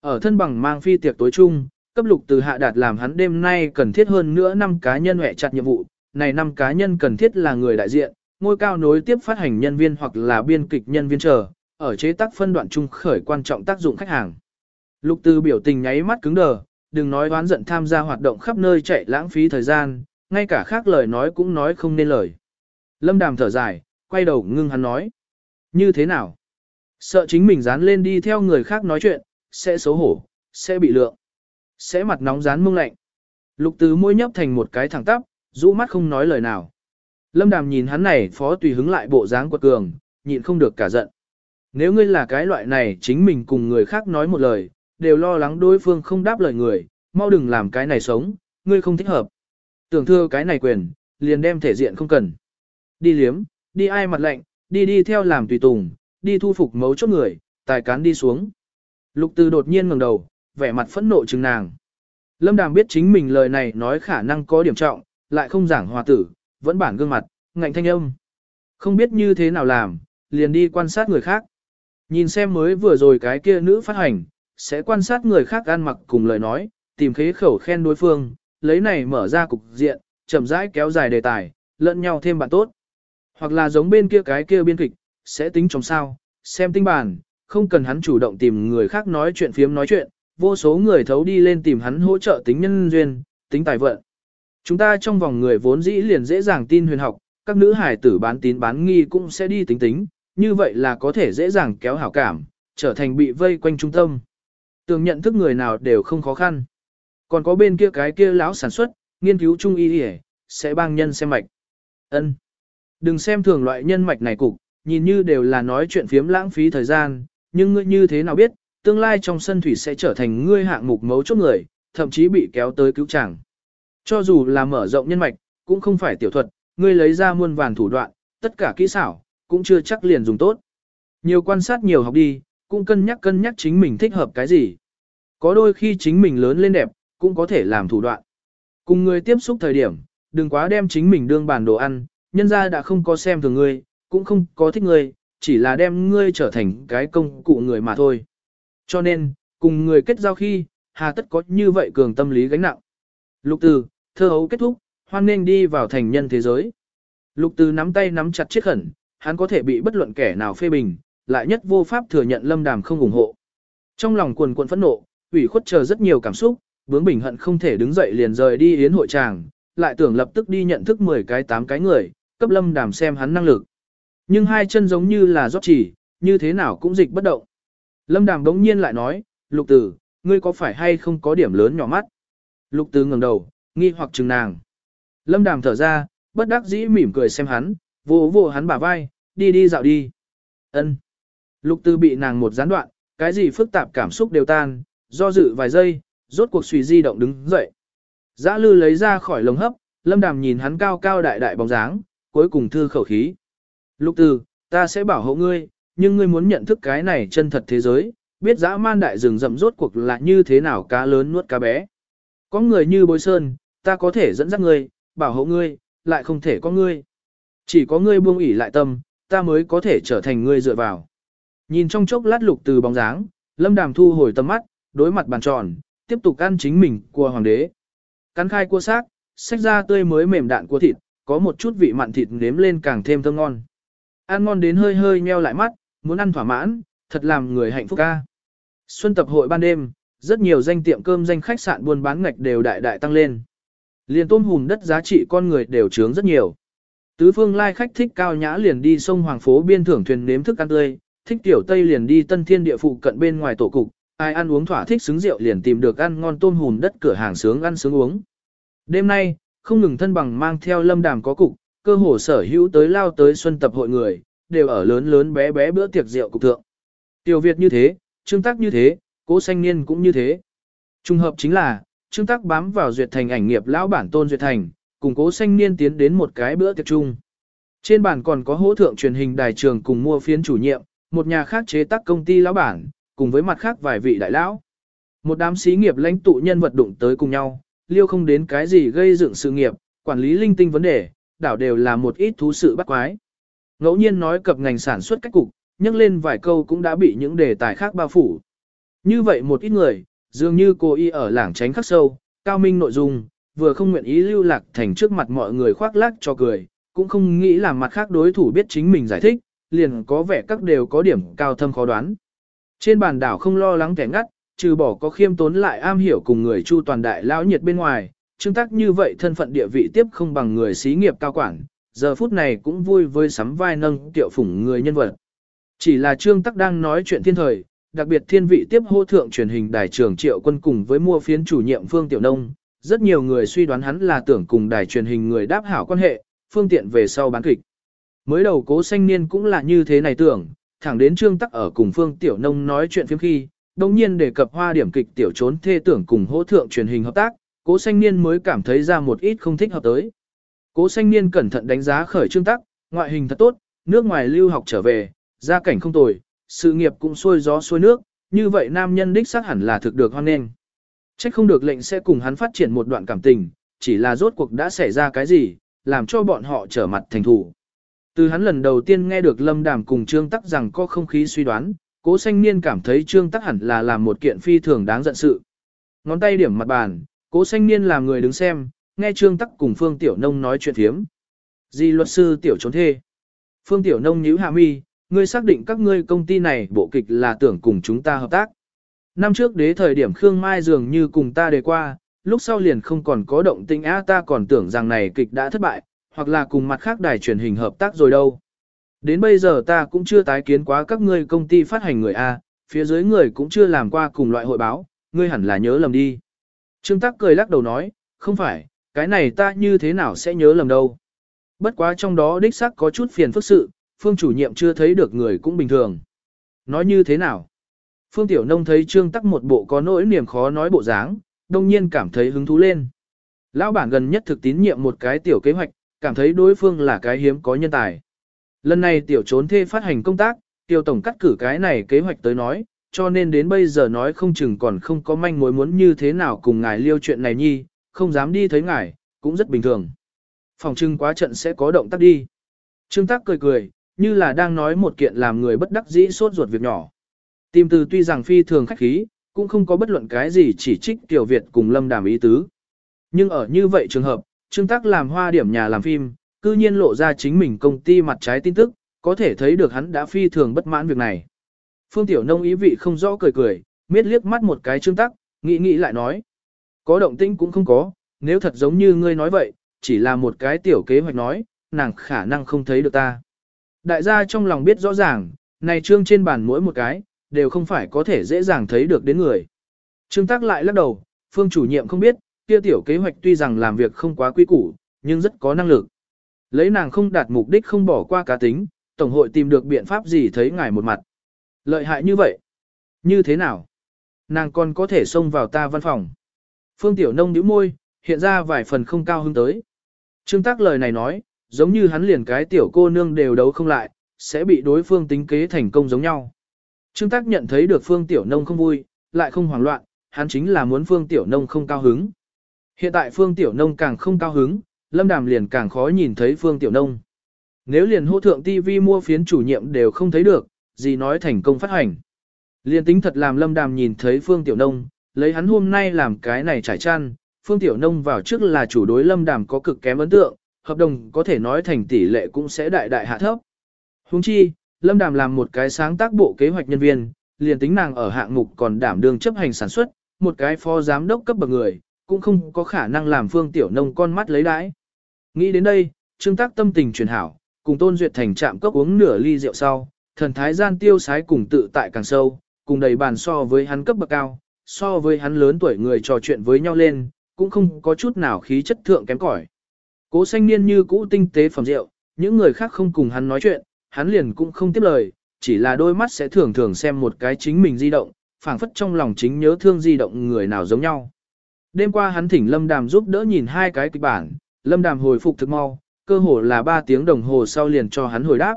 Ở thân bằng mang phi tiệc tối chung, cấp lục từ hạ đạt làm hắn đêm nay cần thiết hơn nữa năm cá nhân hẹ chặt nhiệm vụ, này năm cá nhân cần thiết là người đại diện, ngôi cao nối tiếp phát hành nhân viên hoặc là biên kịch nhân viên chờ, ở chế tác phân đoạn chung khởi quan trọng tác dụng khách hàng. Lục Từ biểu tình nháy mắt cứng đờ, đừng nói oán giận tham gia hoạt động khắp nơi chạy lãng phí thời gian, ngay cả khác lời nói cũng nói không nên lời. Lâm Đàm thở dài, quay đầu ngưng hắn nói. Như thế nào? Sợ chính mình dán lên đi theo người khác nói chuyện, sẽ xấu hổ, sẽ bị lượng, sẽ mặt nóng dán mông lạnh. Lục Từ môi nhấp thành một cái thẳng tắp, rũ mắt không nói lời nào. Lâm Đàm nhìn hắn này phó tùy hứng lại bộ dáng quật cường, nhịn không được cả giận. Nếu ngươi là cái loại này chính mình cùng người khác nói một lời, đều lo lắng đối phương không đáp lời người, mau đừng làm cái này sống, ngươi không thích hợp. Tưởng thưa cái này quyền, liền đem thể diện không cần. Đi liếm, đi ai mặt lạnh, đi đi theo làm tùy tùng, đi thu phục mấu chốt người, tài cán đi xuống. Lục từ đột nhiên ngẩng đầu, vẻ mặt phẫn nộ chừng nàng. Lâm Đàm biết chính mình lời này nói khả năng có điểm trọng, lại không giảng hòa tử, vẫn bản gương mặt, ngạnh thanh âm. Không biết như thế nào làm, liền đi quan sát người khác. Nhìn xem mới vừa rồi cái kia nữ phát hành, sẽ quan sát người khác ăn mặc cùng lời nói, tìm khế khẩu khen đối phương, lấy này mở ra cục diện, chậm rãi kéo dài đề tài, lẫn nhau thêm bạn tốt. Hoặc là giống bên kia cái kia biên kịch, sẽ tính trong sao, Xem tinh bản, không cần hắn chủ động tìm người khác nói chuyện phiếm nói chuyện, vô số người thấu đi lên tìm hắn hỗ trợ tính nhân duyên, tính tài vận. Chúng ta trong vòng người vốn dĩ liền dễ dàng tin huyền học, các nữ hài tử bán tín bán nghi cũng sẽ đi tính tính, như vậy là có thể dễ dàng kéo hảo cảm, trở thành bị vây quanh trung tâm. Tường nhận thức người nào đều không khó khăn. Còn có bên kia cái kia lão sản xuất, nghiên cứu trung y y sẽ bang nhân xem mạch. Ân, Đừng xem thường loại nhân mạch này cục, nhìn như đều là nói chuyện phiếm lãng phí thời gian, nhưng ngươi như thế nào biết, tương lai trong sân thủy sẽ trở thành ngươi hạng mục mấu chốt người, thậm chí bị kéo tới cứu chẳng. Cho dù là mở rộng nhân mạch, cũng không phải tiểu thuật, ngươi lấy ra muôn vàn thủ đoạn, tất cả kỹ xảo, cũng chưa chắc liền dùng tốt. Nhiều quan sát nhiều học đi, cũng cân nhắc cân nhắc chính mình thích hợp cái gì. Có đôi khi chính mình lớn lên đẹp, cũng có thể làm thủ đoạn. Cùng người tiếp xúc thời điểm, đừng quá đem chính mình đương bản đồ ăn, nhân ra đã không có xem thường ngươi, cũng không có thích ngươi, chỉ là đem ngươi trở thành cái công cụ người mà thôi. Cho nên, cùng người kết giao khi, hà tất có như vậy cường tâm lý gánh nặng. Lục từ, thơ hấu kết thúc, hoan nên đi vào thành nhân thế giới. Lục từ nắm tay nắm chặt chiếc khẩn, hắn có thể bị bất luận kẻ nào phê bình, lại nhất vô pháp thừa nhận lâm đàm không ủng hộ. Trong lòng quần quần phẫn nộ, ủy khuất chờ rất nhiều cảm xúc, bướng bình hận không thể đứng dậy liền rời đi yến hội tràng, lại tưởng lập tức đi nhận thức 10 cái 8 cái người, cấp lâm đàm xem hắn năng lực. Nhưng hai chân giống như là rót chỉ, như thế nào cũng dịch bất động. Lâm đàm đống nhiên lại nói, lục tử, ngươi có phải hay không có điểm lớn nhỏ mắt? Lục tử ngẩng đầu, nghi hoặc chừng nàng. Lâm đàm thở ra, bất đắc dĩ mỉm cười xem hắn, vô vô hắn bả vai, đi đi dạo đi. Ân. Lục tư bị nàng một gián đoạn, cái gì phức tạp cảm xúc đều tan, do dự vài giây, rốt cuộc suy di động đứng dậy. giã lư lấy ra khỏi lồng hấp, lâm đàm nhìn hắn cao cao đại đại bóng dáng, cuối cùng thư khẩu khí. Lục từ, ta sẽ bảo hộ ngươi, nhưng ngươi muốn nhận thức cái này chân thật thế giới, biết dã man đại rừng rậm rốt cuộc là như thế nào cá lớn nuốt cá bé. Có người như bối sơn, ta có thể dẫn dắt ngươi, bảo hộ ngươi, lại không thể có ngươi. Chỉ có ngươi buông ỉ lại tâm, ta mới có thể trở thành ngươi dựa vào. Nhìn trong chốc lát lục từ bóng dáng, lâm đàm thu hồi tầm mắt, đối mặt bàn tròn, tiếp tục ăn chính mình của hoàng đế. Cắn khai cua xác, xách ra tươi mới mềm đạn cua thịt, có một chút vị mặn thịt nếm lên càng thêm thơm ngon. Ăn ngon đến hơi hơi nheo lại mắt, muốn ăn thỏa mãn, thật làm người hạnh phúc ca. Xuân tập hội ban đêm, rất nhiều danh tiệm cơm danh khách sạn buôn bán ngạch đều đại đại tăng lên. Liền tôm hùm đất giá trị con người đều trướng rất nhiều. Tứ phương lai khách thích cao nhã liền đi sông Hoàng phố biên thưởng thuyền nếm thức ăn tươi, thích tiểu Tây liền đi tân thiên địa phụ cận bên ngoài tổ cục, ai ăn uống thỏa thích xứng rượu liền tìm được ăn ngon tôm hùm đất cửa hàng sướng ăn sướng uống. Đêm nay, không ngừng thân bằng mang theo lâm đàm có cục, cơ hồ sở hữu tới lao tới xuân tập hội người, đều ở lớn lớn bé bé bữa tiệc rượu cục thượng. Tiểu Việt như thế, Trương Tác như thế, Cố Xanh Niên cũng như thế. Trung hợp chính là, Trương tắc bám vào Duyệt Thành ảnh nghiệp lão bản Tôn Duyệt Thành, cùng Cố Xanh Niên tiến đến một cái bữa tiệc chung. Trên bàn còn có hỗ thượng truyền hình đài trường cùng mua phiến chủ nhiệm, một nhà khác chế tác công ty lão bản, cùng với mặt khác vài vị đại lão. Một đám sĩ nghiệp lãnh tụ nhân vật đụng tới cùng nhau, liêu không đến cái gì gây dựng sự nghiệp, quản lý linh tinh vấn đề, đảo đều là một ít thú sự bắt quái. Ngẫu nhiên nói cập ngành sản xuất cách cục, nhắc lên vài câu cũng đã bị những đề tài khác bao phủ. Như vậy một ít người, dường như cô y ở lảng tránh khắc sâu, cao minh nội dung, vừa không nguyện ý lưu lạc thành trước mặt mọi người khoác lác cho cười, cũng không nghĩ làm mặt khác đối thủ biết chính mình giải thích, liền có vẻ các đều có điểm cao thâm khó đoán. Trên bàn đảo không lo lắng kẻ ngắt, trừ bỏ có khiêm tốn lại am hiểu cùng người chu toàn đại lão nhiệt bên ngoài, trương tác như vậy thân phận địa vị tiếp không bằng người xí nghiệp cao quản, giờ phút này cũng vui với sắm vai nâng tiệu phủng người nhân vật. Chỉ là trương tắc đang nói chuyện thiên thời, đặc biệt thiên vị tiếp hô thượng truyền hình đài trưởng triệu quân cùng với mua phiến chủ nhiệm Phương Tiểu Nông, rất nhiều người suy đoán hắn là tưởng cùng đài truyền hình người đáp hảo quan hệ, phương tiện về sau bán kịch. Mới đầu cố xanh niên cũng là như thế này tưởng, thẳng đến trương tắc ở cùng Phương Tiểu Nông nói chuyện phiếm khi, đồng nhiên đề cập hoa điểm kịch tiểu trốn thê tưởng cùng hỗ thượng truyền hình hợp tác, cố xanh niên mới cảm thấy ra một ít không thích hợp tới. Cố xanh niên cẩn thận đánh giá khởi trương tắc, ngoại hình thật tốt, nước ngoài lưu học trở về, gia cảnh không tồi, sự nghiệp cũng xuôi gió xuôi nước, như vậy nam nhân đích xác hẳn là thực được hoan nghênh. Trách không được lệnh sẽ cùng hắn phát triển một đoạn cảm tình, chỉ là rốt cuộc đã xảy ra cái gì, làm cho bọn họ trở mặt thành thủ. Từ hắn lần đầu tiên nghe được Lâm Đàm cùng Trương Tắc rằng có không khí suy đoán, Cố sanh Niên cảm thấy Trương Tắc hẳn là làm một kiện phi thường đáng giận sự. Ngón tay điểm mặt bàn, Cố sanh Niên làm người đứng xem, nghe Trương Tắc cùng Phương Tiểu Nông nói chuyện thiếm. Di luật sư tiểu trốn thê. Phương Tiểu Nông nhíu hạ mi, ngươi xác định các ngươi công ty này bộ kịch là tưởng cùng chúng ta hợp tác. Năm trước đế thời điểm Khương Mai dường như cùng ta đề qua, lúc sau liền không còn có động tĩnh á ta còn tưởng rằng này kịch đã thất bại, hoặc là cùng mặt khác đài truyền hình hợp tác rồi đâu. Đến bây giờ ta cũng chưa tái kiến quá các ngươi công ty phát hành người A, phía dưới người cũng chưa làm qua cùng loại hội báo, ngươi hẳn là nhớ lầm đi. Trương Tắc cười lắc đầu nói, không phải, cái này ta như thế nào sẽ nhớ lầm đâu. Bất quá trong đó đích xác có chút phiền phức sự, phương chủ nhiệm chưa thấy được người cũng bình thường. Nói như thế nào? Phương Tiểu Nông thấy Trương Tắc một bộ có nỗi niềm khó nói bộ dáng, đông nhiên cảm thấy hứng thú lên. Lão bản gần nhất thực tín nhiệm một cái tiểu kế hoạch, cảm thấy đối phương là cái hiếm có nhân tài. Lần này tiểu trốn thê phát hành công tác, tiêu tổng cắt cử cái này kế hoạch tới nói, cho nên đến bây giờ nói không chừng còn không có manh mối muốn như thế nào cùng ngài liêu chuyện này nhi, không dám đi thấy ngài, cũng rất bình thường. Phòng trưng quá trận sẽ có động tác đi. Trương Tắc cười cười, như là đang nói một kiện làm người bất đắc dĩ sốt ruột việc nhỏ. Tìm từ tuy rằng phi thường khách khí, cũng không có bất luận cái gì chỉ trích Tiểu Việt cùng Lâm Đàm ý tứ. Nhưng ở như vậy trường hợp, Trương tắc làm hoa điểm nhà làm phim, cư nhiên lộ ra chính mình công ty mặt trái tin tức, có thể thấy được hắn đã phi thường bất mãn việc này. Phương Tiểu Nông ý vị không rõ cười cười, miết liếc mắt một cái Trương tắc, nghĩ nghĩ lại nói. Có động tĩnh cũng không có, nếu thật giống như ngươi nói vậy, chỉ là một cái tiểu kế hoạch nói, nàng khả năng không thấy được ta. Đại gia trong lòng biết rõ ràng, này trương trên bàn mỗi một cái, đều không phải có thể dễ dàng thấy được đến người. Trương Tác lại lắc đầu, phương chủ nhiệm không biết, kia tiểu kế hoạch tuy rằng làm việc không quá quy củ, nhưng rất có năng lực. Lấy nàng không đạt mục đích không bỏ qua cá tính, Tổng hội tìm được biện pháp gì thấy ngài một mặt. Lợi hại như vậy. Như thế nào? Nàng còn có thể xông vào ta văn phòng. Phương Tiểu Nông nhíu môi, hiện ra vài phần không cao hứng tới. Trương Tác lời này nói, giống như hắn liền cái tiểu cô nương đều đấu không lại, sẽ bị đối phương tính kế thành công giống nhau. Trương Tác nhận thấy được Phương Tiểu Nông không vui, lại không hoảng loạn, hắn chính là muốn Phương Tiểu Nông không cao hứng. Hiện tại Phương Tiểu Nông càng không cao hứng, Lâm Đàm liền càng khó nhìn thấy Phương Tiểu Nông. Nếu liền hô thượng TV mua phiến chủ nhiệm đều không thấy được, gì nói thành công phát hành. Liên tính thật làm Lâm Đàm nhìn thấy Phương Tiểu Nông, lấy hắn hôm nay làm cái này trải chăn, Phương Tiểu Nông vào trước là chủ đối Lâm Đàm có cực kém ấn tượng, hợp đồng có thể nói thành tỷ lệ cũng sẽ đại đại hạ thấp. Huống chi, Lâm Đàm làm một cái sáng tác bộ kế hoạch nhân viên, liền tính nàng ở hạng mục còn đảm đương chấp hành sản xuất, một cái phó giám đốc cấp bậc người, cũng không có khả năng làm Phương Tiểu Nông con mắt lấy đãi. Nghĩ đến đây, Trương Tác tâm tình truyền hảo, cùng Tôn Duyệt Thành chạm cốc uống nửa ly rượu sau, thần thái gian tiêu sái cùng tự tại càng sâu, cùng đầy bàn so với hắn cấp bậc cao, so với hắn lớn tuổi người trò chuyện với nhau lên, cũng không có chút nào khí chất thượng kém cỏi. Cố xanh niên như cũ tinh tế phẩm rượu, những người khác không cùng hắn nói chuyện, hắn liền cũng không tiếp lời, chỉ là đôi mắt sẽ thường thường xem một cái chính mình di động, phảng phất trong lòng chính nhớ thương di động người nào giống nhau. Đêm qua hắn thỉnh Lâm Đàm giúp đỡ nhìn hai cái kịch bản, Lâm Đàm hồi phục thực mau, cơ hồ là 3 tiếng đồng hồ sau liền cho hắn hồi đáp.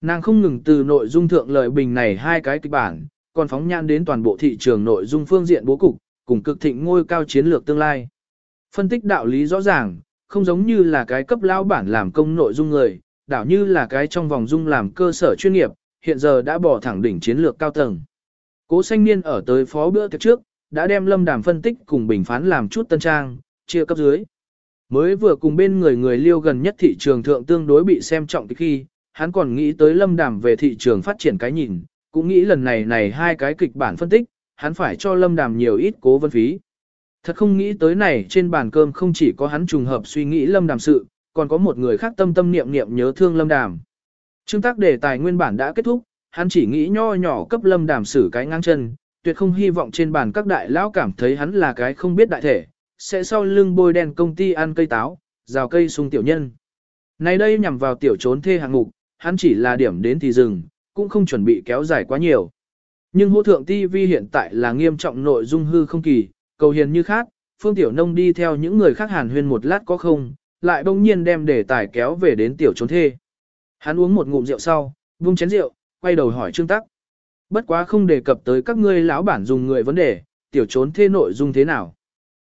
Nàng không ngừng từ nội dung thượng lời bình này hai cái kịch bản, còn phóng nhan đến toàn bộ thị trường nội dung phương diện bố cục, cùng cực thịnh ngôi cao chiến lược tương lai. Phân tích đạo lý rõ ràng, không giống như là cái cấp lao bản làm công nội dung người, đảo như là cái trong vòng dung làm cơ sở chuyên nghiệp, hiện giờ đã bỏ thẳng đỉnh chiến lược cao tầng. Cố Sanh niên ở tới phó bữa tiệc trước, đã đem lâm đàm phân tích cùng bình phán làm chút tân trang, chia cấp dưới. Mới vừa cùng bên người người liêu gần nhất thị trường thượng tương đối bị xem trọng khi, hắn còn nghĩ tới lâm đàm về thị trường phát triển cái nhìn, cũng nghĩ lần này này hai cái kịch bản phân tích, hắn phải cho lâm đàm nhiều ít cố vân phí. Thật không nghĩ tới này trên bàn cơm không chỉ có hắn trùng hợp suy nghĩ lâm đàm sự, còn có một người khác tâm tâm niệm niệm nhớ thương lâm đàm. Trương tác đề tài nguyên bản đã kết thúc, hắn chỉ nghĩ nho nhỏ cấp lâm đàm xử cái ngang chân, tuyệt không hy vọng trên bàn các đại lão cảm thấy hắn là cái không biết đại thể, sẽ sau lưng bôi đen công ty ăn cây táo, rào cây sung tiểu nhân. Này đây nhằm vào tiểu trốn thê hạng mục, hắn chỉ là điểm đến thì dừng, cũng không chuẩn bị kéo dài quá nhiều. Nhưng hỗ thượng TV hiện tại là nghiêm trọng nội dung hư không kỳ, cầu hiền như khác, Phương Tiểu Nông đi theo những người khác hàn huyên một lát có không, lại bỗng nhiên đem đề tài kéo về đến tiểu trốn thê. Hắn uống một ngụm rượu sau, vung chén rượu, quay đầu hỏi Trương Tắc. Bất quá không đề cập tới các ngươi lão bản dùng người vấn đề, tiểu trốn thê nội dung thế nào.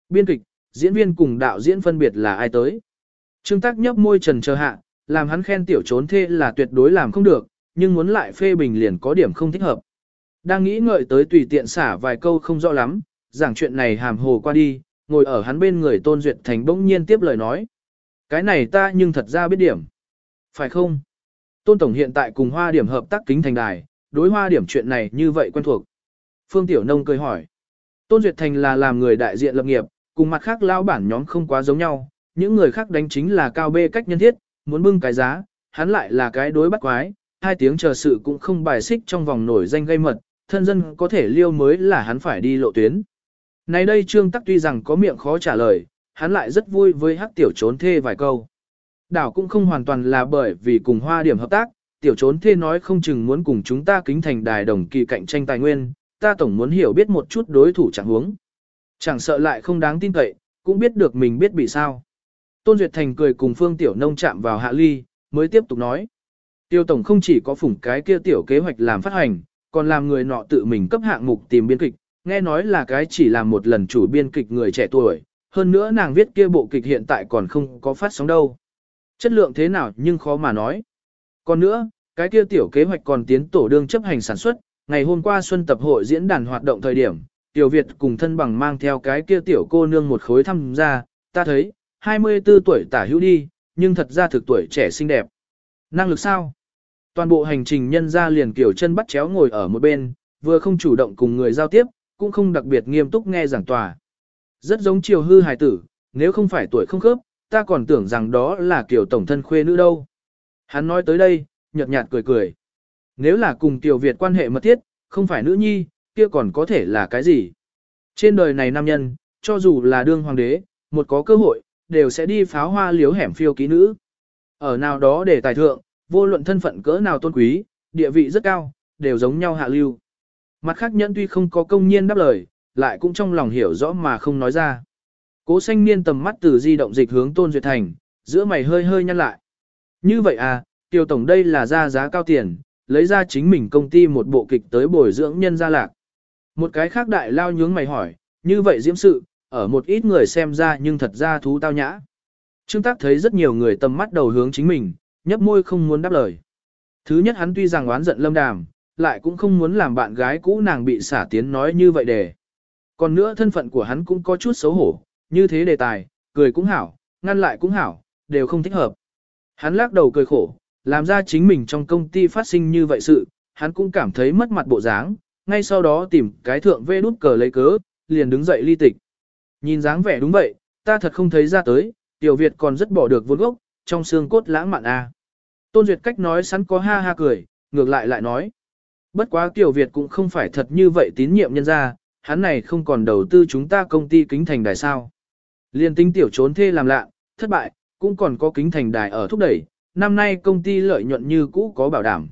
Biên kịch, diễn viên cùng đạo diễn phân biệt là ai tới. Trương Tắc nhấp môi trần chờ hạ, làm hắn khen tiểu trốn thê là tuyệt đối làm không được, nhưng muốn lại phê bình liền có điểm không thích hợp. Đang nghĩ ngợi tới tùy tiện xả vài câu không rõ lắm, giảng chuyện này hàm hồ qua đi, ngồi ở hắn bên người Tôn Duyệt Thành bỗng nhiên tiếp lời nói. Cái này ta nhưng thật ra biết điểm. Phải không? Tôn Tổng hiện tại cùng hoa điểm hợp tác kính thành đài, đối hoa điểm chuyện này như vậy quen thuộc. Phương Tiểu Nông cười hỏi. Tôn Duyệt Thành là làm người đại diện lập nghiệp, cùng mặt khác lao bản nhóm không quá giống nhau, những người khác đánh chính là cao bê cách nhân thiết, muốn bưng cái giá, hắn lại là cái đối bắt quái, hai tiếng chờ sự cũng không bài xích trong vòng nổi danh gây mật, thân dân có thể liêu mới là hắn phải đi lộ tuyến. Này đây Trương Tắc tuy rằng có miệng khó trả lời, hắn lại rất vui với hắc tiểu trốn thê vài câu. Đảo cũng không hoàn toàn là bởi vì cùng hoa điểm hợp tác, tiểu trốn thê nói không chừng muốn cùng chúng ta kính thành đài đồng kỳ cạnh tranh tài nguyên, ta tổng muốn hiểu biết một chút đối thủ chẳng huống. Chẳng sợ lại không đáng tin cậy, cũng biết được mình biết bị sao. Tôn Duyệt Thành cười cùng Phương Tiểu Nông chạm vào hạ ly, mới tiếp tục nói. Tiêu Tổng không chỉ có phủng cái kia tiểu kế hoạch làm phát hành, còn làm người nọ tự mình cấp hạng mục tìm biên kịch, nghe nói là cái chỉ làm một lần chủ biên kịch người trẻ tuổi, hơn nữa nàng viết kia bộ kịch hiện tại còn không có phát sóng đâu. Chất lượng thế nào nhưng khó mà nói. Còn nữa, cái kia tiểu kế hoạch còn tiến tổ đương chấp hành sản xuất, ngày hôm qua xuân tập hội diễn đàn hoạt động thời điểm, tiểu Việt cùng thân bằng mang theo cái kia tiểu cô nương một khối thăm ra, ta thấy, 24 tuổi tả hữu đi, nhưng thật ra thực tuổi trẻ xinh đẹp. Năng lực sao? Toàn bộ hành trình nhân ra liền kiểu chân bắt chéo ngồi ở một bên, vừa không chủ động cùng người giao tiếp, cũng không đặc biệt nghiêm túc nghe giảng tòa. Rất giống chiều hư hài tử, nếu không phải tuổi không khớp, ta còn tưởng rằng đó là kiểu tổng thân khuê nữ đâu. Hắn nói tới đây, nhợt nhạt cười cười. Nếu là cùng tiểu Việt quan hệ mật thiết, không phải nữ nhi, kia còn có thể là cái gì? Trên đời này nam nhân, cho dù là đương hoàng đế, một có cơ hội, đều sẽ đi pháo hoa liếu hẻm phiêu ký nữ. Ở nào đó để tài thượng, vô luận thân phận cỡ nào tôn quý, địa vị rất cao, đều giống nhau hạ lưu. Mặt khác nhẫn tuy không có công nhiên đáp lời, lại cũng trong lòng hiểu rõ mà không nói ra. Cố xanh niên tầm mắt từ di động dịch hướng tôn duyệt thành, giữa mày hơi hơi nhăn lại. Như vậy à, tiêu tổng đây là ra giá cao tiền, lấy ra chính mình công ty một bộ kịch tới bồi dưỡng nhân gia lạc. Một cái khác đại lao nhướng mày hỏi, như vậy diễm sự, ở một ít người xem ra nhưng thật ra thú tao nhã. Trương Tác thấy rất nhiều người tầm mắt đầu hướng chính mình, nhấp môi không muốn đáp lời. Thứ nhất hắn tuy rằng oán giận lâm đàm, lại cũng không muốn làm bạn gái cũ nàng bị xả tiến nói như vậy để. Còn nữa thân phận của hắn cũng có chút xấu hổ, như thế đề tài, cười cũng hảo, ngăn lại cũng hảo, đều không thích hợp. Hắn lắc đầu cười khổ, làm ra chính mình trong công ty phát sinh như vậy sự, hắn cũng cảm thấy mất mặt bộ dáng, ngay sau đó tìm cái thượng vê nút cờ lấy cớ, liền đứng dậy ly tịch. Nhìn dáng vẻ đúng vậy, ta thật không thấy ra tới, tiểu Việt còn rất bỏ được vốn gốc, trong xương cốt lãng mạn a. Tôn Duyệt cách nói sẵn có ha ha cười, ngược lại lại nói. Bất quá tiểu Việt cũng không phải thật như vậy tín nhiệm nhân ra, hắn này không còn đầu tư chúng ta công ty kính thành đài sao. Liên tinh tiểu trốn thê làm lạ, thất bại, cũng còn có kính thành đài ở thúc đẩy, năm nay công ty lợi nhuận như cũ có bảo đảm.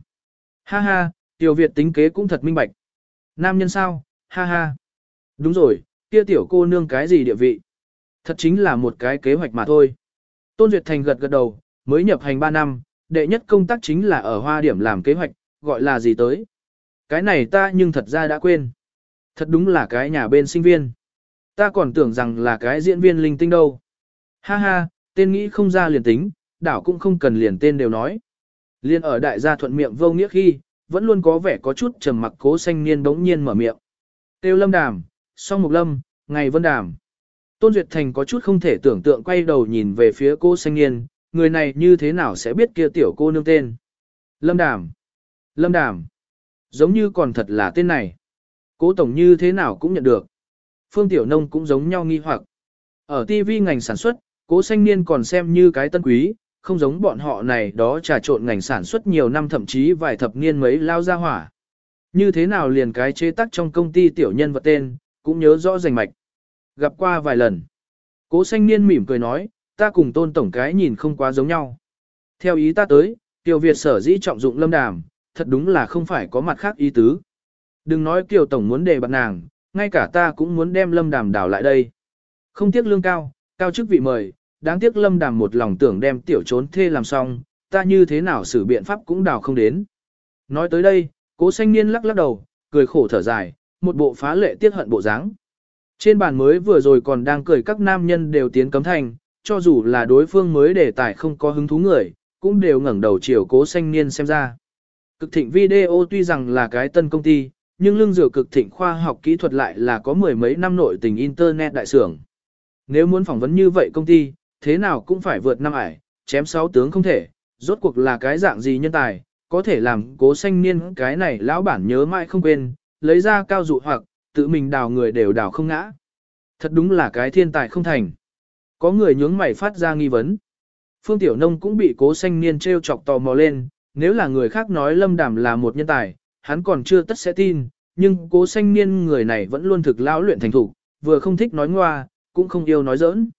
Ha ha, tiểu Việt tính kế cũng thật minh bạch. Nam nhân sao, ha ha. Đúng rồi, kia tiểu cô nương cái gì địa vị. Thật chính là một cái kế hoạch mà thôi. Tôn Duyệt Thành gật gật đầu, mới nhập hành 3 năm, đệ nhất công tác chính là ở hoa điểm làm kế hoạch, gọi là gì tới. Cái này ta nhưng thật ra đã quên. Thật đúng là cái nhà bên sinh viên. Ta còn tưởng rằng là cái diễn viên linh tinh đâu. Ha ha, tên nghĩ không ra liền tính, đảo cũng không cần liền tên đều nói. Liên ở đại gia thuận miệng vô nghĩa khi, vẫn luôn có vẻ có chút trầm mặc cố xanh niên bỗng nhiên mở miệng. Tiêu lâm đàm, song mục lâm, ngày vân đàm. Tôn Duyệt Thành có chút không thể tưởng tượng quay đầu nhìn về phía cô xanh niên, người này như thế nào sẽ biết kia tiểu cô nương tên. Lâm đàm. Lâm đàm. Giống như còn thật là tên này. Cố tổng như thế nào cũng nhận được. Phương Tiểu Nông cũng giống nhau nghi hoặc. Ở TV ngành sản xuất, cố xanh niên còn xem như cái tân quý, không giống bọn họ này đó trà trộn ngành sản xuất nhiều năm thậm chí vài thập niên mấy lao ra hỏa. Như thế nào liền cái chế tác trong công ty tiểu nhân vật tên, cũng nhớ rõ rành mạch. Gặp qua vài lần. Cố xanh niên mỉm cười nói, ta cùng tôn tổng cái nhìn không quá giống nhau. Theo ý ta tới, tiểu Việt sở dĩ trọng dụng lâm đàm, thật đúng là không phải có mặt khác ý tứ. Đừng nói Kiều Tổng muốn đề bạc nàng, ngay cả ta cũng muốn đem lâm đàm đảo lại đây. Không tiếc lương cao, cao chức vị mời, đáng tiếc lâm đàm một lòng tưởng đem tiểu trốn thê làm xong, ta như thế nào xử biện pháp cũng đào không đến. Nói tới đây, cố xanh niên lắc lắc đầu, cười khổ thở dài, một bộ phá lệ tiết hận bộ dáng. Trên bàn mới vừa rồi còn đang cười các nam nhân đều tiến cấm thành, cho dù là đối phương mới đề tài không có hứng thú người, cũng đều ngẩng đầu chiều cố xanh niên xem ra. Cực thịnh video tuy rằng là cái tân công ty, nhưng lương dựa cực thịnh khoa học kỹ thuật lại là có mười mấy năm nội tình Internet đại sưởng Nếu muốn phỏng vấn như vậy công ty, thế nào cũng phải vượt năm ải, chém sáu tướng không thể, Rốt cuộc là cái dạng gì nhân tài, có thể làm cố sanh niên cái này lão bản nhớ mãi không quên, lấy ra cao dụ hoặc, tự mình đào người đều đào không ngã. Thật đúng là cái thiên tài không thành. Có người nhướng mày phát ra nghi vấn. Phương Tiểu Nông cũng bị cố sanh niên treo chọc tò mò lên, nếu là người khác nói Lâm Đàm là một nhân tài, hắn còn chưa tất sẽ tin, nhưng cố sanh niên người này vẫn luôn thực lão luyện thành thủ, vừa không thích nói ngoa, cũng không yêu nói giỡn.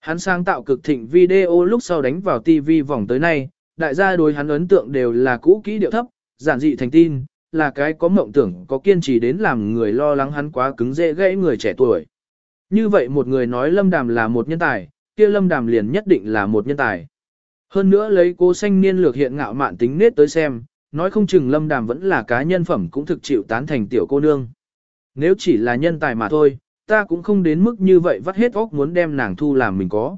Hắn sáng tạo cực thịnh video lúc sau đánh vào TV vòng tới nay, đại gia đối hắn ấn tượng đều là cũ kỹ điệu thấp, giản dị thành tin, là cái có mộng tưởng có kiên trì đến làm người lo lắng hắn quá cứng dễ gãy người trẻ tuổi. Như vậy một người nói Lâm Đàm là một nhân tài, kia Lâm Đàm liền nhất định là một nhân tài. Hơn nữa lấy cô xanh niên lược hiện ngạo mạn tính nết tới xem, nói không chừng Lâm Đàm vẫn là cá nhân phẩm cũng thực chịu tán thành tiểu cô nương. Nếu chỉ là nhân tài mà thôi, ta cũng không đến mức như vậy vắt hết óc muốn đem nàng thu làm mình có.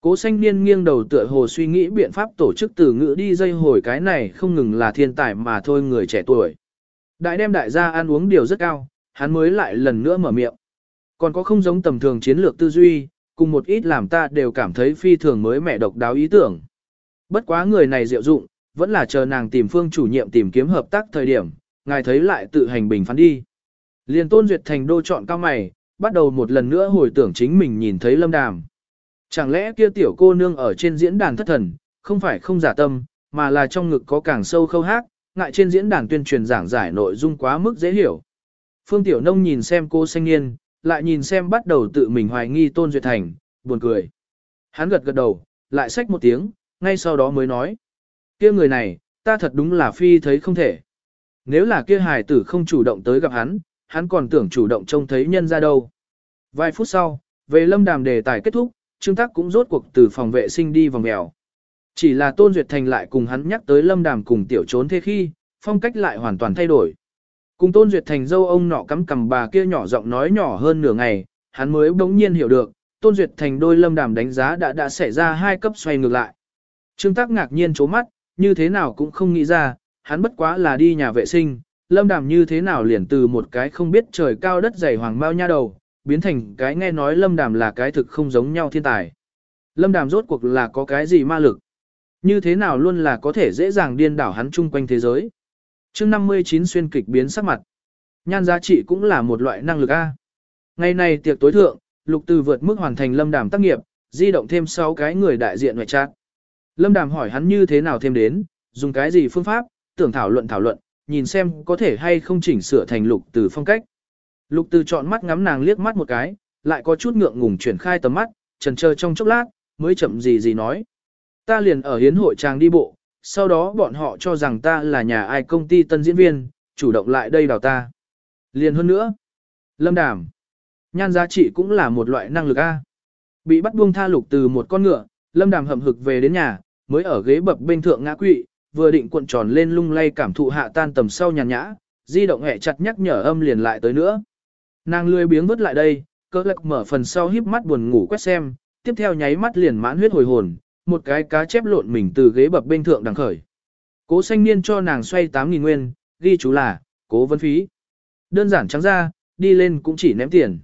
Cố xanh niên nghiêng đầu tựa hồ suy nghĩ biện pháp tổ chức từ ngữ đi dây hồi cái này không ngừng là thiên tài mà thôi người trẻ tuổi. Đại đem đại gia ăn uống điều rất cao, hắn mới lại lần nữa mở miệng. Còn có không giống tầm thường chiến lược tư duy, cùng một ít làm ta đều cảm thấy phi thường mới mẹ độc đáo ý tưởng. Bất quá người này diệu dụng, vẫn là chờ nàng tìm phương chủ nhiệm tìm kiếm hợp tác thời điểm, ngài thấy lại tự hành bình phán đi. Liên tôn duyệt thành đô chọn cao mày, bắt đầu một lần nữa hồi tưởng chính mình nhìn thấy lâm đàm. Chẳng lẽ kia tiểu cô nương ở trên diễn đàn thất thần, không phải không giả tâm, mà là trong ngực có càng sâu khâu hát, ngại trên diễn đàn tuyên truyền giảng giải nội dung quá mức dễ hiểu. Phương Tiểu Nông nhìn xem cô xanh niên, lại nhìn xem bắt đầu tự mình hoài nghi Tôn Duyệt Thành, buồn cười. Hắn gật gật đầu, lại xách một tiếng, ngay sau đó mới nói. kia người này, ta thật đúng là phi thấy không thể. Nếu là kia hài tử không chủ động tới gặp hắn, hắn còn tưởng chủ động trông thấy nhân ra đâu. Vài phút sau, về lâm đàm đề tài kết thúc, Trương Tắc cũng rốt cuộc từ phòng vệ sinh đi vòng mèo. Chỉ là Tôn Duyệt Thành lại cùng hắn nhắc tới lâm đàm cùng tiểu trốn thế khi, phong cách lại hoàn toàn thay đổi. Cùng Tôn Duyệt Thành dâu ông nọ cắm cầm bà kia nhỏ giọng nói nhỏ hơn nửa ngày, hắn mới bỗng nhiên hiểu được, Tôn Duyệt Thành đôi lâm đàm đánh giá đã đã xảy ra hai cấp xoay ngược lại. Trương Tắc ngạc nhiên chố mắt, như thế nào cũng không nghĩ ra, hắn bất quá là đi nhà vệ sinh, lâm đàm như thế nào liền từ một cái không biết trời cao đất dày hoàng bao nha đầu, biến thành cái nghe nói lâm đàm là cái thực không giống nhau thiên tài. Lâm đàm rốt cuộc là có cái gì ma lực? Như thế nào luôn là có thể dễ dàng điên đảo hắn chung quanh thế giới? chương 59 xuyên kịch biến sắc mặt. Nhan giá trị cũng là một loại năng lực A. Ngày này tiệc tối thượng, lục từ vượt mức hoàn thành lâm đàm tác nghiệp, di động thêm 6 cái người đại diện ngoại trát. Lâm đàm hỏi hắn như thế nào thêm đến, dùng cái gì phương pháp, tưởng thảo luận thảo luận, nhìn xem có thể hay không chỉnh sửa thành lục từ phong cách. Lục từ chọn mắt ngắm nàng liếc mắt một cái, lại có chút ngượng ngùng chuyển khai tầm mắt, trần chờ trong chốc lát, mới chậm gì gì nói. Ta liền ở hiến hội trang đi bộ, sau đó bọn họ cho rằng ta là nhà ai công ty tân diễn viên, chủ động lại đây đào ta. Liền hơn nữa. Lâm Đàm. Nhan giá trị cũng là một loại năng lực A. Bị bắt buông tha lục từ một con ngựa, Lâm Đàm hậm hực về đến nhà, mới ở ghế bập bên thượng ngã quỵ, vừa định cuộn tròn lên lung lay cảm thụ hạ tan tầm sau nhàn nhã, di động hẹ chặt nhắc nhở âm liền lại tới nữa. Nàng lười biếng vứt lại đây, cơ lạc mở phần sau híp mắt buồn ngủ quét xem, tiếp theo nháy mắt liền mãn huyết hồi hồn, một cái cá chép lộn mình từ ghế bập bên thượng đằng khởi. Cố xanh niên cho nàng xoay 8.000 nguyên, ghi chú là, cố vấn phí. Đơn giản trắng ra, đi lên cũng chỉ ném tiền.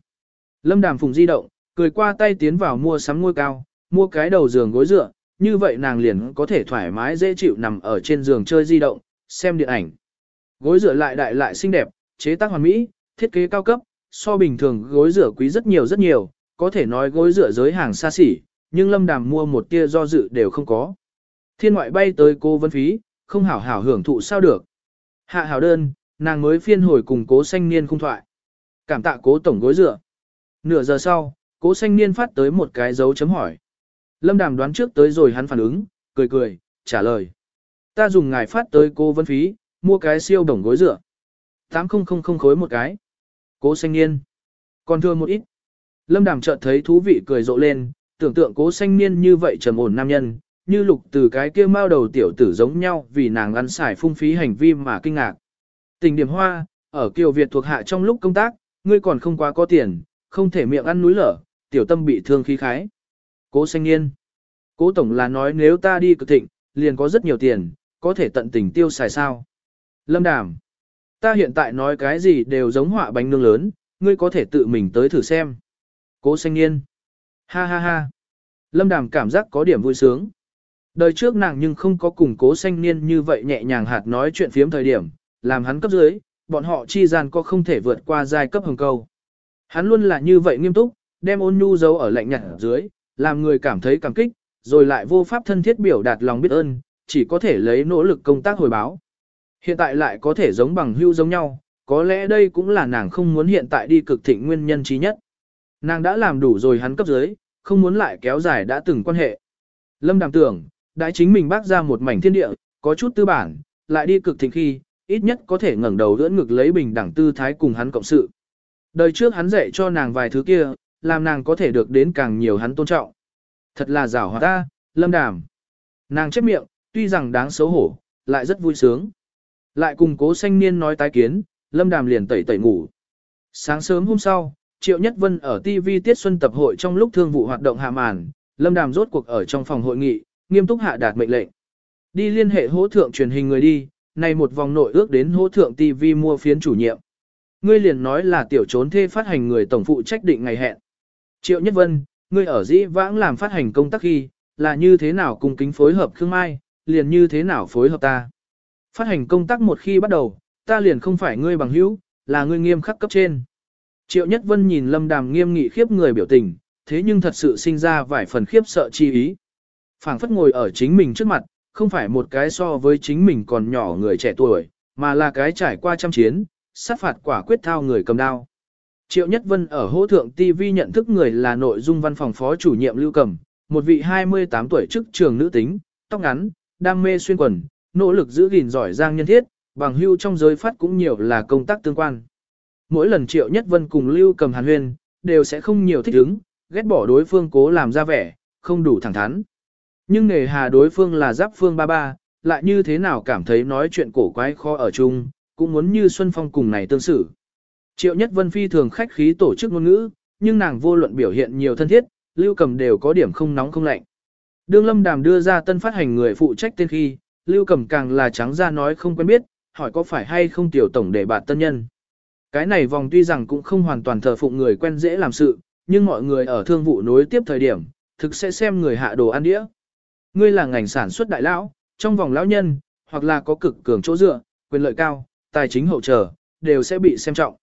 Lâm đàm phùng di động, cười qua tay tiến vào mua sắm ngôi cao, mua cái đầu giường gối dựa, như vậy nàng liền có thể thoải mái dễ chịu nằm ở trên giường chơi di động, xem điện ảnh. Gối dựa lại đại lại xinh đẹp, chế tác hoàn mỹ, thiết kế cao cấp, so bình thường gối rửa quý rất nhiều rất nhiều, có thể nói gối rửa giới hàng xa xỉ, nhưng lâm đàm mua một tia do dự đều không có. Thiên ngoại bay tới cô vân phí, không hảo hảo hưởng thụ sao được. Hạ hảo đơn, nàng mới phiên hồi cùng cố xanh niên không thoại. Cảm tạ cố tổng gối rửa. Nửa giờ sau, cố xanh niên phát tới một cái dấu chấm hỏi. Lâm đàm đoán trước tới rồi hắn phản ứng, cười cười, trả lời. Ta dùng ngài phát tới cô vân phí, mua cái siêu đồng gối rửa. 8000 khối một cái. Cố xanh niên. Còn thưa một ít. Lâm đàm chợt thấy thú vị cười rộ lên, tưởng tượng cố xanh niên như vậy trầm ổn nam nhân, như lục từ cái kia mao đầu tiểu tử giống nhau vì nàng ăn xài phung phí hành vi mà kinh ngạc. Tình điểm hoa, ở Kiều Việt thuộc hạ trong lúc công tác, ngươi còn không quá có tiền, không thể miệng ăn núi lở, tiểu tâm bị thương khí khái. Cố xanh niên. Cố tổng là nói nếu ta đi cực thịnh, liền có rất nhiều tiền, có thể tận tình tiêu xài sao. Lâm đàm. Ta hiện tại nói cái gì đều giống họa bánh nương lớn, ngươi có thể tự mình tới thử xem. Cố xanh niên. Ha ha ha. Lâm đàm cảm giác có điểm vui sướng. Đời trước nàng nhưng không có cùng cố xanh niên như vậy nhẹ nhàng hạt nói chuyện phiếm thời điểm, làm hắn cấp dưới, bọn họ chi gian có không thể vượt qua giai cấp hồng câu. Hắn luôn là như vậy nghiêm túc, đem ôn nhu giấu ở lạnh nhạt dưới, làm người cảm thấy cảm kích, rồi lại vô pháp thân thiết biểu đạt lòng biết ơn, chỉ có thể lấy nỗ lực công tác hồi báo. Hiện tại lại có thể giống bằng hưu giống nhau, có lẽ đây cũng là nàng không muốn hiện tại đi cực thịnh nguyên nhân trí nhất. Nàng đã làm đủ rồi hắn cấp dưới, không muốn lại kéo dài đã từng quan hệ. Lâm đàm tưởng, đã chính mình bác ra một mảnh thiên địa, có chút tư bản, lại đi cực thịnh khi, ít nhất có thể ngẩng đầu đỡ ngực lấy bình đẳng tư thái cùng hắn cộng sự. Đời trước hắn dạy cho nàng vài thứ kia, làm nàng có thể được đến càng nhiều hắn tôn trọng. Thật là giảo hòa ta, lâm đàm. Nàng chép miệng, tuy rằng đáng xấu hổ, lại rất vui sướng. Lại cùng cố xanh niên nói tái kiến, lâm đàm liền tẩy tẩy ngủ. Sáng sớm hôm sau, Triệu Nhất Vân ở TV Tiết Xuân tập hội trong lúc thương vụ hoạt động hạ màn, lâm đàm rốt cuộc ở trong phòng hội nghị, nghiêm túc hạ đạt mệnh lệnh. Đi liên hệ hỗ thượng truyền hình người đi, này một vòng nội ước đến hỗ thượng TV mua phiến chủ nhiệm. Ngươi liền nói là tiểu trốn thê phát hành người tổng phụ trách định ngày hẹn. Triệu Nhất Vân, ngươi ở dĩ vãng làm phát hành công tác khi, là như thế nào cùng kính phối hợp Khương Mai, liền như thế nào phối hợp ta. Phát hành công tác một khi bắt đầu, ta liền không phải ngươi bằng hữu, là ngươi nghiêm khắc cấp trên. Triệu Nhất Vân nhìn Lâm Đàm nghiêm nghị khiếp người biểu tình, thế nhưng thật sự sinh ra vài phần khiếp sợ chi ý. phảng phất ngồi ở chính mình trước mặt, không phải một cái so với chính mình còn nhỏ người trẻ tuổi, mà là cái trải qua trăm chiến, sát phạt quả quyết thao người cầm đao. Triệu Nhất Vân ở hỗ thượng TV nhận thức người là nội dung văn phòng phó chủ nhiệm Lưu Cầm, một vị 28 tuổi chức trường nữ tính, tóc ngắn, đam mê xuyên quần, nỗ lực giữ gìn giỏi giang nhân thiết, bằng hưu trong giới phát cũng nhiều là công tác tương quan. Mỗi lần Triệu Nhất Vân cùng Lưu Cầm hàn huyên, đều sẽ không nhiều thích ứng, ghét bỏ đối phương cố làm ra vẻ, không đủ thẳng thắn. Nhưng nghề hà đối phương là giáp phương ba ba, lại như thế nào cảm thấy nói chuyện cổ quái khó ở chung, cũng muốn như Xuân Phong cùng này tương xử. Triệu Nhất Vân phi thường khách khí tổ chức ngôn ngữ, nhưng nàng vô luận biểu hiện nhiều thân thiết, Lưu Cầm đều có điểm không nóng không lạnh. Đương Lâm Đàm đưa ra tân phát hành người phụ trách tên khi, Lưu Cầm càng là trắng ra nói không quen biết, hỏi có phải hay không tiểu tổng để bạn tân nhân. Cái này vòng tuy rằng cũng không hoàn toàn thờ phụng người quen dễ làm sự, nhưng mọi người ở thương vụ nối tiếp thời điểm, thực sẽ xem người hạ đồ ăn đĩa. Ngươi là ngành sản xuất đại lão, trong vòng lão nhân, hoặc là có cực cường chỗ dựa, quyền lợi cao, tài chính hậu trở, đều sẽ bị xem trọng.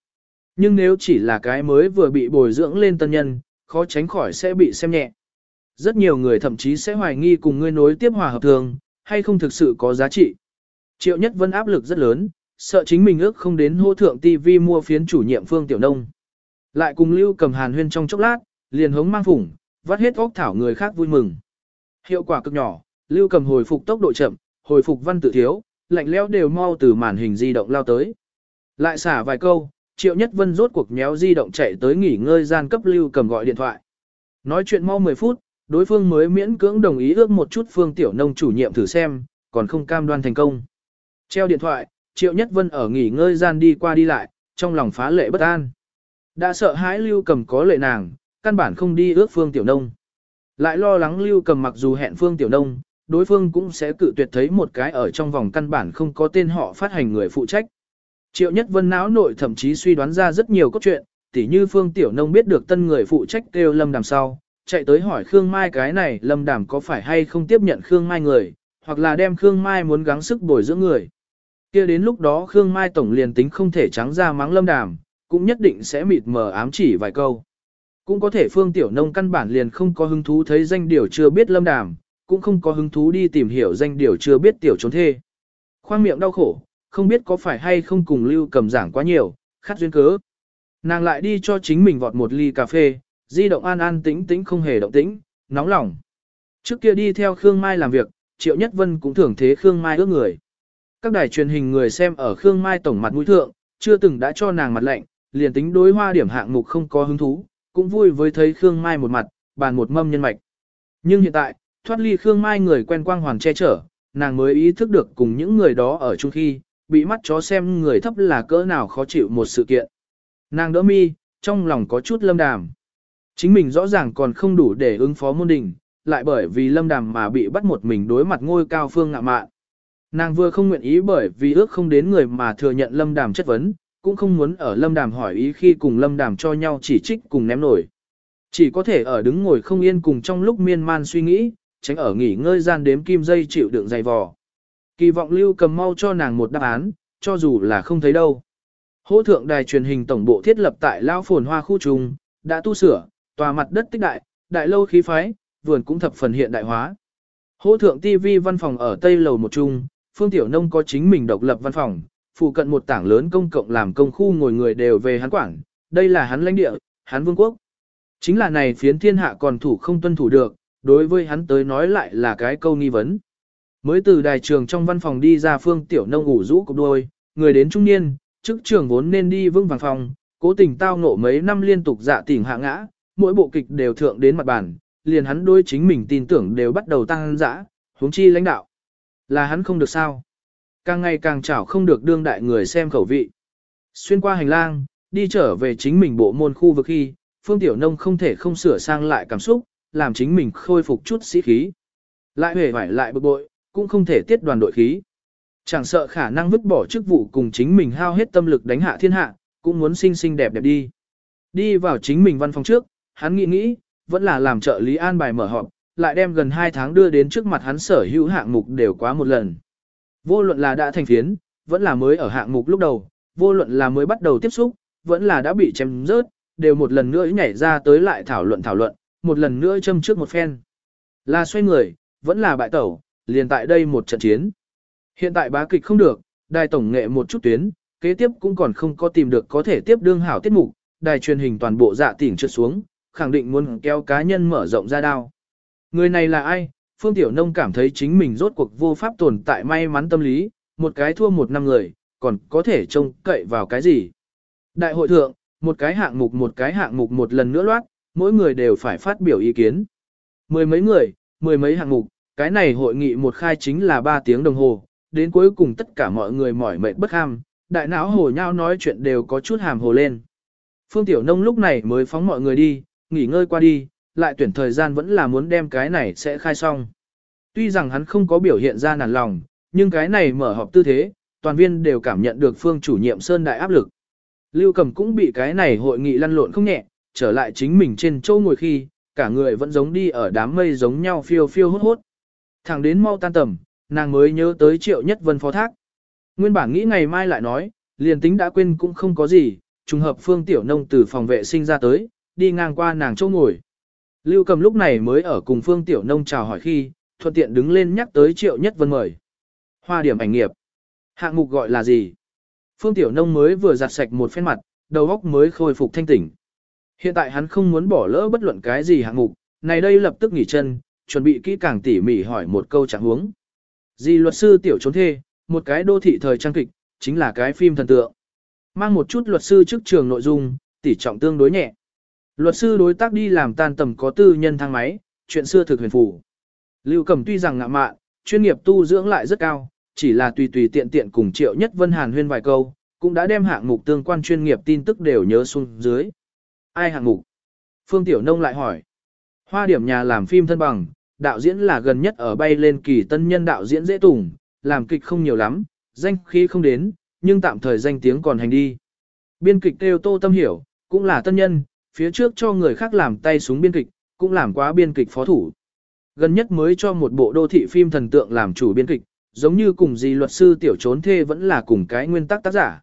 Nhưng nếu chỉ là cái mới vừa bị bồi dưỡng lên tân nhân, khó tránh khỏi sẽ bị xem nhẹ. Rất nhiều người thậm chí sẽ hoài nghi cùng ngươi nối tiếp hòa hợp thường, hay không thực sự có giá trị. Triệu Nhất Vân áp lực rất lớn, sợ chính mình ước không đến hô thượng TV mua phiến chủ nhiệm Phương Tiểu Nông. Lại cùng Lưu cầm hàn huyên trong chốc lát, liền hống mang phủng, vắt hết óc thảo người khác vui mừng. Hiệu quả cực nhỏ, Lưu cầm hồi phục tốc độ chậm, hồi phục văn tự thiếu, lạnh lẽo đều mau từ màn hình di động lao tới. Lại xả vài câu, Triệu Nhất Vân rốt cuộc méo di động chạy tới nghỉ ngơi gian cấp Lưu cầm gọi điện thoại. Nói chuyện mau 10 phút, đối phương mới miễn cưỡng đồng ý ước một chút Phương Tiểu Nông chủ nhiệm thử xem, còn không cam đoan thành công. Treo điện thoại, Triệu Nhất Vân ở nghỉ ngơi gian đi qua đi lại, trong lòng phá lệ bất an. Đã sợ hãi Lưu cầm có lệ nàng, căn bản không đi ước Phương Tiểu Nông. Lại lo lắng Lưu cầm mặc dù hẹn Phương Tiểu Nông, đối phương cũng sẽ cự tuyệt thấy một cái ở trong vòng căn bản không có tên họ phát hành người phụ trách. Triệu Nhất Vân não nội thậm chí suy đoán ra rất nhiều cốt truyện, tỉ như Phương Tiểu Nông biết được tân người phụ trách kêu Lâm Đàm sau, chạy tới hỏi Khương Mai cái này Lâm Đàm có phải hay không tiếp nhận Khương Mai người, hoặc là đem Khương Mai muốn gắng sức bồi dưỡng người. kia đến lúc đó Khương Mai tổng liền tính không thể trắng ra mắng Lâm Đàm, cũng nhất định sẽ mịt mờ ám chỉ vài câu. Cũng có thể Phương Tiểu Nông căn bản liền không có hứng thú thấy danh điều chưa biết Lâm Đàm, cũng không có hứng thú đi tìm hiểu danh điều chưa biết Tiểu trốn thê. Khoang miệng đau khổ, không biết có phải hay không cùng Lưu cầm giảng quá nhiều, khát duyên cớ. Nàng lại đi cho chính mình vọt một ly cà phê, di động an an tĩnh tĩnh không hề động tĩnh, nóng lòng. Trước kia đi theo Khương Mai làm việc, Triệu Nhất Vân cũng thường thế Khương Mai ước người. Các đài truyền hình người xem ở Khương Mai tổng mặt mũi thượng, chưa từng đã cho nàng mặt lạnh, liền tính đối hoa điểm hạng mục không có hứng thú, cũng vui với thấy Khương Mai một mặt, bàn một mâm nhân mạch. Nhưng hiện tại, thoát ly Khương Mai người quen quang hoàn che chở, nàng mới ý thức được cùng những người đó ở chung khi, bị mắt chó xem người thấp là cỡ nào khó chịu một sự kiện. Nàng đỡ mi, trong lòng có chút lâm đàm. Chính mình rõ ràng còn không đủ để ứng phó môn đình, lại bởi vì lâm đàm mà bị bắt một mình đối mặt ngôi cao phương ngạ mạn. Nàng vừa không nguyện ý bởi vì ước không đến người mà thừa nhận lâm đàm chất vấn, cũng không muốn ở lâm đàm hỏi ý khi cùng lâm đàm cho nhau chỉ trích cùng ném nổi. Chỉ có thể ở đứng ngồi không yên cùng trong lúc miên man suy nghĩ, tránh ở nghỉ ngơi gian đếm kim dây chịu đựng dày vò. Kỳ vọng lưu cầm mau cho nàng một đáp án, cho dù là không thấy đâu. Hỗ thượng đài truyền hình tổng bộ thiết lập tại Lao Phồn Hoa khu trung, đã tu sửa, tòa mặt đất tích đại, đại lâu khí phái, vườn cũng thập phần hiện đại hóa. Hỗ thượng TV văn phòng ở Tây Lầu một trung, Phương Tiểu Nông có chính mình độc lập văn phòng, phụ cận một tảng lớn công cộng làm công khu ngồi người đều về hắn quản, đây là hắn lãnh địa, hắn vương quốc. Chính là này phiến thiên hạ còn thủ không tuân thủ được, đối với hắn tới nói lại là cái câu nghi vấn. Mới từ đài trường trong văn phòng đi ra Phương Tiểu Nông ngủ rũ cục đôi, người đến trung niên, chức trường vốn nên đi vững vàng phòng, cố tình tao ngộ mấy năm liên tục dạ tỉnh hạ ngã, mỗi bộ kịch đều thượng đến mặt bản liền hắn đôi chính mình tin tưởng đều bắt đầu tăng dã, huống chi lãnh đạo. Là hắn không được sao. Càng ngày càng chảo không được đương đại người xem khẩu vị. Xuyên qua hành lang, đi trở về chính mình bộ môn khu vực khi, Phương Tiểu Nông không thể không sửa sang lại cảm xúc, làm chính mình khôi phục chút sĩ khí. Lại hề phải lại bực bội, cũng không thể tiết đoàn đội khí. Chẳng sợ khả năng vứt bỏ chức vụ cùng chính mình hao hết tâm lực đánh hạ thiên hạ, cũng muốn xinh xinh đẹp đẹp đi. Đi vào chính mình văn phòng trước, hắn nghĩ nghĩ, vẫn là làm trợ lý an bài mở họp, lại đem gần 2 tháng đưa đến trước mặt hắn sở hữu hạng mục đều quá một lần. Vô luận là đã thành phiến, vẫn là mới ở hạng mục lúc đầu, vô luận là mới bắt đầu tiếp xúc, vẫn là đã bị chém rớt, đều một lần nữa nhảy ra tới lại thảo luận thảo luận, một lần nữa châm trước một phen. Là xoay người, vẫn là bại tẩu, liền tại đây một trận chiến. Hiện tại bá kịch không được, đài tổng nghệ một chút tuyến, kế tiếp cũng còn không có tìm được có thể tiếp đương hảo tiết mục, đài truyền hình toàn bộ dạ tỉnh trượt xuống, khẳng định muốn kéo cá nhân mở rộng ra đao. Người này là ai? Phương Tiểu Nông cảm thấy chính mình rốt cuộc vô pháp tồn tại may mắn tâm lý, một cái thua một năm người, còn có thể trông cậy vào cái gì? Đại hội thượng, một cái hạng mục một cái hạng mục một lần nữa loát, mỗi người đều phải phát biểu ý kiến. Mười mấy người, mười mấy hạng mục, cái này hội nghị một khai chính là ba tiếng đồng hồ, đến cuối cùng tất cả mọi người mỏi mệt bất ham, đại não hồ nhau nói chuyện đều có chút hàm hồ lên. Phương Tiểu Nông lúc này mới phóng mọi người đi, nghỉ ngơi qua đi, lại tuyển thời gian vẫn là muốn đem cái này sẽ khai xong. Tuy rằng hắn không có biểu hiện ra nản lòng, nhưng cái này mở họp tư thế, toàn viên đều cảm nhận được phương chủ nhiệm Sơn đại áp lực. Lưu Cầm cũng bị cái này hội nghị lăn lộn không nhẹ, trở lại chính mình trên châu ngồi khi, cả người vẫn giống đi ở đám mây giống nhau phiêu phiêu hốt hốt. Thẳng đến mau tan tầm, nàng mới nhớ tới triệu nhất vân phó thác. Nguyên bản nghĩ ngày mai lại nói, liền tính đã quên cũng không có gì, trùng hợp phương tiểu nông từ phòng vệ sinh ra tới, đi ngang qua nàng chỗ ngồi. Lưu cầm lúc này mới ở cùng phương tiểu nông chào hỏi khi, thuận tiện đứng lên nhắc tới triệu nhất vân mời. Hoa điểm ảnh nghiệp. Hạng mục gọi là gì? Phương tiểu nông mới vừa giặt sạch một phen mặt, đầu óc mới khôi phục thanh tỉnh. Hiện tại hắn không muốn bỏ lỡ bất luận cái gì hạng mục, này đây lập tức nghỉ chân, chuẩn bị kỹ càng tỉ mỉ hỏi một câu trạng huống. Di luật sư tiểu trốn thê, một cái đô thị thời trang kịch, chính là cái phim thần tượng. Mang một chút luật sư trước trường nội dung, tỉ trọng tương đối nhẹ. Luật sư đối tác đi làm tan tầm có tư nhân thang máy, chuyện xưa thực huyền phù. Lưu Cầm tuy rằng ngạ mạn, chuyên nghiệp tu dưỡng lại rất cao, chỉ là tùy tùy tiện tiện cùng Triệu Nhất Vân Hàn huyên vài câu, cũng đã đem hạng mục tương quan chuyên nghiệp tin tức đều nhớ xuống dưới. Ai hạng mục? Phương Tiểu Nông lại hỏi. Hoa điểm nhà làm phim thân bằng, đạo diễn là gần nhất ở bay lên kỳ tân nhân đạo diễn dễ tùng, làm kịch không nhiều lắm, danh khí không đến, nhưng tạm thời danh tiếng còn hành đi. Biên kịch Têu Tô Tâm Hiểu, cũng là tân nhân, phía trước cho người khác làm tay súng biên kịch, cũng làm quá biên kịch phó thủ. Gần nhất mới cho một bộ đô thị phim thần tượng làm chủ biên kịch, giống như cùng gì luật sư tiểu trốn thê vẫn là cùng cái nguyên tắc tác giả.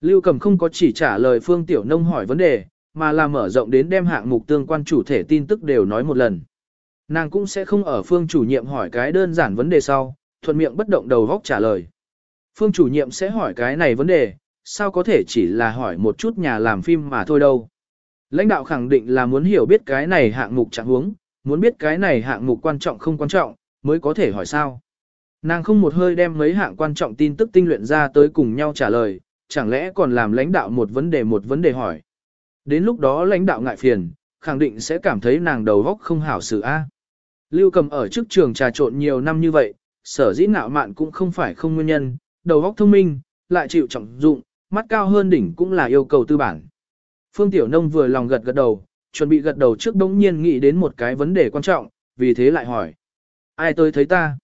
Lưu Cầm không có chỉ trả lời Phương Tiểu Nông hỏi vấn đề, mà là mở rộng đến đem hạng mục tương quan chủ thể tin tức đều nói một lần. Nàng cũng sẽ không ở Phương chủ nhiệm hỏi cái đơn giản vấn đề sau, thuận miệng bất động đầu góc trả lời. Phương chủ nhiệm sẽ hỏi cái này vấn đề, sao có thể chỉ là hỏi một chút nhà làm phim mà thôi đâu. Lãnh đạo khẳng định là muốn hiểu biết cái này hạng mục trạng huống, muốn biết cái này hạng mục quan trọng không quan trọng, mới có thể hỏi sao. Nàng không một hơi đem mấy hạng quan trọng tin tức tinh luyện ra tới cùng nhau trả lời, chẳng lẽ còn làm lãnh đạo một vấn đề một vấn đề hỏi. Đến lúc đó lãnh đạo ngại phiền, khẳng định sẽ cảm thấy nàng đầu góc không hảo xử A. Lưu cầm ở trước trường trà trộn nhiều năm như vậy, sở dĩ nạo mạn cũng không phải không nguyên nhân, đầu góc thông minh, lại chịu trọng dụng, mắt cao hơn đỉnh cũng là yêu cầu tư bản. Phương Tiểu Nông vừa lòng gật gật đầu, chuẩn bị gật đầu trước đống nhiên nghĩ đến một cái vấn đề quan trọng, vì thế lại hỏi. Ai tới thấy ta?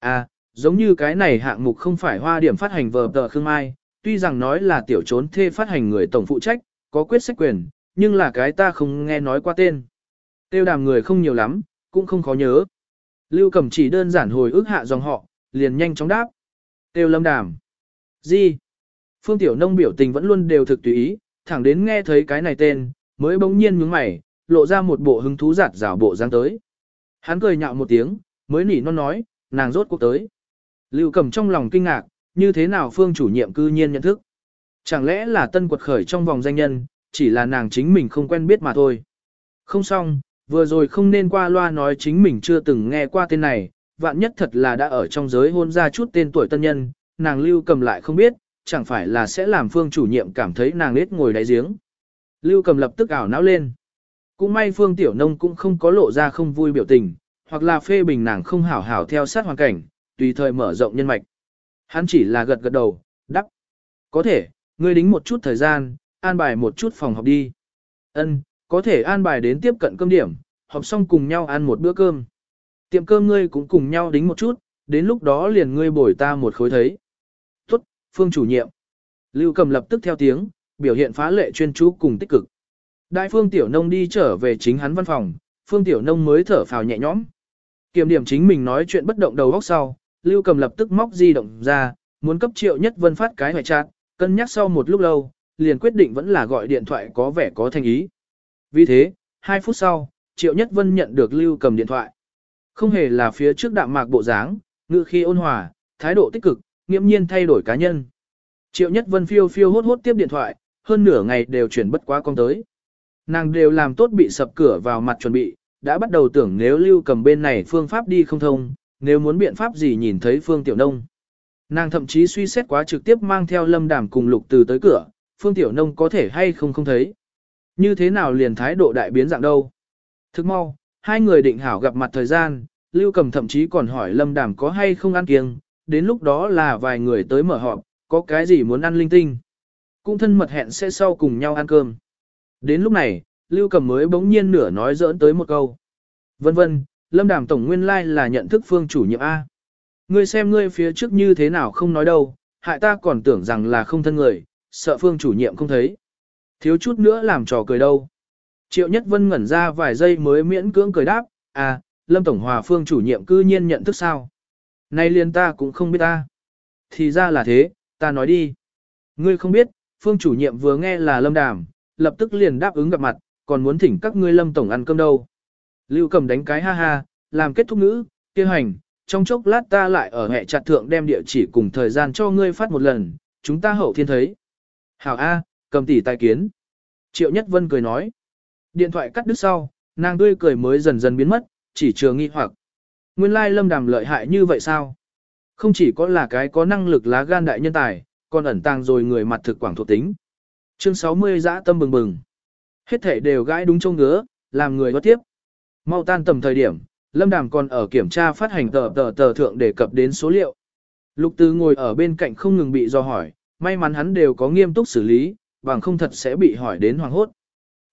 À, giống như cái này hạng mục không phải hoa điểm phát hành vờ tờ Khương Mai, tuy rằng nói là tiểu trốn thê phát hành người tổng phụ trách, có quyết sách quyền, nhưng là cái ta không nghe nói qua tên. Tiêu đàm người không nhiều lắm, cũng không khó nhớ. Lưu Cẩm chỉ đơn giản hồi ức hạ dòng họ, liền nhanh chóng đáp. Tiêu lâm đàm. Gì? Phương Tiểu Nông biểu tình vẫn luôn đều thực tùy ý, thẳng đến nghe thấy cái này tên, mới bỗng nhiên nhướng mày, lộ ra một bộ hứng thú giạt rào bộ dáng tới. Hắn cười nhạo một tiếng, mới nỉ non nói, nàng rốt cuộc tới. Lưu Cẩm trong lòng kinh ngạc, như thế nào Phương chủ nhiệm cư nhiên nhận thức. Chẳng lẽ là tân quật khởi trong vòng danh nhân, chỉ là nàng chính mình không quen biết mà thôi. Không xong, vừa rồi không nên qua loa nói chính mình chưa từng nghe qua tên này, vạn nhất thật là đã ở trong giới hôn ra chút tên tuổi tân nhân, nàng lưu cầm lại không biết, chẳng phải là sẽ làm phương chủ nhiệm cảm thấy nàng nết ngồi đáy giếng. Lưu cầm lập tức ảo não lên. Cũng may phương tiểu nông cũng không có lộ ra không vui biểu tình, hoặc là phê bình nàng không hảo hảo theo sát hoàn cảnh, tùy thời mở rộng nhân mạch. Hắn chỉ là gật gật đầu, đắp. Có thể, ngươi đính một chút thời gian, an bài một chút phòng học đi. Ân, có thể an bài đến tiếp cận cơm điểm, học xong cùng nhau ăn một bữa cơm. Tiệm cơm ngươi cũng cùng nhau đính một chút, đến lúc đó liền ngươi bồi ta một khối thấy. Tốt, phương chủ nhiệm. Lưu cầm lập tức theo tiếng, biểu hiện phá lệ chuyên chú cùng tích cực. Đại phương tiểu nông đi trở về chính hắn văn phòng, phương tiểu nông mới thở phào nhẹ nhõm. Kiểm điểm chính mình nói chuyện bất động đầu góc sau, Lưu cầm lập tức móc di động ra, muốn cấp triệu nhất vân phát cái hoài trạng, cân nhắc sau một lúc lâu, liền quyết định vẫn là gọi điện thoại có vẻ có thành ý. Vì thế, 2 phút sau, triệu nhất vân nhận được Lưu cầm điện thoại. Không hề là phía trước đạm mạc bộ dáng, ngự khi ôn hòa, thái độ tích cực, nghiêm nhiên thay đổi cá nhân. Triệu Nhất Vân phiêu phiêu hốt hốt tiếp điện thoại, hơn nửa ngày đều chuyển bất quá con tới. Nàng đều làm tốt bị sập cửa vào mặt chuẩn bị, đã bắt đầu tưởng nếu lưu cầm bên này phương pháp đi không thông, nếu muốn biện pháp gì nhìn thấy Phương Tiểu Nông. Nàng thậm chí suy xét quá trực tiếp mang theo lâm đàm cùng lục từ tới cửa, Phương Tiểu Nông có thể hay không không thấy. Như thế nào liền thái độ đại biến dạng đâu. Thức mau, hai người định hảo gặp mặt thời gian, Lưu Cầm thậm chí còn hỏi Lâm Đàm có hay không ăn kiêng, đến lúc đó là vài người tới mở họp, có cái gì muốn ăn linh tinh. Cũng thân mật hẹn sẽ sau cùng nhau ăn cơm. Đến lúc này, Lưu Cầm mới bỗng nhiên nửa nói giỡn tới một câu. Vân vân, Lâm Đàm Tổng nguyên lai like là nhận thức phương chủ nhiệm A. Ngươi xem ngươi phía trước như thế nào không nói đâu, hại ta còn tưởng rằng là không thân người, sợ phương chủ nhiệm không thấy. Thiếu chút nữa làm trò cười đâu. Triệu Nhất Vân ngẩn ra vài giây mới miễn cưỡng cười đáp, à, Lâm Tổng Hòa Phương chủ nhiệm cư nhiên nhận thức sao. Nay liền ta cũng không biết ta. Thì ra là thế, ta nói đi. Ngươi không biết, Phương chủ nhiệm vừa nghe là Lâm Đàm, lập tức liền đáp ứng gặp mặt, còn muốn thỉnh các ngươi Lâm Tổng ăn cơm đâu. Lưu cầm đánh cái ha ha, làm kết thúc ngữ, tiêu hành, trong chốc lát ta lại ở hệ chặt thượng đem địa chỉ cùng thời gian cho ngươi phát một lần, chúng ta hậu thiên thấy. Hảo A, cầm tỷ tài kiến. Triệu Nhất Vân cười nói. Điện thoại cắt đứt sau, nàng tươi cười mới dần dần biến mất, chỉ chừa nghi hoặc. Nguyên lai lâm đàm lợi hại như vậy sao? Không chỉ có là cái có năng lực lá gan đại nhân tài, còn ẩn tàng rồi người mặt thực quảng thuộc tính. Chương 60 dã tâm bừng bừng. Hết thể đều gãi đúng châu ngứa, làm người bất tiếp. Mau tan tầm thời điểm, Lâm Đàm còn ở kiểm tra phát hành tờ tờ tờ thượng đề cập đến số liệu. Lục Tư ngồi ở bên cạnh không ngừng bị do hỏi, may mắn hắn đều có nghiêm túc xử lý, bằng không thật sẽ bị hỏi đến hoàng hốt.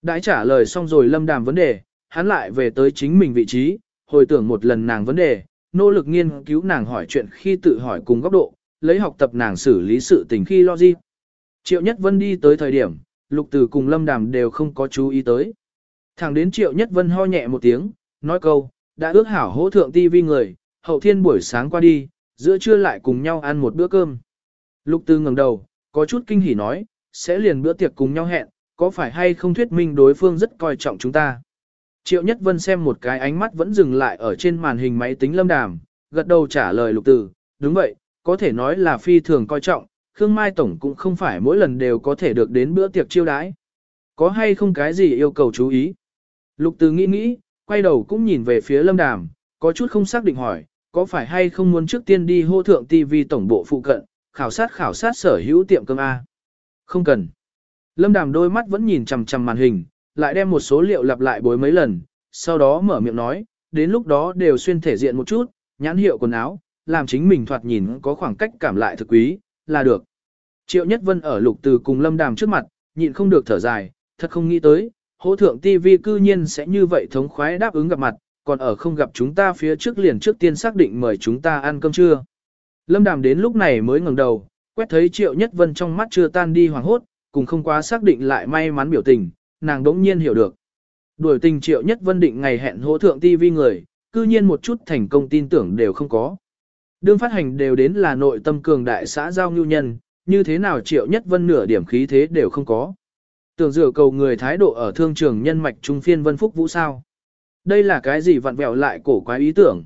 Đãi trả lời xong rồi Lâm Đàm vấn đề, hắn lại về tới chính mình vị trí, hồi tưởng một lần nàng vấn đề, nỗ lực nghiên cứu nàng hỏi chuyện khi tự hỏi cùng góc độ, lấy học tập nàng xử lý sự tình khi logic. Triệu Nhất Vân đi tới thời điểm, Lục Tử cùng Lâm Đàm đều không có chú ý tới. Thẳng đến Triệu Nhất Vân ho nhẹ một tiếng, nói câu, đã ước hảo hỗ thượng ti vi người, hậu thiên buổi sáng qua đi, giữa trưa lại cùng nhau ăn một bữa cơm. Lục Tư ngẩng đầu, có chút kinh hỉ nói, sẽ liền bữa tiệc cùng nhau hẹn, có phải hay không thuyết minh đối phương rất coi trọng chúng ta. Triệu Nhất Vân xem một cái ánh mắt vẫn dừng lại ở trên màn hình máy tính lâm đàm, gật đầu trả lời lục tử, đúng vậy, có thể nói là phi thường coi trọng, Khương Mai Tổng cũng không phải mỗi lần đều có thể được đến bữa tiệc chiêu đãi. Có hay không cái gì yêu cầu chú ý? Lục tử nghĩ nghĩ, quay đầu cũng nhìn về phía lâm đàm, có chút không xác định hỏi, có phải hay không muốn trước tiên đi hô thượng TV tổng bộ phụ cận, khảo sát khảo sát sở hữu tiệm cơm A? Không cần. Lâm đàm đôi mắt vẫn nhìn chằm chằm màn hình, lại đem một số liệu lặp lại bối mấy lần, sau đó mở miệng nói, đến lúc đó đều xuyên thể diện một chút, nhãn hiệu quần áo, làm chính mình thoạt nhìn có khoảng cách cảm lại thực quý, là được. Triệu Nhất Vân ở lục từ cùng lâm đàm trước mặt, nhịn không được thở dài, thật không nghĩ tới, hỗ thượng TV cư nhiên sẽ như vậy thống khoái đáp ứng gặp mặt, còn ở không gặp chúng ta phía trước liền trước tiên xác định mời chúng ta ăn cơm trưa. Lâm đàm đến lúc này mới ngẩng đầu, quét thấy Triệu Nhất Vân trong mắt chưa tan đi hoàng hốt, cùng không quá xác định lại may mắn biểu tình, nàng đống nhiên hiểu được. Đuổi tình triệu nhất vân định ngày hẹn hỗ thượng ti vi người, cư nhiên một chút thành công tin tưởng đều không có. Đương phát hành đều đến là nội tâm cường đại xã giao nhu nhân, như thế nào triệu nhất vân nửa điểm khí thế đều không có. Tưởng dựa cầu người thái độ ở thương trường nhân mạch trung phiên vân phúc vũ sao. Đây là cái gì vặn vẹo lại cổ quái ý tưởng.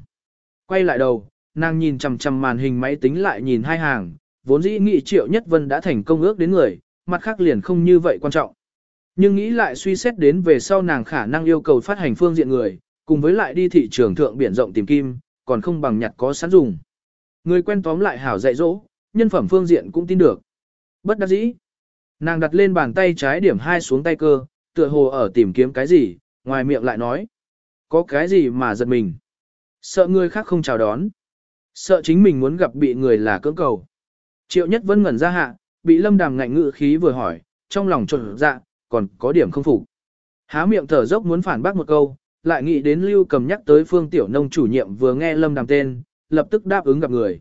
Quay lại đầu, nàng nhìn chằm chằm màn hình máy tính lại nhìn hai hàng, vốn dĩ nghĩ triệu nhất vân đã thành công ước đến người, mặt khác liền không như vậy quan trọng. Nhưng nghĩ lại suy xét đến về sau nàng khả năng yêu cầu phát hành phương diện người, cùng với lại đi thị trường thượng biển rộng tìm kim, còn không bằng nhặt có sẵn dùng. Người quen tóm lại hảo dạy dỗ, nhân phẩm phương diện cũng tin được. Bất đắc dĩ. Nàng đặt lên bàn tay trái điểm hai xuống tay cơ, tựa hồ ở tìm kiếm cái gì, ngoài miệng lại nói. Có cái gì mà giật mình. Sợ người khác không chào đón. Sợ chính mình muốn gặp bị người là cưỡng cầu. Triệu nhất vẫn ngẩn ra hạ, bị lâm đàm ngạnh ngự khí vừa hỏi, trong lòng trộn dạ, còn có điểm không phục. Há miệng thở dốc muốn phản bác một câu, lại nghĩ đến lưu cầm nhắc tới phương tiểu nông chủ nhiệm vừa nghe lâm đàm tên, lập tức đáp ứng gặp người.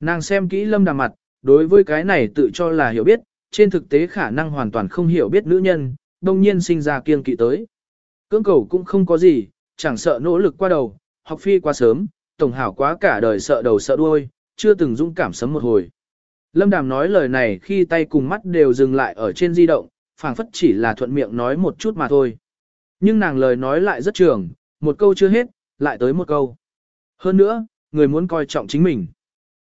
Nàng xem kỹ lâm đàm mặt, đối với cái này tự cho là hiểu biết, trên thực tế khả năng hoàn toàn không hiểu biết nữ nhân, đông nhiên sinh ra kiên kỵ tới. Cưỡng cầu cũng không có gì, chẳng sợ nỗ lực qua đầu, học phi quá sớm, tổng hảo quá cả đời sợ đầu sợ đuôi, chưa từng dũng cảm sấm một hồi. Lâm Đàm nói lời này khi tay cùng mắt đều dừng lại ở trên di động, phảng phất chỉ là thuận miệng nói một chút mà thôi. Nhưng nàng lời nói lại rất trường, một câu chưa hết, lại tới một câu. Hơn nữa, người muốn coi trọng chính mình.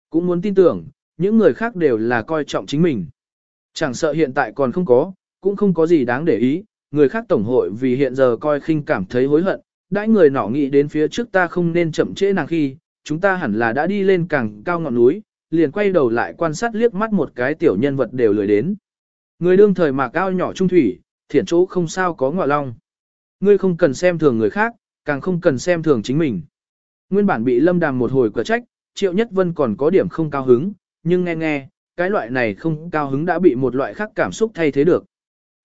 Cũng muốn tin tưởng, những người khác đều là coi trọng chính mình. Chẳng sợ hiện tại còn không có, cũng không có gì đáng để ý, người khác tổng hội vì hiện giờ coi khinh cảm thấy hối hận, đãi người nọ nghĩ đến phía trước ta không nên chậm trễ nàng khi, chúng ta hẳn là đã đi lên càng cao ngọn núi, liền quay đầu lại quan sát liếc mắt một cái tiểu nhân vật đều lười đến. Người đương thời mà cao nhỏ trung thủy, thiển chỗ không sao có ngọa long. Ngươi không cần xem thường người khác, càng không cần xem thường chính mình. Nguyên bản bị lâm đàm một hồi quả trách, triệu nhất vân còn có điểm không cao hứng, nhưng nghe nghe, cái loại này không cao hứng đã bị một loại khác cảm xúc thay thế được.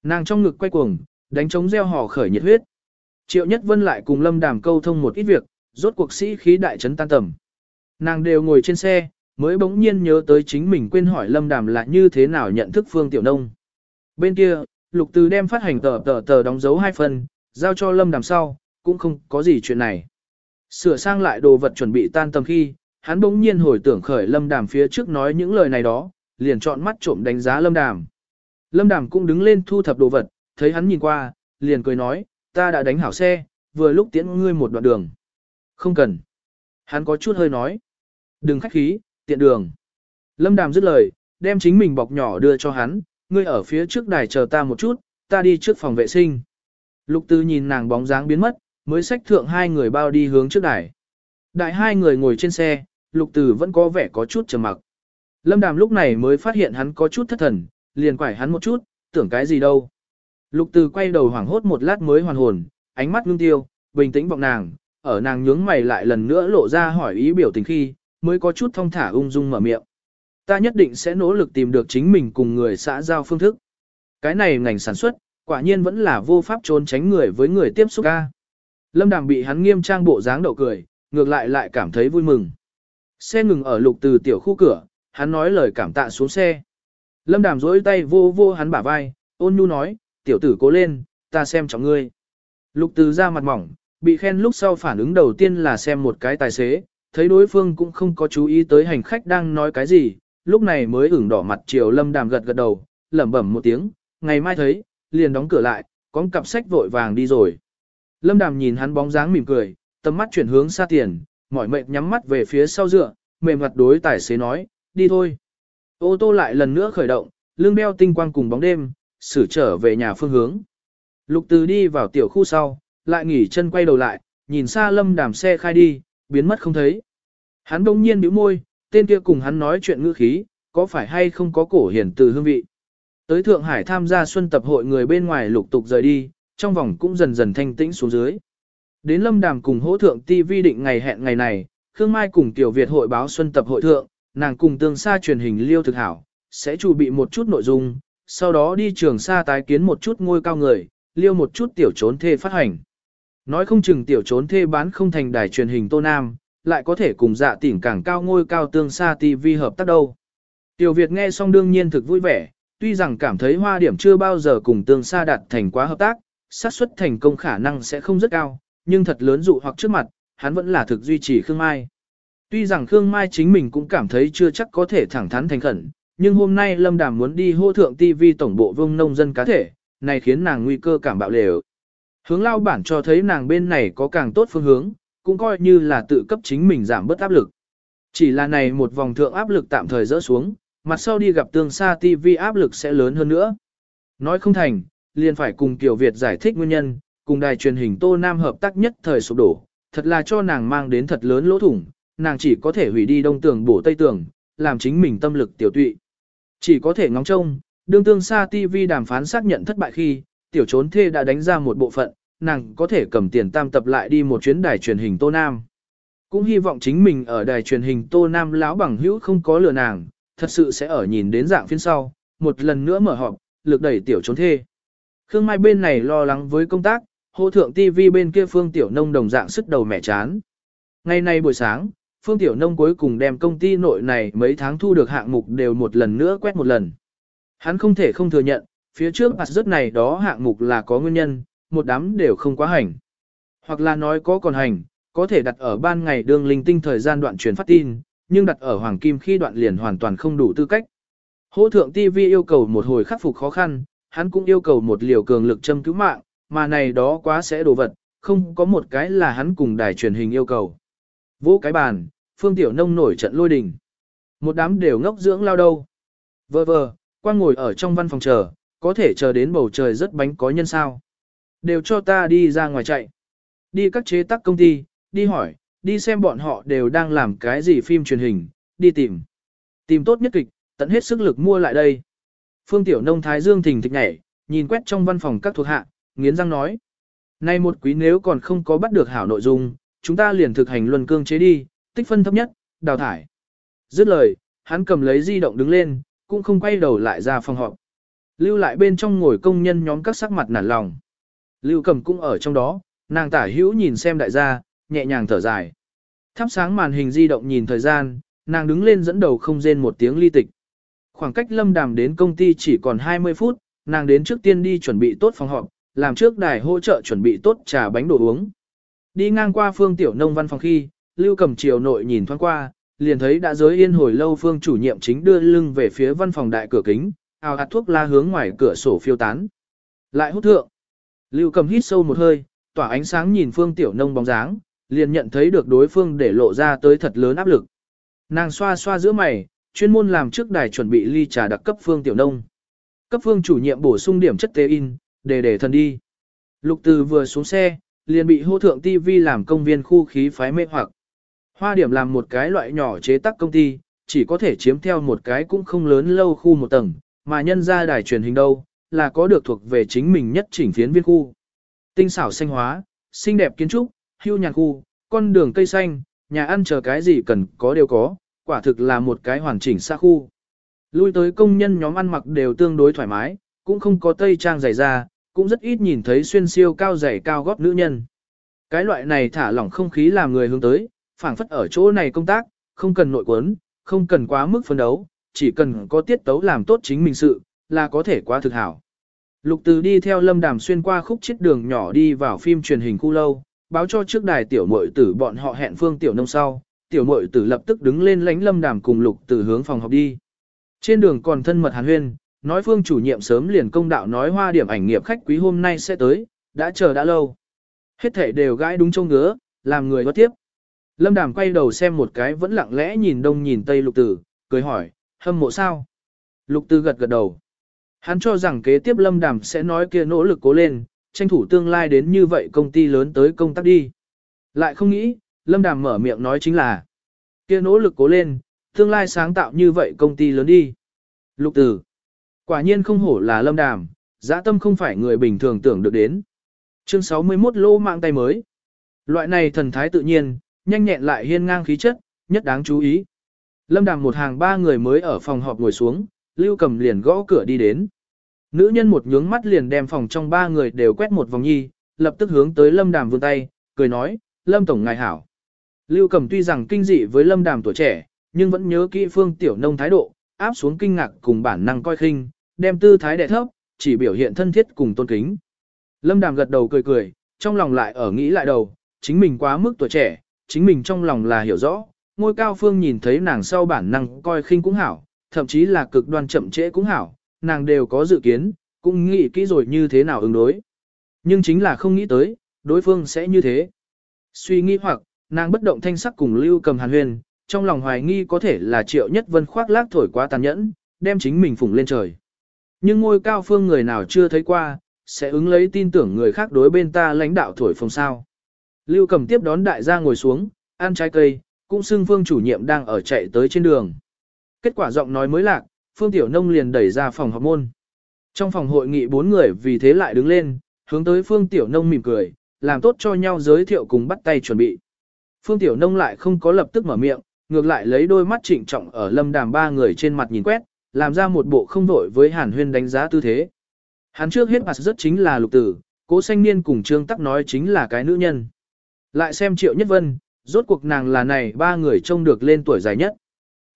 Nàng trong ngực quay cuồng, đánh trống gieo hò khởi nhiệt huyết. Triệu Nhất Vân lại cùng Lâm Đàm câu thông một ít việc, rốt cuộc sĩ khí đại trấn tan tầm. Nàng đều ngồi trên xe, mới bỗng nhiên nhớ tới chính mình quên hỏi Lâm Đàm là như thế nào nhận thức Phương Tiểu Nông. Bên kia, Lục Từ đem phát hành tờ tờ tờ đóng dấu hai phần, giao cho Lâm Đàm sau, cũng không có gì chuyện này. Sửa sang lại đồ vật chuẩn bị tan tầm khi, hắn bỗng nhiên hồi tưởng khởi Lâm Đàm phía trước nói những lời này đó, liền chọn mắt trộm đánh giá Lâm Đàm. Lâm Đàm cũng đứng lên thu thập đồ vật, thấy hắn nhìn qua, liền cười nói, ta đã đánh hảo xe, vừa lúc tiễn ngươi một đoạn đường. Không cần. Hắn có chút hơi nói. Đừng khách khí, tiện đường. Lâm Đàm dứt lời, đem chính mình bọc nhỏ đưa cho hắn, ngươi ở phía trước đài chờ ta một chút, ta đi trước phòng vệ sinh. Lục Tư nhìn nàng bóng dáng biến mất, mới xách thượng hai người bao đi hướng trước đài. Đại hai người ngồi trên xe, Lục Từ vẫn có vẻ có chút trầm mặc. Lâm Đàm lúc này mới phát hiện hắn có chút thất thần, liền quải hắn một chút, tưởng cái gì đâu. Lục Từ quay đầu hoảng hốt một lát mới hoàn hồn, ánh mắt ngưng tiêu, bình tĩnh vọng nàng, ở nàng nhướng mày lại lần nữa lộ ra hỏi ý biểu tình khi, mới có chút thông thả ung dung mở miệng. Ta nhất định sẽ nỗ lực tìm được chính mình cùng người xã giao phương thức. Cái này ngành sản xuất, quả nhiên vẫn là vô pháp trốn tránh người với người tiếp xúc ca. Lâm Đàm bị hắn nghiêm trang bộ dáng đậu cười, ngược lại lại cảm thấy vui mừng. Xe ngừng ở lục từ tiểu khu cửa, hắn nói lời cảm tạ xuống xe. Lâm Đàm rỗi tay vô vô hắn bả vai, ôn nhu nói, tiểu tử cố lên, ta xem trọng ngươi. Lục từ ra mặt mỏng, bị khen lúc sau phản ứng đầu tiên là xem một cái tài xế, thấy đối phương cũng không có chú ý tới hành khách đang nói cái gì, lúc này mới ửng đỏ mặt chiều lâm đàm gật gật đầu, lẩm bẩm một tiếng, ngày mai thấy, liền đóng cửa lại, có cặp sách vội vàng đi rồi. Lâm đàm nhìn hắn bóng dáng mỉm cười, tầm mắt chuyển hướng xa tiền, mỏi mệt nhắm mắt về phía sau dựa, mềm mặt đối tài xế nói, đi thôi. Ô tô lại lần nữa khởi động, lưng đeo tinh quang cùng bóng đêm, xử trở về nhà phương hướng. Lục từ đi vào tiểu khu sau, lại nghỉ chân quay đầu lại, nhìn xa lâm đàm xe khai đi, biến mất không thấy. Hắn đông nhiên bĩu môi, tên kia cùng hắn nói chuyện ngữ khí, có phải hay không có cổ hiển từ hương vị. Tới Thượng Hải tham gia xuân tập hội người bên ngoài lục tục rời đi, trong vòng cũng dần dần thanh tĩnh xuống dưới. Đến lâm đàm cùng hỗ thượng ti vi định ngày hẹn ngày này, Khương Mai cùng Tiểu Việt hội báo xuân tập hội thượng, nàng cùng tương xa truyền hình liêu thực hảo, sẽ chuẩn bị một chút nội dung, sau đó đi trường xa tái kiến một chút ngôi cao người, liêu một chút tiểu trốn thê phát hành. Nói không chừng tiểu trốn thê bán không thành đài truyền hình Tô Nam, lại có thể cùng dạ tỉnh càng cao ngôi cao tương xa TV hợp tác đâu. Tiểu Việt nghe xong đương nhiên thực vui vẻ, tuy rằng cảm thấy hoa điểm chưa bao giờ cùng tương xa đạt thành quá hợp tác, xác suất thành công khả năng sẽ không rất cao, nhưng thật lớn dụ hoặc trước mặt, hắn vẫn là thực duy trì Khương Mai. Tuy rằng Khương Mai chính mình cũng cảm thấy chưa chắc có thể thẳng thắn thành khẩn, nhưng hôm nay Lâm Đàm muốn đi hô thượng TV tổng bộ vương nông dân cá thể, này khiến nàng nguy cơ cảm bạo lều. Hướng lao bản cho thấy nàng bên này có càng tốt phương hướng, cũng coi như là tự cấp chính mình giảm bớt áp lực. Chỉ là này một vòng thượng áp lực tạm thời dỡ xuống, mặt sau đi gặp tương xa TV áp lực sẽ lớn hơn nữa. Nói không thành, liền phải cùng Kiều Việt giải thích nguyên nhân, cùng đài truyền hình Tô Nam hợp tác nhất thời sụp đổ, thật là cho nàng mang đến thật lớn lỗ thủng, nàng chỉ có thể hủy đi đông tường bổ tây tường, làm chính mình tâm lực tiểu tụy. Chỉ có thể ngóng trông, đương tương xa TV đàm phán xác nhận thất bại khi, tiểu trốn thê đã đánh ra một bộ phận, nàng có thể cầm tiền tam tập lại đi một chuyến đài truyền hình Tô Nam. Cũng hy vọng chính mình ở đài truyền hình Tô Nam lão bằng hữu không có lừa nàng, thật sự sẽ ở nhìn đến dạng phiên sau, một lần nữa mở họp, lực đẩy tiểu trốn thê. Khương Mai bên này lo lắng với công tác, hô thượng TV bên kia Phương Tiểu Nông đồng dạng sức đầu mẹ chán. Ngày nay buổi sáng, Phương Tiểu Nông cuối cùng đem công ty nội này mấy tháng thu được hạng mục đều một lần nữa quét một lần. Hắn không thể không thừa nhận, phía trước mặt rớt này đó hạng mục là có nguyên nhân, một đám đều không quá hành. Hoặc là nói có còn hành, có thể đặt ở ban ngày đường linh tinh thời gian đoạn truyền phát tin, nhưng đặt ở hoàng kim khi đoạn liền hoàn toàn không đủ tư cách. Hỗ thượng TV yêu cầu một hồi khắc phục khó khăn, hắn cũng yêu cầu một liều cường lực châm cứu mạng, mà này đó quá sẽ đồ vật, không có một cái là hắn cùng đài truyền hình yêu cầu. Vỗ cái bàn, phương tiểu nông nổi trận lôi đình. Một đám đều ngốc dưỡng lao đâu. Vơ vơ, quang ngồi ở trong văn phòng chờ, có thể chờ đến bầu trời rất bánh có nhân sao. Đều cho ta đi ra ngoài chạy. Đi các chế tác công ty, đi hỏi, đi xem bọn họ đều đang làm cái gì phim truyền hình, đi tìm. Tìm tốt nhất kịch, tận hết sức lực mua lại đây. Phương Tiểu Nông Thái Dương thình thịch nhảy, nhìn quét trong văn phòng các thuộc hạ, nghiến răng nói. Nay một quý nếu còn không có bắt được hảo nội dung, chúng ta liền thực hành luân cương chế đi, tích phân thấp nhất, đào thải. Dứt lời, hắn cầm lấy di động đứng lên, cũng không quay đầu lại ra phòng họp. Lưu lại bên trong ngồi công nhân nhóm các sắc mặt nản lòng. Lưu cầm cũng ở trong đó, nàng tả hữu nhìn xem đại gia, nhẹ nhàng thở dài. Thắp sáng màn hình di động nhìn thời gian, nàng đứng lên dẫn đầu không rên một tiếng ly tịch. Khoảng cách lâm đàm đến công ty chỉ còn 20 phút, nàng đến trước tiên đi chuẩn bị tốt phòng họp, làm trước đài hỗ trợ chuẩn bị tốt trà bánh đồ uống. Đi ngang qua phương tiểu nông văn phòng khi, Lưu Cầm Triều nội nhìn thoáng qua, liền thấy đã giới yên hồi lâu phương chủ nhiệm chính đưa lưng về phía văn phòng đại cửa kính, ào hạt thuốc la hướng ngoài cửa sổ phiêu tán. Lại hút thượng. Lưu Cầm hít sâu một hơi, tỏa ánh sáng nhìn phương tiểu nông bóng dáng, liền nhận thấy được đối phương để lộ ra tới thật lớn áp lực. Nàng xoa xoa giữa mày, chuyên môn làm trước đài chuẩn bị ly trà đặc cấp phương tiểu nông. Cấp phương chủ nhiệm bổ sung điểm chất tế in, để để thần đi. Lục từ vừa xuống xe, liền bị hô thượng TV làm công viên khu khí phái mê hoặc. Hoa điểm làm một cái loại nhỏ chế tác công ty, chỉ có thể chiếm theo một cái cũng không lớn lâu khu một tầng, mà nhân ra đài truyền hình đâu, là có được thuộc về chính mình nhất chỉnh phiến viên khu. Tinh xảo xanh hóa, xinh đẹp kiến trúc, hưu nhàn khu, con đường cây xanh, nhà ăn chờ cái gì cần có đều có, quả thực là một cái hoàn chỉnh xa khu. Lui tới công nhân nhóm ăn mặc đều tương đối thoải mái, cũng không có tây trang dày da, cũng rất ít nhìn thấy xuyên siêu cao dày cao gót nữ nhân. Cái loại này thả lỏng không khí làm người hướng tới, phảng phất ở chỗ này công tác, không cần nội quấn, không cần quá mức phấn đấu, chỉ cần có tiết tấu làm tốt chính mình sự, là có thể quá thực hảo. Lục Từ đi theo Lâm Đàm xuyên qua khúc chết đường nhỏ đi vào phim truyền hình khu lâu, báo cho trước đài tiểu muội tử bọn họ hẹn phương tiểu nông sau, tiểu muội tử lập tức đứng lên lánh Lâm Đàm cùng Lục Từ hướng phòng học đi. Trên đường còn thân mật hàn huyên, nói phương chủ nhiệm sớm liền công đạo nói hoa điểm ảnh nghiệp khách quý hôm nay sẽ tới, đã chờ đã lâu. Hết thể đều gãi đúng trông ngứa, làm người có tiếp. Lâm Đàm quay đầu xem một cái vẫn lặng lẽ nhìn đông nhìn tây lục tử, cười hỏi, hâm mộ sao? Lục tử gật gật đầu. Hắn cho rằng kế tiếp Lâm Đàm sẽ nói kia nỗ lực cố lên, tranh thủ tương lai đến như vậy công ty lớn tới công tác đi. Lại không nghĩ, Lâm Đàm mở miệng nói chính là, kia nỗ lực cố lên, tương lai sáng tạo như vậy công ty lớn đi. Lục tử, quả nhiên không hổ là Lâm Đàm, dã tâm không phải người bình thường tưởng được đến. Chương 61 lô mạng tay mới. Loại này thần thái tự nhiên, nhanh nhẹn lại hiên ngang khí chất, nhất đáng chú ý. Lâm Đàm một hàng ba người mới ở phòng họp ngồi xuống, Lưu Cầm liền gõ cửa đi đến. Nữ nhân một nhướng mắt liền đem phòng trong ba người đều quét một vòng nhi, lập tức hướng tới Lâm Đàm vươn tay, cười nói, Lâm Tổng ngài hảo. Lưu Cầm tuy rằng kinh dị với Lâm Đàm tuổi trẻ, nhưng vẫn nhớ kỹ phương tiểu nông thái độ, áp xuống kinh ngạc cùng bản năng coi khinh, đem tư thái đẻ thấp, chỉ biểu hiện thân thiết cùng tôn kính. Lâm Đàm gật đầu cười cười, trong lòng lại ở nghĩ lại đầu, chính mình quá mức tuổi trẻ, chính mình trong lòng là hiểu rõ, ngôi cao phương nhìn thấy nàng sau bản năng coi khinh cũng hảo, thậm chí là cực đoan chậm trễ cũng hảo, nàng đều có dự kiến, cũng nghĩ kỹ rồi như thế nào ứng đối. Nhưng chính là không nghĩ tới, đối phương sẽ như thế. Suy nghĩ hoặc, nàng bất động thanh sắc cùng lưu cầm hàn huyền, trong lòng hoài nghi có thể là triệu nhất vân khoác lác thổi quá tàn nhẫn, đem chính mình phủng lên trời. Nhưng ngôi cao phương người nào chưa thấy qua, sẽ ứng lấy tin tưởng người khác đối bên ta lãnh đạo thổi phồng sao. Lưu cầm tiếp đón đại gia ngồi xuống, ăn trái cây, cũng xưng phương chủ nhiệm đang ở chạy tới trên đường. Kết quả giọng nói mới lạc, phương tiểu nông liền đẩy ra phòng họp môn. Trong phòng hội nghị bốn người vì thế lại đứng lên, hướng tới phương tiểu nông mỉm cười, làm tốt cho nhau giới thiệu cùng bắt tay chuẩn bị. Phương tiểu nông lại không có lập tức mở miệng, ngược lại lấy đôi mắt trịnh trọng ở lâm đàm ba người trên mặt nhìn quét, làm ra một bộ không vội với hàn huyên đánh giá tư thế. Hắn trước hết mặt rất chính là lục tử, cố xanh niên cùng trương tắc nói chính là cái nữ nhân. Lại xem triệu nhất vân, rốt cuộc nàng là này ba người trông được lên tuổi dài nhất.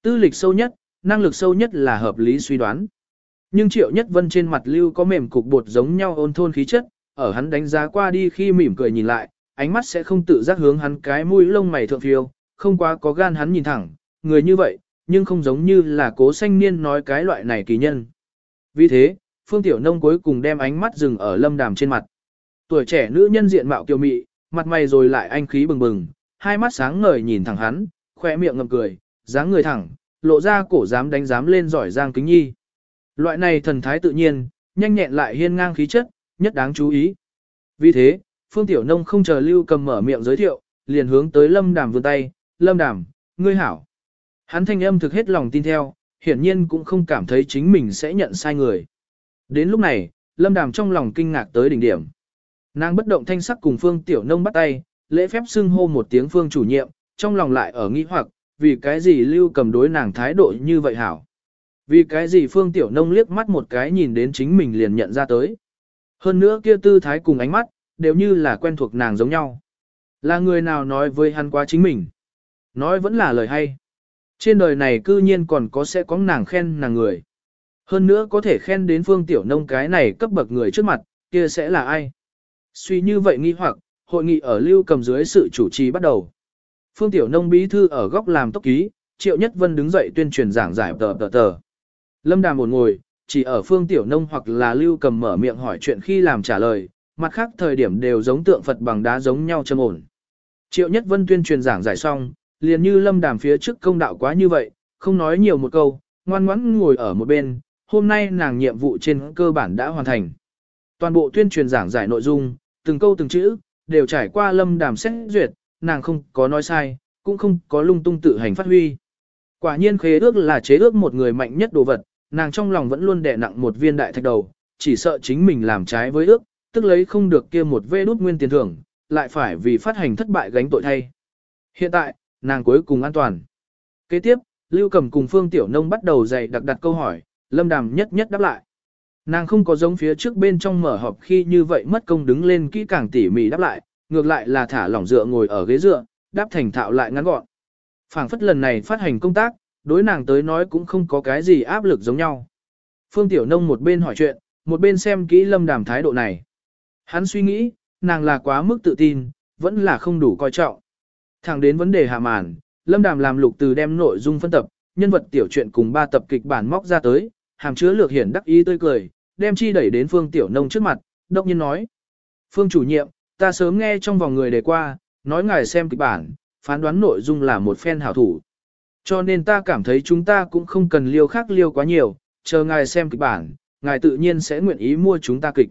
Tư lịch sâu nhất, năng lực sâu nhất là hợp lý suy đoán. Nhưng triệu nhất vân trên mặt lưu có mềm cục bột giống nhau ôn thôn khí chất, ở hắn đánh giá qua đi khi mỉm cười nhìn lại, ánh mắt sẽ không tự giác hướng hắn cái mũi lông mày thượng phiêu, không quá có gan hắn nhìn thẳng, người như vậy, nhưng không giống như là cố sanh niên nói cái loại này kỳ nhân. Vì thế, Phương Tiểu Nông cuối cùng đem ánh mắt dừng ở lâm đàm trên mặt. Tuổi trẻ nữ nhân diện mạo kiều mị, mặt mày rồi lại anh khí bừng bừng, hai mắt sáng ngời nhìn thẳng hắn, khoe miệng ngậm cười, dáng người thẳng, lộ ra cổ dám đánh dám lên giỏi giang kính nhi. Loại này thần thái tự nhiên, nhanh nhẹn lại hiên ngang khí chất, nhất đáng chú ý. Vì thế, Phương Tiểu Nông không chờ Lưu Cầm mở miệng giới thiệu, liền hướng tới Lâm Đàm vươn tay, "Lâm Đàm, ngươi hảo." Hắn thanh âm thực hết lòng tin theo, hiển nhiên cũng không cảm thấy chính mình sẽ nhận sai người. Đến lúc này, Lâm Đàm trong lòng kinh ngạc tới đỉnh điểm. Nàng bất động thanh sắc cùng Phương Tiểu Nông bắt tay, lễ phép xưng hô một tiếng Phương chủ nhiệm, trong lòng lại ở nghi hoặc, vì cái gì Lưu cầm đối nàng thái độ như vậy hảo. Vì cái gì Phương Tiểu Nông liếc mắt một cái nhìn đến chính mình liền nhận ra tới. Hơn nữa kia tư thái cùng ánh mắt, đều như là quen thuộc nàng giống nhau. Là người nào nói với hắn quá chính mình. Nói vẫn là lời hay. Trên đời này cư nhiên còn có sẽ có nàng khen nàng người. Hơn nữa có thể khen đến phương tiểu nông cái này cấp bậc người trước mặt, kia sẽ là ai? Suy như vậy nghi hoặc, hội nghị ở lưu cầm dưới sự chủ trì bắt đầu. Phương tiểu nông bí thư ở góc làm tốc ký, triệu nhất vân đứng dậy tuyên truyền giảng giải tờ tờ tờ. Lâm đàm một ngồi, chỉ ở phương tiểu nông hoặc là lưu cầm mở miệng hỏi chuyện khi làm trả lời, mặt khác thời điểm đều giống tượng Phật bằng đá giống nhau châm ổn. Triệu nhất vân tuyên truyền giảng giải xong, liền như lâm đàm phía trước công đạo quá như vậy, không nói nhiều một câu, ngoan ngoãn ngồi ở một bên, hôm nay nàng nhiệm vụ trên cơ bản đã hoàn thành. Toàn bộ tuyên truyền giảng giải nội dung, từng câu từng chữ, đều trải qua lâm đàm xét duyệt, nàng không có nói sai, cũng không có lung tung tự hành phát huy. Quả nhiên khế ước là chế ước một người mạnh nhất đồ vật, nàng trong lòng vẫn luôn đè nặng một viên đại thạch đầu, chỉ sợ chính mình làm trái với ước, tức lấy không được kia một vê đút nguyên tiền thưởng, lại phải vì phát hành thất bại gánh tội thay. Hiện tại, nàng cuối cùng an toàn. Kế tiếp, Lưu Cầm cùng Phương Tiểu Nông bắt đầu dạy đặc đặt câu hỏi, Lâm Đàm nhất nhất đáp lại. Nàng không có giống phía trước bên trong mở họp khi như vậy mất công đứng lên kỹ càng tỉ mỉ đáp lại, ngược lại là thả lỏng dựa ngồi ở ghế dựa, đáp thành thạo lại ngắn gọn. Phảng phất lần này phát hành công tác, đối nàng tới nói cũng không có cái gì áp lực giống nhau. Phương Tiểu Nông một bên hỏi chuyện, một bên xem kỹ Lâm Đàm thái độ này. Hắn suy nghĩ, nàng là quá mức tự tin, vẫn là không đủ coi trọng. Thẳng đến vấn đề hạ màn, Lâm Đàm làm lục từ đem nội dung phân tập, nhân vật tiểu truyện cùng ba tập kịch bản móc ra tới, hàm chứa lược hiển đắc ý tươi cười, đem chi đẩy đến Phương Tiểu Nông trước mặt, độc nhiên nói. Phương chủ nhiệm, ta sớm nghe trong vòng người đề qua, nói ngài xem kịch bản, phán đoán nội dung là một phen hảo thủ. Cho nên ta cảm thấy chúng ta cũng không cần liêu khác liêu quá nhiều, chờ ngài xem kịch bản, ngài tự nhiên sẽ nguyện ý mua chúng ta kịch.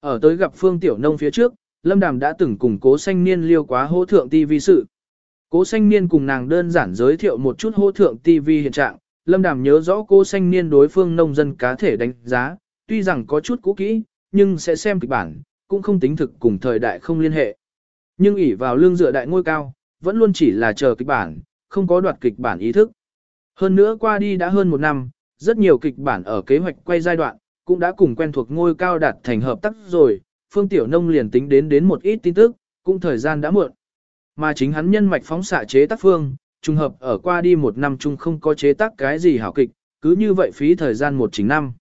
Ở tới gặp Phương Tiểu Nông phía trước, Lâm Đàm đã từng cùng cố sanh niên liêu quá hỗ thượng TV sự. Cố xanh niên cùng nàng đơn giản giới thiệu một chút hô thượng TV hiện trạng, Lâm Đàm nhớ rõ cô xanh niên đối phương nông dân cá thể đánh giá, tuy rằng có chút cũ kỹ, nhưng sẽ xem kịch bản, cũng không tính thực cùng thời đại không liên hệ. Nhưng ỷ vào lương dựa đại ngôi cao, vẫn luôn chỉ là chờ kịch bản, không có đoạt kịch bản ý thức. Hơn nữa qua đi đã hơn một năm, rất nhiều kịch bản ở kế hoạch quay giai đoạn, cũng đã cùng quen thuộc ngôi cao đạt thành hợp tác rồi, Phương Tiểu Nông liền tính đến đến một ít tin tức, cũng thời gian đã muộn. Mà chính hắn nhân mạch phóng xạ chế tác phương, trùng hợp ở qua đi một năm chung không có chế tác cái gì hảo kịch, cứ như vậy phí thời gian một chính năm.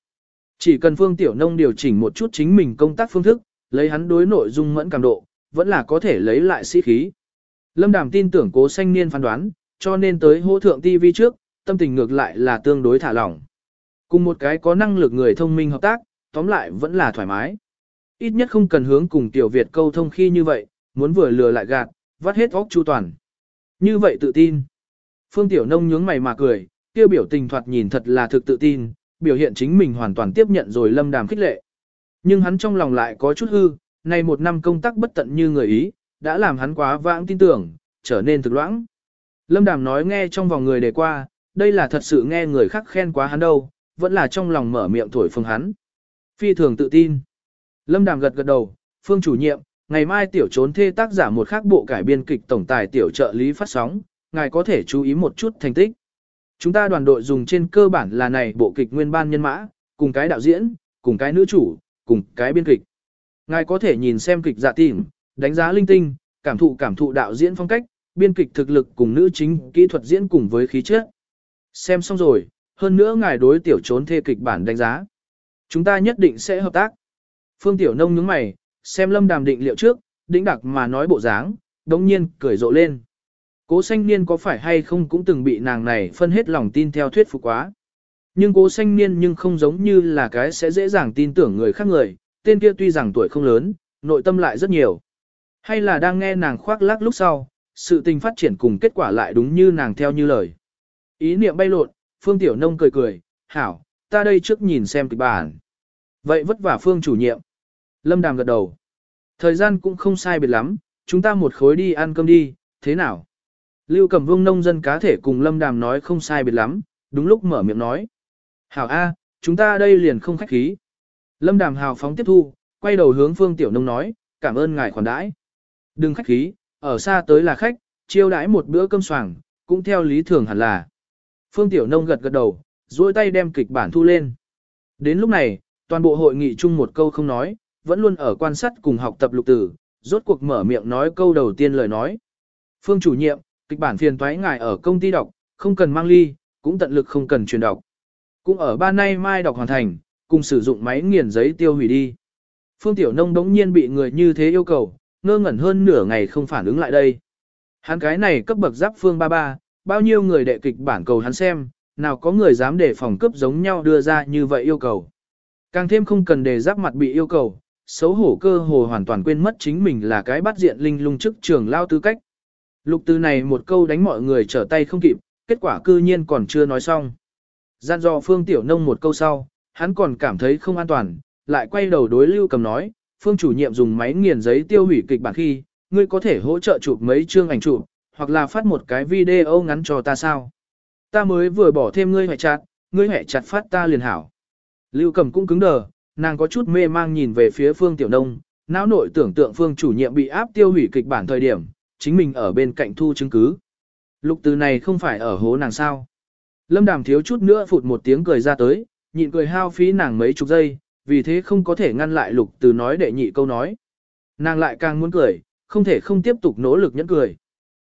Chỉ cần Phương Tiểu Nông điều chỉnh một chút chính mình công tác phương thức, lấy hắn đối nội dung mẫn cảm độ, vẫn là có thể lấy lại sĩ khí. Lâm Đàm tin tưởng cố sanh niên phán đoán, cho nên tới hỗ thượng TV trước, tâm tình ngược lại là tương đối thả lỏng. Cùng một cái có năng lực người thông minh hợp tác, tóm lại vẫn là thoải mái. Ít nhất không cần hướng cùng Tiểu Việt câu thông khi như vậy, muốn vừa lừa lại gạt, vắt hết óc chu toàn. Như vậy tự tin. Phương Tiểu Nông nhướng mày mà cười, kêu biểu tình thoạt nhìn thật là thực tự tin, biểu hiện chính mình hoàn toàn tiếp nhận rồi lâm đàm khích lệ. Nhưng hắn trong lòng lại có chút hư, này một năm công tác bất tận như người ý, đã làm hắn quá vãng tin tưởng, trở nên thực loãng. Lâm đàm nói nghe trong vòng người đề qua, đây là thật sự nghe người khác khen quá hắn đâu, vẫn là trong lòng mở miệng thổi phồng hắn. Phi thường tự tin. Lâm đàm gật gật đầu, phương chủ nhiệm, ngày mai tiểu trốn thê tác giả một khác bộ cải biên kịch tổng tài tiểu trợ lý phát sóng, ngài có thể chú ý một chút thành tích. Chúng ta đoàn đội dùng trên cơ bản là này bộ kịch nguyên ban nhân mã, cùng cái đạo diễn, cùng cái nữ chủ, cùng cái biên kịch. Ngài có thể nhìn xem kịch dạ tìm, đánh giá linh tinh, cảm thụ cảm thụ đạo diễn phong cách, biên kịch thực lực cùng nữ chính, kỹ thuật diễn cùng với khí chất. Xem xong rồi, hơn nữa ngài đối tiểu trốn thê kịch bản đánh giá. Chúng ta nhất định sẽ hợp tác. Phương Tiểu Nông nhướng mày, xem lâm đàm định liệu trước, đĩnh đặc mà nói bộ dáng, đống nhiên cười rộ lên. Cố xanh niên có phải hay không cũng từng bị nàng này phân hết lòng tin theo thuyết phục quá. Nhưng cố xanh niên nhưng không giống như là cái sẽ dễ dàng tin tưởng người khác người, tên kia tuy rằng tuổi không lớn, nội tâm lại rất nhiều. Hay là đang nghe nàng khoác lác lúc sau, sự tình phát triển cùng kết quả lại đúng như nàng theo như lời. Ý niệm bay lộn, Phương Tiểu Nông cười cười, hảo, ta đây trước nhìn xem kịch bản. Vậy vất vả Phương chủ nhiệm. Lâm Đàm gật đầu. Thời gian cũng không sai biệt lắm, chúng ta một khối đi ăn cơm đi, thế nào? Lưu Cẩm Vương nông dân cá thể cùng Lâm Đàm nói không sai biệt lắm, đúng lúc mở miệng nói. Hảo A, chúng ta đây liền không khách khí. Lâm Đàm hào phóng tiếp thu, quay đầu hướng Phương Tiểu Nông nói, cảm ơn ngài khoản đãi. Đừng khách khí, ở xa tới là khách, chiêu đãi một bữa cơm soảng, cũng theo lý thường hẳn là. Phương Tiểu Nông gật gật đầu, duỗi tay đem kịch bản thu lên. Đến lúc này, toàn bộ hội nghị chung một câu không nói, vẫn luôn ở quan sát cùng học tập lục tử, rốt cuộc mở miệng nói câu đầu tiên lời nói. Phương chủ nhiệm, kịch bản phiền toái ngài ở công ty đọc, không cần mang ly, cũng tận lực không cần truyền đọc. Cũng ở ba nay mai đọc hoàn thành, cùng sử dụng máy nghiền giấy tiêu hủy đi. Phương Tiểu Nông đống nhiên bị người như thế yêu cầu, ngơ ngẩn hơn nửa ngày không phản ứng lại đây. Hắn cái này cấp bậc giáp phương ba ba, bao nhiêu người đệ kịch bản cầu hắn xem, nào có người dám để phòng cấp giống nhau đưa ra như vậy yêu cầu. Càng thêm không cần đề giáp mặt bị yêu cầu, xấu hổ cơ hồ hoàn toàn quên mất chính mình là cái bắt diện linh lung chức trường lao tư cách. Lục từ này một câu đánh mọi người trở tay không kịp, kết quả cư nhiên còn chưa nói xong. Gian dò Phương Tiểu Nông một câu sau, hắn còn cảm thấy không an toàn, lại quay đầu đối Lưu Cầm nói, Phương chủ nhiệm dùng máy nghiền giấy tiêu hủy kịch bản khi, ngươi có thể hỗ trợ chụp mấy chương ảnh chụp, hoặc là phát một cái video ngắn cho ta sao. Ta mới vừa bỏ thêm ngươi hệ chặt, ngươi hệ chặt phát ta liền hảo. Lưu Cầm cũng cứng đờ, nàng có chút mê mang nhìn về phía Phương Tiểu Nông, não nội tưởng tượng Phương chủ nhiệm bị áp tiêu hủy kịch bản thời điểm, chính mình ở bên cạnh thu chứng cứ. Lục từ này không phải ở hố nàng sao. Lâm đàm thiếu chút nữa phụt một tiếng cười ra tới, nhịn cười hao phí nàng mấy chục giây, vì thế không có thể ngăn lại lục từ nói đệ nhị câu nói. Nàng lại càng muốn cười, không thể không tiếp tục nỗ lực nhẫn cười.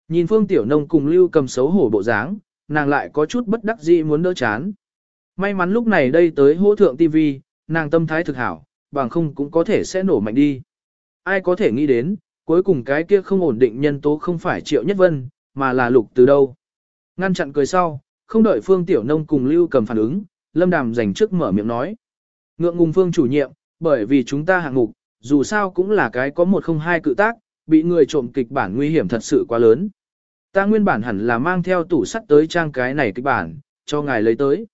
Nhìn phương tiểu nông cùng lưu cầm xấu hổ bộ dáng, nàng lại có chút bất đắc dĩ muốn đỡ chán. May mắn lúc này đây tới hỗ thượng TV, nàng tâm thái thực hảo, bằng không cũng có thể sẽ nổ mạnh đi. Ai có thể nghĩ đến, cuối cùng cái kia không ổn định nhân tố không phải triệu nhất vân, mà là lục từ đâu. Ngăn chặn cười sau, không đợi phương tiểu nông cùng lưu cầm phản ứng, lâm đàm dành trước mở miệng nói. Ngượng ngùng phương chủ nhiệm, bởi vì chúng ta hạng mục, dù sao cũng là cái có một không hai cự tác, bị người trộm kịch bản nguy hiểm thật sự quá lớn. Ta nguyên bản hẳn là mang theo tủ sắt tới trang cái này kịch bản, cho ngài lấy tới.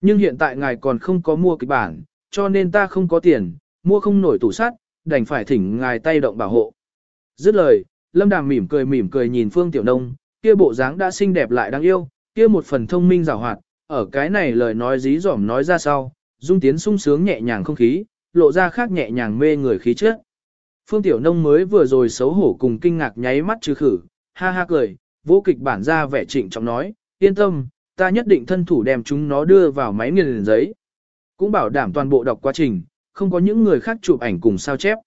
Nhưng hiện tại ngài còn không có mua kịch bản, cho nên ta không có tiền, mua không nổi tủ sắt, đành phải thỉnh ngài tay động bảo hộ. Dứt lời, Lâm Đàm mỉm cười mỉm cười nhìn Phương Tiểu Nông, kia bộ dáng đã xinh đẹp lại đáng yêu, kia một phần thông minh rào hoạt, ở cái này lời nói dí dỏm nói ra sau, dung tiến sung sướng nhẹ nhàng không khí, lộ ra khác nhẹ nhàng mê người khí trước. Phương Tiểu Nông mới vừa rồi xấu hổ cùng kinh ngạc nháy mắt trừ khử, ha ha cười, vô kịch bản ra vẻ trịnh trọng nói, yên tâm, ta nhất định thân thủ đem chúng nó đưa vào máy nghiền giấy. Cũng bảo đảm toàn bộ đọc quá trình, không có những người khác chụp ảnh cùng sao chép.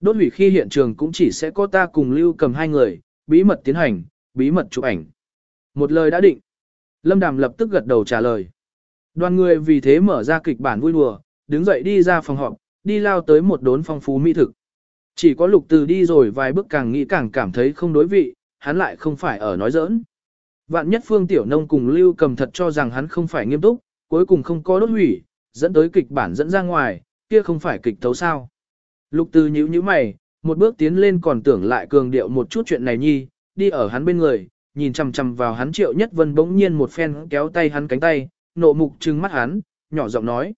Đốt hủy khi hiện trường cũng chỉ sẽ có ta cùng lưu cầm hai người, bí mật tiến hành, bí mật chụp ảnh. Một lời đã định. Lâm Đàm lập tức gật đầu trả lời. Đoàn người vì thế mở ra kịch bản vui đùa, đứng dậy đi ra phòng họp, đi lao tới một đốn phong phú mỹ thực. Chỉ có lục từ đi rồi vài bước càng nghĩ càng cảm thấy không đối vị, hắn lại không phải ở nói giỡn. Vạn nhất Phương Tiểu Nông cùng Lưu Cầm thật cho rằng hắn không phải nghiêm túc, cuối cùng không có đốt hủy, dẫn tới kịch bản dẫn ra ngoài, kia không phải kịch thấu sao. Lục Từ nhíu nhíu mày, một bước tiến lên còn tưởng lại cường điệu một chút chuyện này nhi, đi ở hắn bên người, nhìn chằm chằm vào hắn Triệu Nhất Vân bỗng nhiên một phen kéo tay hắn cánh tay, nộ mục trừng mắt hắn, nhỏ giọng nói: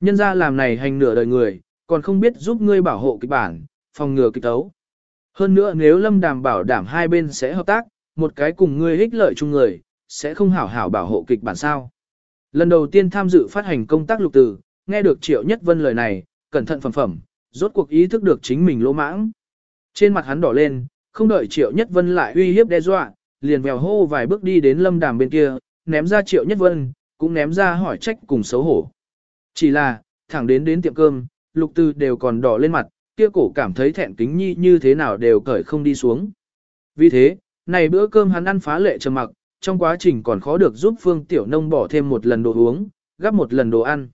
"Nhân gia làm này hành nửa đời người, còn không biết giúp ngươi bảo hộ kịch bản, phòng ngừa kịch tấu. Hơn nữa nếu Lâm Đàm bảo đảm hai bên sẽ hợp tác, một cái cùng ngươi ích lợi chung người, sẽ không hảo hảo bảo hộ kịch bản sao. Lần đầu tiên tham dự phát hành công tác lục tử, nghe được Triệu Nhất Vân lời này, cẩn thận phẩm phẩm, rốt cuộc ý thức được chính mình lỗ mãng. Trên mặt hắn đỏ lên, không đợi Triệu Nhất Vân lại uy hiếp đe dọa, liền vèo hô vài bước đi đến Lâm Đàm bên kia, ném ra Triệu Nhất Vân, cũng ném ra hỏi trách cùng xấu hổ. Chỉ là, thẳng đến đến tiệm cơm, lục tư đều còn đỏ lên mặt, kia cổ cảm thấy thẹn kính nhi như thế nào đều cởi không đi xuống. Vì thế, này bữa cơm hắn ăn phá lệ trầm mặc, trong quá trình còn khó được giúp Phương Tiểu Nông bỏ thêm một lần đồ uống, gắp một lần đồ ăn.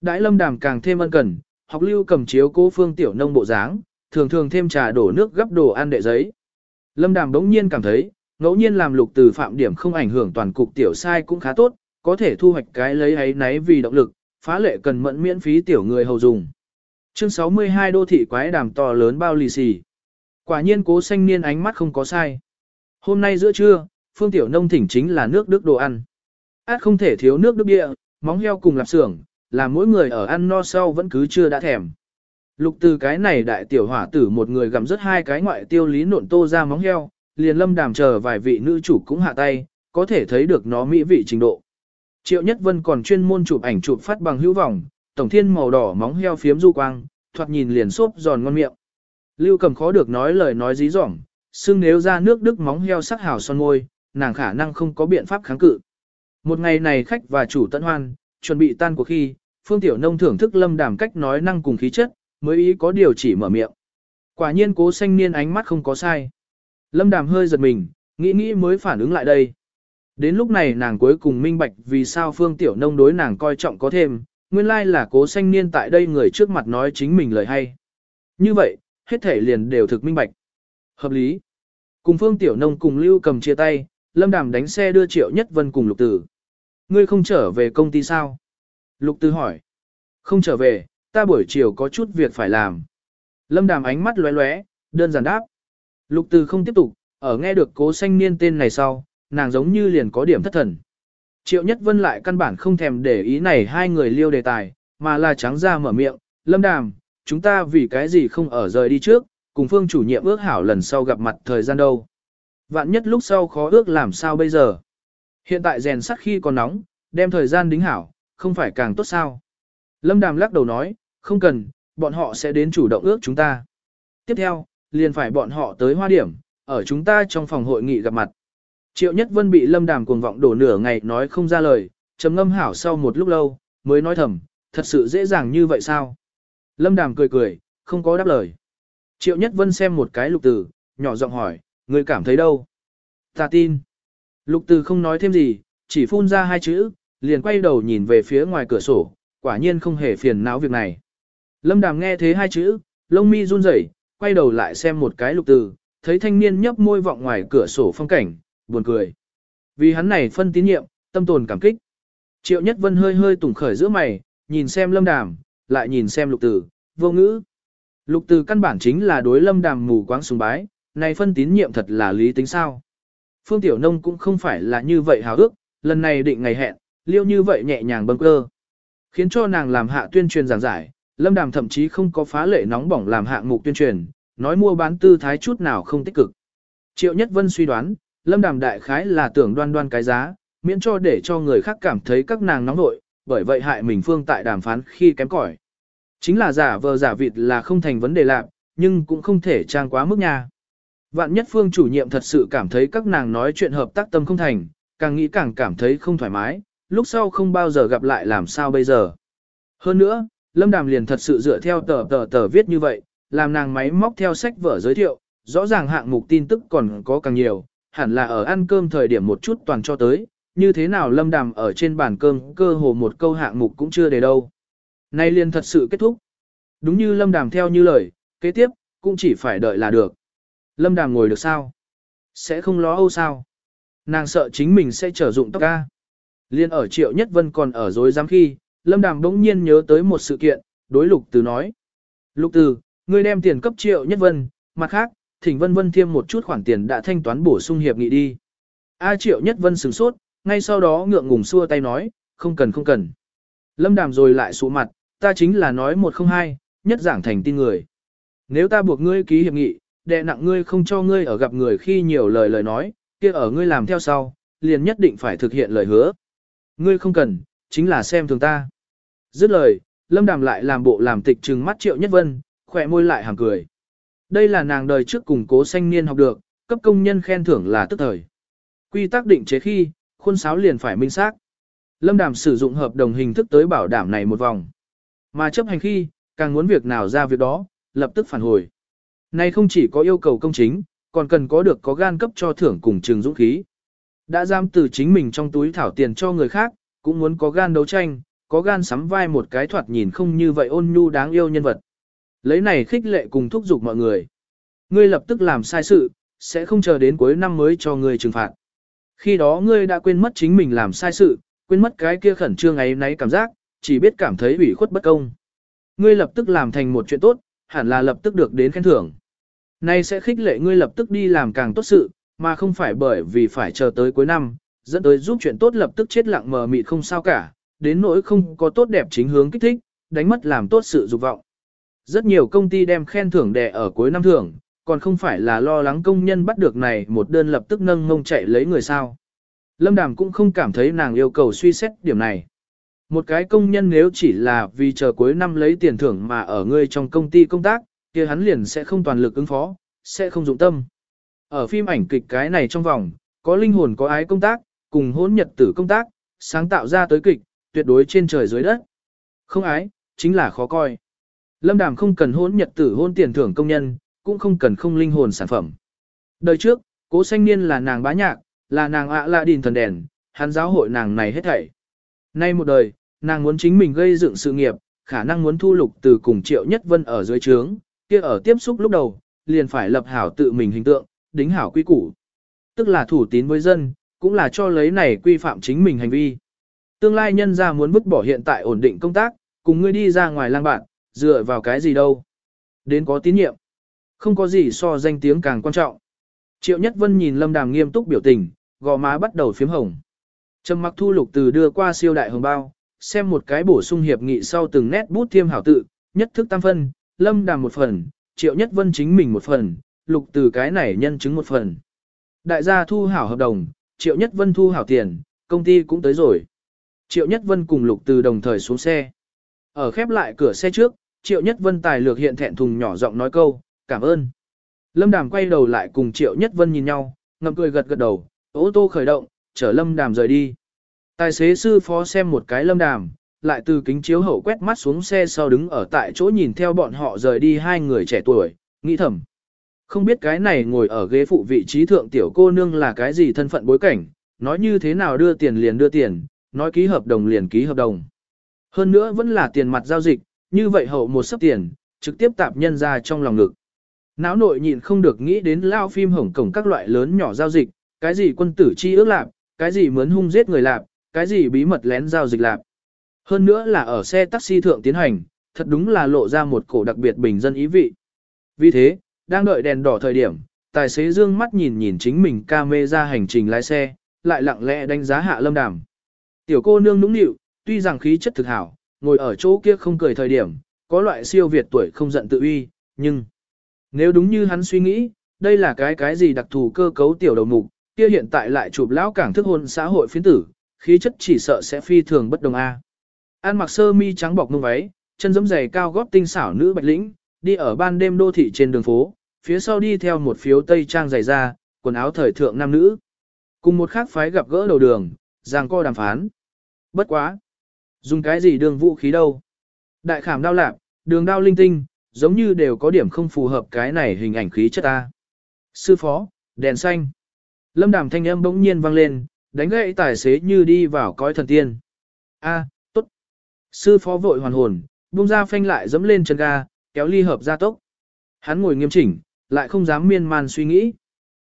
Đãi lâm đàm càng thêm ân cần, học lưu cầm chiếu cố Phương Tiểu Nông bộ dáng, thường thường thêm trà đổ nước gắp đồ ăn đệ giấy. Lâm đàm đống nhiên cảm thấy, ngẫu nhiên làm lục từ phạm điểm không ảnh hưởng toàn cục tiểu sai cũng khá tốt, có thể thu hoạch cái lấy ấy náy vì động lực, phá lệ cần mẫn miễn phí tiểu người hầu dùng. Chương 62 đô thị quái đàm to lớn bao lì xì. Quả nhiên cố xanh niên ánh mắt không có sai. Hôm nay giữa trưa, phương tiểu nông thỉnh chính là nước đức đồ ăn. Át không thể thiếu nước đức địa, móng heo cùng lạp xưởng, là mỗi người ở ăn no sau vẫn cứ chưa đã thèm. Lục từ cái này đại tiểu hỏa tử một người gặm rất hai cái ngoại tiêu lý nộn tô ra móng heo, liền lâm đàm chờ vài vị nữ chủ cũng hạ tay, có thể thấy được nó mỹ vị trình độ. Triệu Nhất Vân còn chuyên môn chụp ảnh chụp phát bằng hữu vọng, tổng thiên màu đỏ móng heo phiếm du quang, thoạt nhìn liền xốp giòn ngon miệng. Lưu cầm khó được nói lời nói dí dỏm, xưng nếu ra nước đức móng heo sắc hảo son môi, nàng khả năng không có biện pháp kháng cự. Một ngày này khách và chủ tận hoan, chuẩn bị tan của khi, phương tiểu nông thưởng thức lâm đàm cách nói năng cùng khí chất, mới ý có điều chỉ mở miệng. Quả nhiên cố xanh niên ánh mắt không có sai. Lâm đàm hơi giật mình, nghĩ nghĩ mới phản ứng lại đây. Đến lúc này nàng cuối cùng minh bạch vì sao phương tiểu nông đối nàng coi trọng có thêm, nguyên lai là cố xanh niên tại đây người trước mặt nói chính mình lời hay. Như vậy, hết thể liền đều thực minh bạch. Hợp lý. Cùng phương tiểu nông cùng lưu cầm chia tay, lâm đàm đánh xe đưa triệu nhất vân cùng lục tử. Ngươi không trở về công ty sao? Lục tử hỏi. Không trở về, ta buổi chiều có chút việc phải làm. Lâm đàm ánh mắt lóe lóe, đơn giản đáp. Lục tử không tiếp tục, ở nghe được cố xanh niên tên này sau, nàng giống như liền có điểm thất thần. Triệu Nhất Vân lại căn bản không thèm để ý này hai người liêu đề tài, mà là trắng ra mở miệng, lâm đàm, chúng ta vì cái gì không ở rời đi trước, cùng phương chủ nhiệm ước hảo lần sau gặp mặt thời gian đâu. Vạn nhất lúc sau khó ước làm sao bây giờ. Hiện tại rèn sắt khi còn nóng, đem thời gian đính hảo, không phải càng tốt sao. Lâm đàm lắc đầu nói, không cần, bọn họ sẽ đến chủ động ước chúng ta. Tiếp theo, liền phải bọn họ tới hoa điểm, ở chúng ta trong phòng hội nghị gặp mặt. Triệu Nhất Vân bị Lâm Đàm cuồng vọng đổ nửa ngày nói không ra lời, trầm ngâm hảo sau một lúc lâu, mới nói thầm, thật sự dễ dàng như vậy sao? Lâm Đàm cười cười, không có đáp lời. Triệu Nhất Vân xem một cái lục tử, nhỏ giọng hỏi, người cảm thấy đâu? Ta tin. Lục Từ không nói thêm gì, chỉ phun ra hai chữ, liền quay đầu nhìn về phía ngoài cửa sổ, quả nhiên không hề phiền não việc này. Lâm Đàm nghe thế hai chữ, lông mi run rẩy, quay đầu lại xem một cái lục Từ, thấy thanh niên nhấp môi vọng ngoài cửa sổ phong cảnh, buồn cười. Vì hắn này phân tín nhiệm, tâm tồn cảm kích. Triệu Nhất Vân hơi hơi tủng khởi giữa mày, nhìn xem lâm đàm, lại nhìn xem lục tử, vô ngữ. Lục tử căn bản chính là đối lâm đàm mù quáng sùng bái, này phân tín nhiệm thật là lý tính sao. Phương Tiểu Nông cũng không phải là như vậy hào ước, lần này định ngày hẹn, liêu như vậy nhẹ nhàng bâng cơ. Khiến cho nàng làm hạ tuyên truyền giảng giải, lâm đàm thậm chí không có phá lệ nóng bỏng làm hạng mục tuyên truyền, nói mua bán tư thái chút nào không tích cực. Triệu Nhất Vân suy đoán, Lâm Đàm đại khái là tưởng đoan đoan cái giá, miễn cho để cho người khác cảm thấy các nàng nóng nội, bởi vậy hại mình phương tại đàm phán khi kém cỏi. Chính là giả vờ giả vịt là không thành vấn đề lạc, nhưng cũng không thể trang quá mức nha. Vạn nhất phương chủ nhiệm thật sự cảm thấy các nàng nói chuyện hợp tác tâm không thành, càng nghĩ càng cảm thấy không thoải mái, lúc sau không bao giờ gặp lại làm sao bây giờ. Hơn nữa, Lâm Đàm liền thật sự dựa theo tờ tờ tờ viết như vậy, làm nàng máy móc theo sách vở giới thiệu, rõ ràng hạng mục tin tức còn có càng nhiều, hẳn là ở ăn cơm thời điểm một chút toàn cho tới, như thế nào lâm đàm ở trên bàn cơm cơ hồ một câu hạng mục cũng chưa để đâu. Nay liền thật sự kết thúc. Đúng như lâm đàm theo như lời, kế tiếp, cũng chỉ phải đợi là được. Lâm đàm ngồi được sao? Sẽ không lo âu sao? Nàng sợ chính mình sẽ trở dụng tóc ca. Liên ở Triệu Nhất Vân còn ở dối giám khi, Lâm Đàm bỗng nhiên nhớ tới một sự kiện, đối Lục Từ nói. Lục Từ, ngươi đem tiền cấp Triệu Nhất Vân, mặt khác, thỉnh Vân Vân thêm một chút khoản tiền đã thanh toán bổ sung hiệp nghị đi. A Triệu Nhất Vân sửng sốt, ngay sau đó ngượng ngùng xua tay nói, không cần không cần. Lâm Đàm rồi lại sụ mặt, ta chính là nói một không hai, nhất giảng thành tin người. Nếu ta buộc ngươi ký hiệp nghị, đệ nặng ngươi không cho ngươi ở gặp người khi nhiều lời lời nói, kia ở ngươi làm theo sau, liền nhất định phải thực hiện lời hứa. Ngươi không cần, chính là xem thường ta. Dứt lời, Lâm Đàm lại làm bộ làm tịch trừng mắt Triệu Nhất Vân, khỏe môi lại hàng cười. Đây là nàng đời trước cùng cố sanh niên học được, cấp công nhân khen thưởng là tức thời. Quy tắc định chế khi, khuôn sáo liền phải minh xác. Lâm Đàm sử dụng hợp đồng hình thức tới bảo đảm này một vòng. Mà chấp hành khi, càng muốn việc nào ra việc đó, lập tức phản hồi. Này không chỉ có yêu cầu công chính, còn cần có được có gan cấp cho thưởng cùng trường dũng khí. Đã giam từ chính mình trong túi thảo tiền cho người khác, cũng muốn có gan đấu tranh, có gan sắm vai một cái thoạt nhìn không như vậy ôn nhu đáng yêu nhân vật. Lấy này khích lệ cùng thúc giục mọi người. Ngươi lập tức làm sai sự, sẽ không chờ đến cuối năm mới cho ngươi trừng phạt. Khi đó ngươi đã quên mất chính mình làm sai sự, quên mất cái kia khẩn trương ấy nấy cảm giác, chỉ biết cảm thấy ủy khuất bất công. Ngươi lập tức làm thành một chuyện tốt, hẳn là lập tức được đến khen thưởng. Nay sẽ khích lệ ngươi lập tức đi làm càng tốt sự, mà không phải bởi vì phải chờ tới cuối năm, dẫn tới giúp chuyện tốt lập tức chết lặng mờ mịt không sao cả, đến nỗi không có tốt đẹp chính hướng kích thích, đánh mất làm tốt sự dục vọng. Rất nhiều công ty đem khen thưởng đè ở cuối năm thưởng, còn không phải là lo lắng công nhân bắt được này một đơn lập tức nâng ngông chạy lấy người sao. Lâm Đàm cũng không cảm thấy nàng yêu cầu suy xét điểm này. Một cái công nhân nếu chỉ là vì chờ cuối năm lấy tiền thưởng mà ở ngươi trong công ty công tác, kia hắn liền sẽ không toàn lực ứng phó, sẽ không dụng tâm. Ở phim ảnh kịch cái này trong vòng, có linh hồn có ái công tác, cùng hôn nhật tử công tác, sáng tạo ra tới kịch, tuyệt đối trên trời dưới đất. Không ái, chính là khó coi. Lâm Đàm không cần hôn nhật tử hôn tiền thưởng công nhân, cũng không cần không linh hồn sản phẩm. Đời trước, cố xanh niên là nàng bá nhạc, là nàng ạ lạ đìn thần đèn, hắn giáo hội nàng này hết thảy. Nay một đời, nàng muốn chính mình gây dựng sự nghiệp, khả năng muốn thu lục từ cùng triệu nhất vân ở dưới trướng, kia ở tiếp xúc lúc đầu, liền phải lập hảo tự mình hình tượng, đính hảo quy củ. Tức là thủ tín với dân, cũng là cho lấy này quy phạm chính mình hành vi. Tương lai nhân ra muốn vứt bỏ hiện tại ổn định công tác, cùng ngươi đi ra ngoài lang bạn, dựa vào cái gì đâu. Đến có tín nhiệm. Không có gì so danh tiếng càng quan trọng. Triệu Nhất Vân nhìn Lâm Đàm nghiêm túc biểu tình, gò má bắt đầu phím hồng. Trầm mặc thu lục từ đưa qua siêu đại hồng bao, xem một cái bổ sung hiệp nghị sau từng nét bút thiêm hảo tự, nhất thức tam phân, Lâm Đàm một phần, Triệu Nhất Vân chính mình một phần, lục từ cái này nhân chứng một phần. Đại gia thu hảo hợp đồng, Triệu Nhất Vân thu hảo tiền, công ty cũng tới rồi. Triệu Nhất Vân cùng lục từ đồng thời xuống xe. Ở khép lại cửa xe trước, Triệu Nhất Vân tài lược hiện thẹn thùng nhỏ giọng nói câu, cảm ơn. Lâm Đàm quay đầu lại cùng Triệu Nhất Vân nhìn nhau, ngậm cười gật gật đầu, ô tô khởi động, chở Lâm Đàm rời đi. Tài xế sư phó xem một cái Lâm Đàm, lại từ kính chiếu hậu quét mắt xuống xe sau đứng ở tại chỗ nhìn theo bọn họ rời đi hai người trẻ tuổi, nghĩ thầm. Không biết cái này ngồi ở ghế phụ vị trí thượng tiểu cô nương là cái gì thân phận bối cảnh, nói như thế nào đưa tiền liền đưa tiền, nói ký hợp đồng liền ký hợp đồng. Hơn nữa vẫn là tiền mặt giao dịch, như vậy hậu một sấp tiền, trực tiếp tạp nhân ra trong lòng ngực. Não nội nhịn không được nghĩ đến lao phim hồng cổng các loại lớn nhỏ giao dịch, cái gì quân tử chi ước lạc, cái gì mướn hung giết người lạp, cái gì bí mật lén giao dịch lạp. Hơn nữa là ở xe taxi thượng tiến hành, thật đúng là lộ ra một cổ đặc biệt bình dân ý vị. Vì thế, đang đợi đèn đỏ thời điểm, tài xế dương mắt nhìn nhìn chính mình ca mê ra hành trình lái xe, lại lặng lẽ đánh giá hạ lâm đàm. Tiểu cô nương nũng nịu, tuy rằng khí chất thực hảo, ngồi ở chỗ kia không cười thời điểm, có loại siêu việt tuổi không giận tự uy, nhưng nếu đúng như hắn suy nghĩ, đây là cái cái gì đặc thù cơ cấu tiểu đầu mục, kia hiện tại lại chụp lão cảng thức hôn xã hội phiến tử, khí chất chỉ sợ sẽ phi thường bất đồng a. An mặc sơ mi trắng bọc nung váy, chân giẫm giày cao gót tinh xảo nữ bạch lĩnh, đi ở ban đêm đô thị trên đường phố, phía sau đi theo một phiếu tây trang dày da, quần áo thời thượng nam nữ. Cùng một khác phái gặp gỡ đầu đường, giang co đàm phán. Bất quá. Dùng cái gì đường vũ khí đâu? Đại khảm đao lạp, đường đao linh tinh, giống như đều có điểm không phù hợp cái này hình ảnh khí chất ta. Sư phó, đèn xanh. Lâm đàm thanh âm bỗng nhiên vang lên, đánh gậy tài xế như đi vào cõi thần tiên. A, tốt. Sư phó vội hoàn hồn, buông ra phanh lại dẫm lên chân ga, kéo ly hợp ra tốc. Hắn ngồi nghiêm chỉnh, lại không dám miên man suy nghĩ.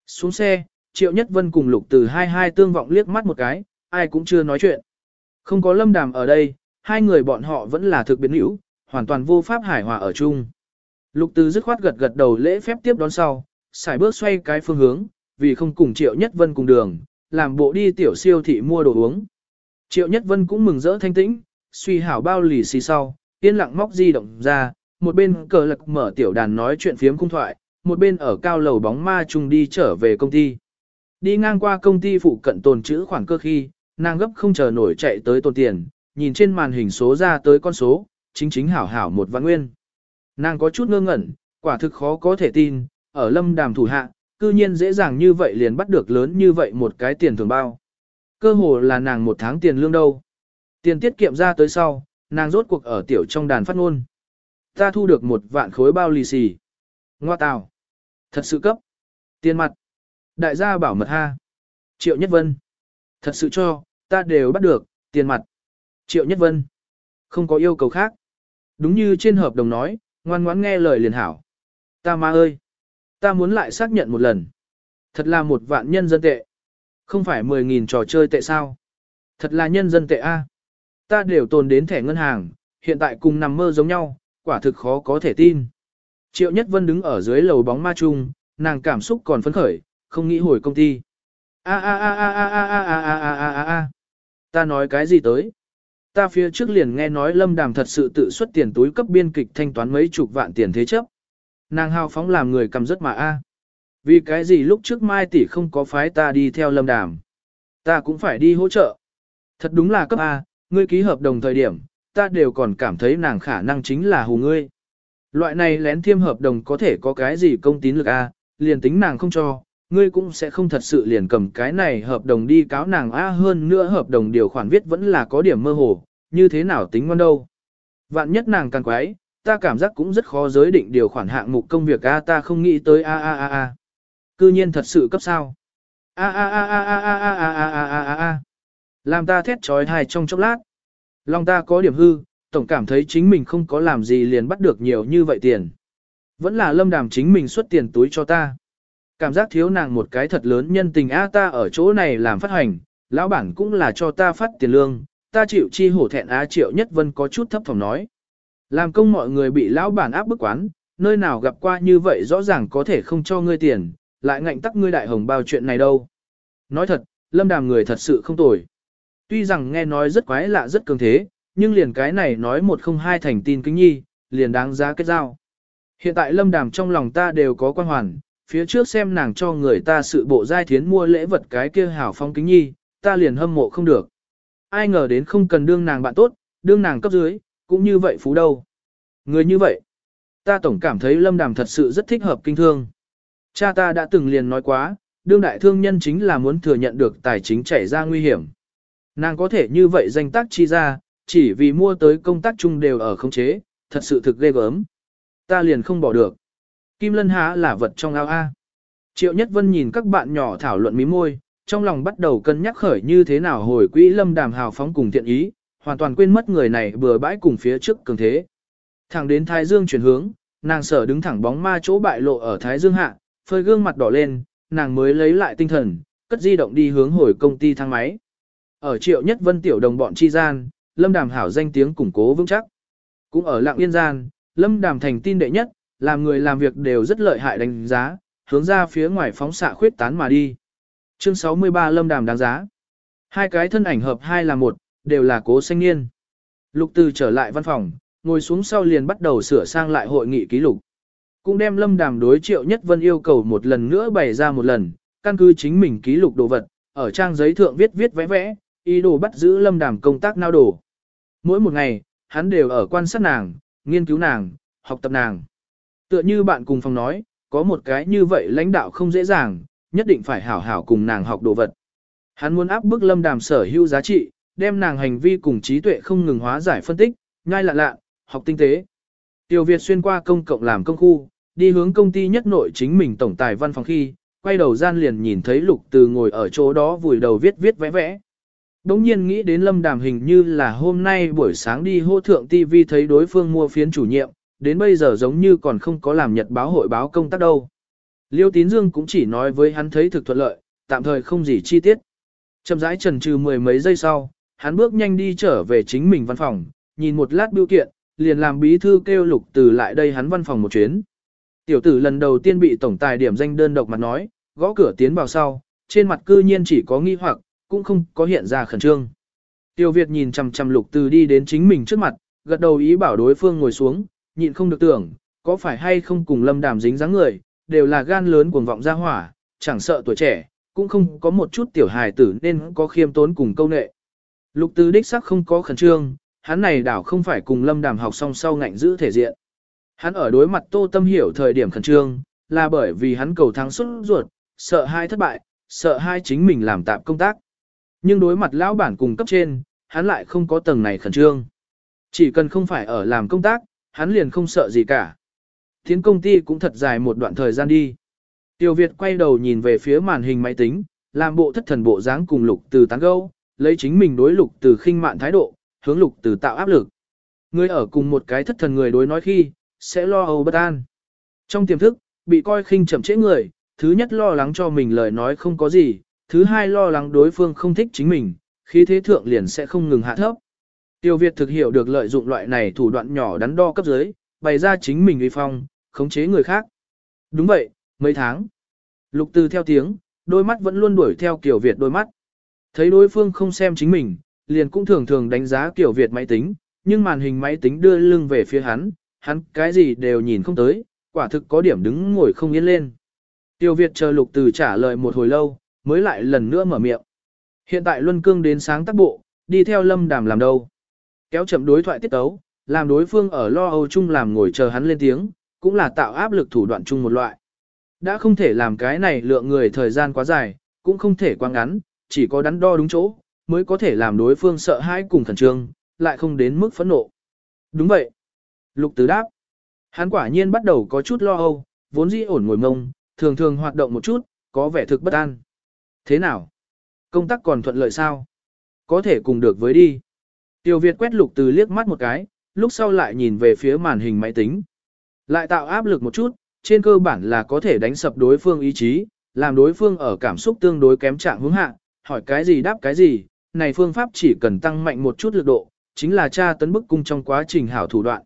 Xuống xe, Triệu Nhất Vân cùng Lục Từ hai hai tương vọng liếc mắt một cái, ai cũng chưa nói chuyện. Không có lâm đàm ở đây, hai người bọn họ vẫn là thực biến hữu, hoàn toàn vô pháp hải hòa ở chung. Lục Từ dứt khoát gật gật đầu lễ phép tiếp đón sau, xài bước xoay cái phương hướng, vì không cùng Triệu Nhất Vân cùng đường, làm bộ đi tiểu siêu thị mua đồ uống. Triệu Nhất Vân cũng mừng rỡ thanh tĩnh, suy hảo bao lì xì sau, yên lặng móc di động ra, một bên cờ lật mở tiểu đàn nói chuyện phiếm cung thoại, một bên ở cao lầu bóng ma chung đi trở về công ty. Đi ngang qua công ty phụ cận tồn chữ khoản cơ khi, nàng gấp không chờ nổi chạy tới tồn tiền, nhìn trên màn hình số ra tới con số, chính chính hảo hảo một vạn nguyên. Nàng có chút ngơ ngẩn, quả thực khó có thể tin, ở lâm đàm thủ hạ, cư nhiên dễ dàng như vậy liền bắt được lớn như vậy một cái tiền thường bao. Cơ hồ là nàng một tháng tiền lương đâu. Tiền tiết kiệm ra tới sau, nàng rốt cuộc ở tiểu trong đàn phát ngôn. Ta thu được một vạn khối bao lì xì. Ngoa tào. Thật sự cấp. Tiền mặt. Đại gia bảo mật ha. Triệu Nhất Vân. Thật sự cho, ta đều bắt được, tiền mặt. Triệu Nhất Vân. Không có yêu cầu khác. Đúng như trên hợp đồng nói, ngoan ngoãn nghe lời liền hảo. Ta ma ơi. Ta muốn lại xác nhận một lần. Thật là một vạn nhân dân tệ. Không phải 10.000 trò chơi tệ sao. Thật là nhân dân tệ A. Ta đều tồn đến thẻ ngân hàng, hiện tại cùng nằm mơ giống nhau, quả thực khó có thể tin. Triệu Nhất Vân đứng ở dưới lầu bóng ma chung, nàng cảm xúc còn phấn khởi, không nghĩ hồi công ty. A a a a a a a a a a a a Ta nói cái gì tới? Ta phía trước liền nghe nói Lâm Đàm thật sự tự xuất tiền túi cấp biên kịch thanh toán mấy chục vạn tiền thế chấp. Nàng hào phóng làm người cầm rất mà a. Vì cái gì lúc trước Mai tỷ không có phái ta đi theo Lâm Đàm? Ta cũng phải đi hỗ trợ. Thật đúng là cấp A, ngươi ký hợp đồng thời điểm, ta đều còn cảm thấy nàng khả năng chính là hù ngươi. Loại này lén thiêm hợp đồng có thể có cái gì công tín lực A, liền tính nàng không cho, ngươi cũng sẽ không thật sự liền cầm cái này hợp đồng đi cáo nàng A hơn nữa hợp đồng điều khoản viết vẫn là có điểm mơ hồ, như thế nào tính ngon đâu. Vạn nhất nàng càng quái, ta cảm giác cũng rất khó giới định điều khoản hạng mục công việc A ta không nghĩ tới A A A A. Cư nhiên thật sự cấp sao. A A A A A A A A A A A A. Làm ta thét trói thai trong chốc lát. Lòng ta có điểm hư, tổng cảm thấy chính mình không có làm gì liền bắt được nhiều như vậy tiền. Vẫn là lâm đàm chính mình xuất tiền túi cho ta. Cảm giác thiếu nàng một cái thật lớn nhân tình a ta ở chỗ này làm phát hành, lão bản cũng là cho ta phát tiền lương, ta chịu chi hổ thẹn á triệu nhất vân có chút thấp phòng nói. Làm công mọi người bị lão bản áp bức quán, nơi nào gặp qua như vậy rõ ràng có thể không cho ngươi tiền, lại ngạnh tắc ngươi đại hồng bao chuyện này đâu. Nói thật, lâm đàm người thật sự không tồi. Tuy rằng nghe nói rất quái lạ rất cường thế, nhưng liền cái này nói một không hai thành tin kính nhi, liền đáng giá kết giao. Hiện tại lâm đàm trong lòng ta đều có quan hoàn, phía trước xem nàng cho người ta sự bộ giai thiến mua lễ vật cái kia hảo phong kính nhi, ta liền hâm mộ không được. Ai ngờ đến không cần đương nàng bạn tốt, đương nàng cấp dưới, cũng như vậy phú đâu. Người như vậy, ta tổng cảm thấy lâm đàm thật sự rất thích hợp kinh thương. Cha ta đã từng liền nói quá, đương đại thương nhân chính là muốn thừa nhận được tài chính chảy ra nguy hiểm. Nàng có thể như vậy danh tác chi ra, chỉ vì mua tới công tác chung đều ở không chế, thật sự thực ghê gớm. Ta liền không bỏ được. Kim Lân Há là vật trong ao A. Triệu Nhất Vân nhìn các bạn nhỏ thảo luận mí môi, trong lòng bắt đầu cân nhắc khởi như thế nào hồi quỹ lâm đàm hào phóng cùng thiện ý, hoàn toàn quên mất người này bừa bãi cùng phía trước cường thế. Thẳng đến Thái Dương chuyển hướng, nàng sở đứng thẳng bóng ma chỗ bại lộ ở Thái Dương hạ, phơi gương mặt đỏ lên, nàng mới lấy lại tinh thần, cất di động đi hướng hồi công ty thang máy. Ở triệu nhất vân tiểu đồng bọn chi gian, lâm đàm hảo danh tiếng củng cố vững chắc. Cũng ở lạng yên gian, lâm đàm thành tin đệ nhất, làm người làm việc đều rất lợi hại đánh giá, hướng ra phía ngoài phóng xạ khuyết tán mà đi. Chương 63 lâm đàm đáng giá. Hai cái thân ảnh hợp hai là một, đều là cố sinh niên. Lục từ trở lại văn phòng, ngồi xuống sau liền bắt đầu sửa sang lại hội nghị ký lục. Cũng đem lâm đàm đối triệu nhất vân yêu cầu một lần nữa bày ra một lần, căn cứ chính mình ký lục đồ vật, ở trang giấy thượng viết viết vẽ vẽ, ý đồ bắt giữ lâm đàm công tác nao đổ. Mỗi một ngày, hắn đều ở quan sát nàng, nghiên cứu nàng, học tập nàng. Tựa như bạn cùng phòng nói, có một cái như vậy lãnh đạo không dễ dàng, nhất định phải hảo hảo cùng nàng học đồ vật. Hắn muốn áp bức lâm đàm sở hữu giá trị, đem nàng hành vi cùng trí tuệ không ngừng hóa giải phân tích, nhai lạ lạ, học tinh tế. Tiêu Việt xuyên qua công cộng làm công khu, đi hướng công ty nhất nội chính mình tổng tài văn phòng khi, quay đầu gian liền nhìn thấy lục từ ngồi ở chỗ đó vùi đầu viết viết vẽ vẽ. Đống nhiên nghĩ đến lâm đàm hình như là hôm nay buổi sáng đi hô thượng TV thấy đối phương mua phiến chủ nhiệm, đến bây giờ giống như còn không có làm nhật báo hội báo công tác đâu. Liêu Tín Dương cũng chỉ nói với hắn thấy thực thuận lợi, tạm thời không gì chi tiết. Chậm rãi trần trừ mười mấy giây sau, hắn bước nhanh đi trở về chính mình văn phòng, nhìn một lát biểu kiện, liền làm bí thư kêu lục từ lại đây hắn văn phòng một chuyến. Tiểu tử lần đầu tiên bị tổng tài điểm danh đơn độc mặt nói, gõ cửa tiến vào sau, trên mặt cư nhiên chỉ có nghi hoặc, cũng không có hiện ra khẩn trương. Tiêu Việt nhìn chằm chằm lục từ đi đến chính mình trước mặt, gật đầu ý bảo đối phương ngồi xuống, nhịn không được tưởng, có phải hay không cùng lâm đàm dính dáng người, đều là gan lớn cuồng vọng ra hỏa, chẳng sợ tuổi trẻ, cũng không có một chút tiểu hài tử nên có khiêm tốn cùng câu nệ. Lục từ đích sắc không có khẩn trương, hắn này đảo không phải cùng lâm đàm học song sau ngạnh giữ thể diện. Hắn ở đối mặt tô tâm hiểu thời điểm khẩn trương, là bởi vì hắn cầu thắng xuất ruột, sợ hai thất bại, sợ hai chính mình làm tạm công tác. Nhưng đối mặt lão bản cùng cấp trên, hắn lại không có tầng này khẩn trương. Chỉ cần không phải ở làm công tác, hắn liền không sợ gì cả. Thiến công ty cũng thật dài một đoạn thời gian đi. Tiêu Việt quay đầu nhìn về phía màn hình máy tính, làm bộ thất thần bộ dáng cùng lục từ tán gâu, lấy chính mình đối lục từ khinh mạn thái độ, hướng lục từ tạo áp lực. Người ở cùng một cái thất thần người đối nói khi, sẽ lo âu bất an. Trong tiềm thức, bị coi khinh chậm trễ người, thứ nhất lo lắng cho mình lời nói không có gì, thứ hai lo lắng đối phương không thích chính mình, khi thế thượng liền sẽ không ngừng hạ thấp. Tiêu Việt thực hiểu được lợi dụng loại này thủ đoạn nhỏ đắn đo cấp dưới, bày ra chính mình uy phong, khống chế người khác. Đúng vậy, mấy tháng. Lục Từ theo tiếng, đôi mắt vẫn luôn đuổi theo Kiều Việt đôi mắt. Thấy đối phương không xem chính mình, liền cũng thường thường đánh giá kiểu Việt máy tính, nhưng màn hình máy tính đưa lưng về phía hắn, hắn cái gì đều nhìn không tới, quả thực có điểm đứng ngồi không yên lên. Tiêu Việt chờ Lục Từ trả lời một hồi lâu, mới lại lần nữa mở miệng. Hiện tại Luân Cương đến sáng tác bộ, đi theo Lâm Đàm làm đâu. Kéo chậm đối thoại tiết tấu, làm đối phương ở lo âu chung làm ngồi chờ hắn lên tiếng, cũng là tạo áp lực thủ đoạn chung một loại. Đã không thể làm cái này lượng người thời gian quá dài, cũng không thể quá ngắn, chỉ có đắn đo đúng chỗ, mới có thể làm đối phương sợ hãi cùng khẩn trương, lại không đến mức phẫn nộ. Đúng vậy. Lục Tứ đáp. Hắn quả nhiên bắt đầu có chút lo âu, vốn dĩ ổn ngồi mông, thường thường hoạt động một chút, có vẻ thực bất an. Thế nào? Công tác còn thuận lợi sao? Có thể cùng được với đi. Tiêu Việt quét lục từ liếc mắt một cái, lúc sau lại nhìn về phía màn hình máy tính. Lại tạo áp lực một chút, trên cơ bản là có thể đánh sập đối phương ý chí, làm đối phương ở cảm xúc tương đối kém trạng hướng hạ, hỏi cái gì đáp cái gì, này phương pháp chỉ cần tăng mạnh một chút lực độ, chính là tra tấn bức cung trong quá trình hảo thủ đoạn.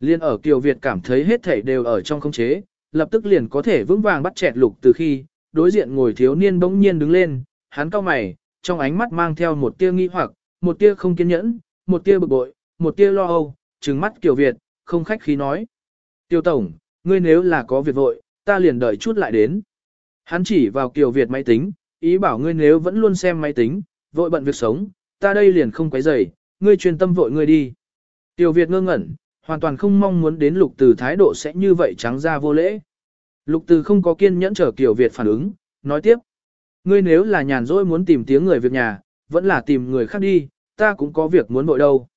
Liên ở Kiều Việt cảm thấy hết thảy đều ở trong không chế, lập tức liền có thể vững vàng bắt chẹt lục từ khi, đối diện ngồi thiếu niên bỗng nhiên đứng lên, hắn cao mày, trong ánh mắt mang theo một tia nghi hoặc, một tia không kiên nhẫn, một tia bực bội, một tia lo âu, trừng mắt Kiều Việt, không khách khí nói. Tiêu Tổng, ngươi nếu là có việc vội, ta liền đợi chút lại đến. Hắn chỉ vào Kiều Việt máy tính, ý bảo ngươi nếu vẫn luôn xem máy tính, vội bận việc sống, ta đây liền không quấy rầy, ngươi chuyên tâm vội ngươi đi. Tiêu Việt ngơ ngẩn, hoàn toàn không mong muốn đến lục từ thái độ sẽ như vậy trắng ra vô lễ. Lục từ không có kiên nhẫn chờ Tiểu Việt phản ứng, nói tiếp. Ngươi nếu là nhàn rỗi muốn tìm tiếng người việc nhà, vẫn là tìm người khác đi, ta cũng có việc muốn vội đâu.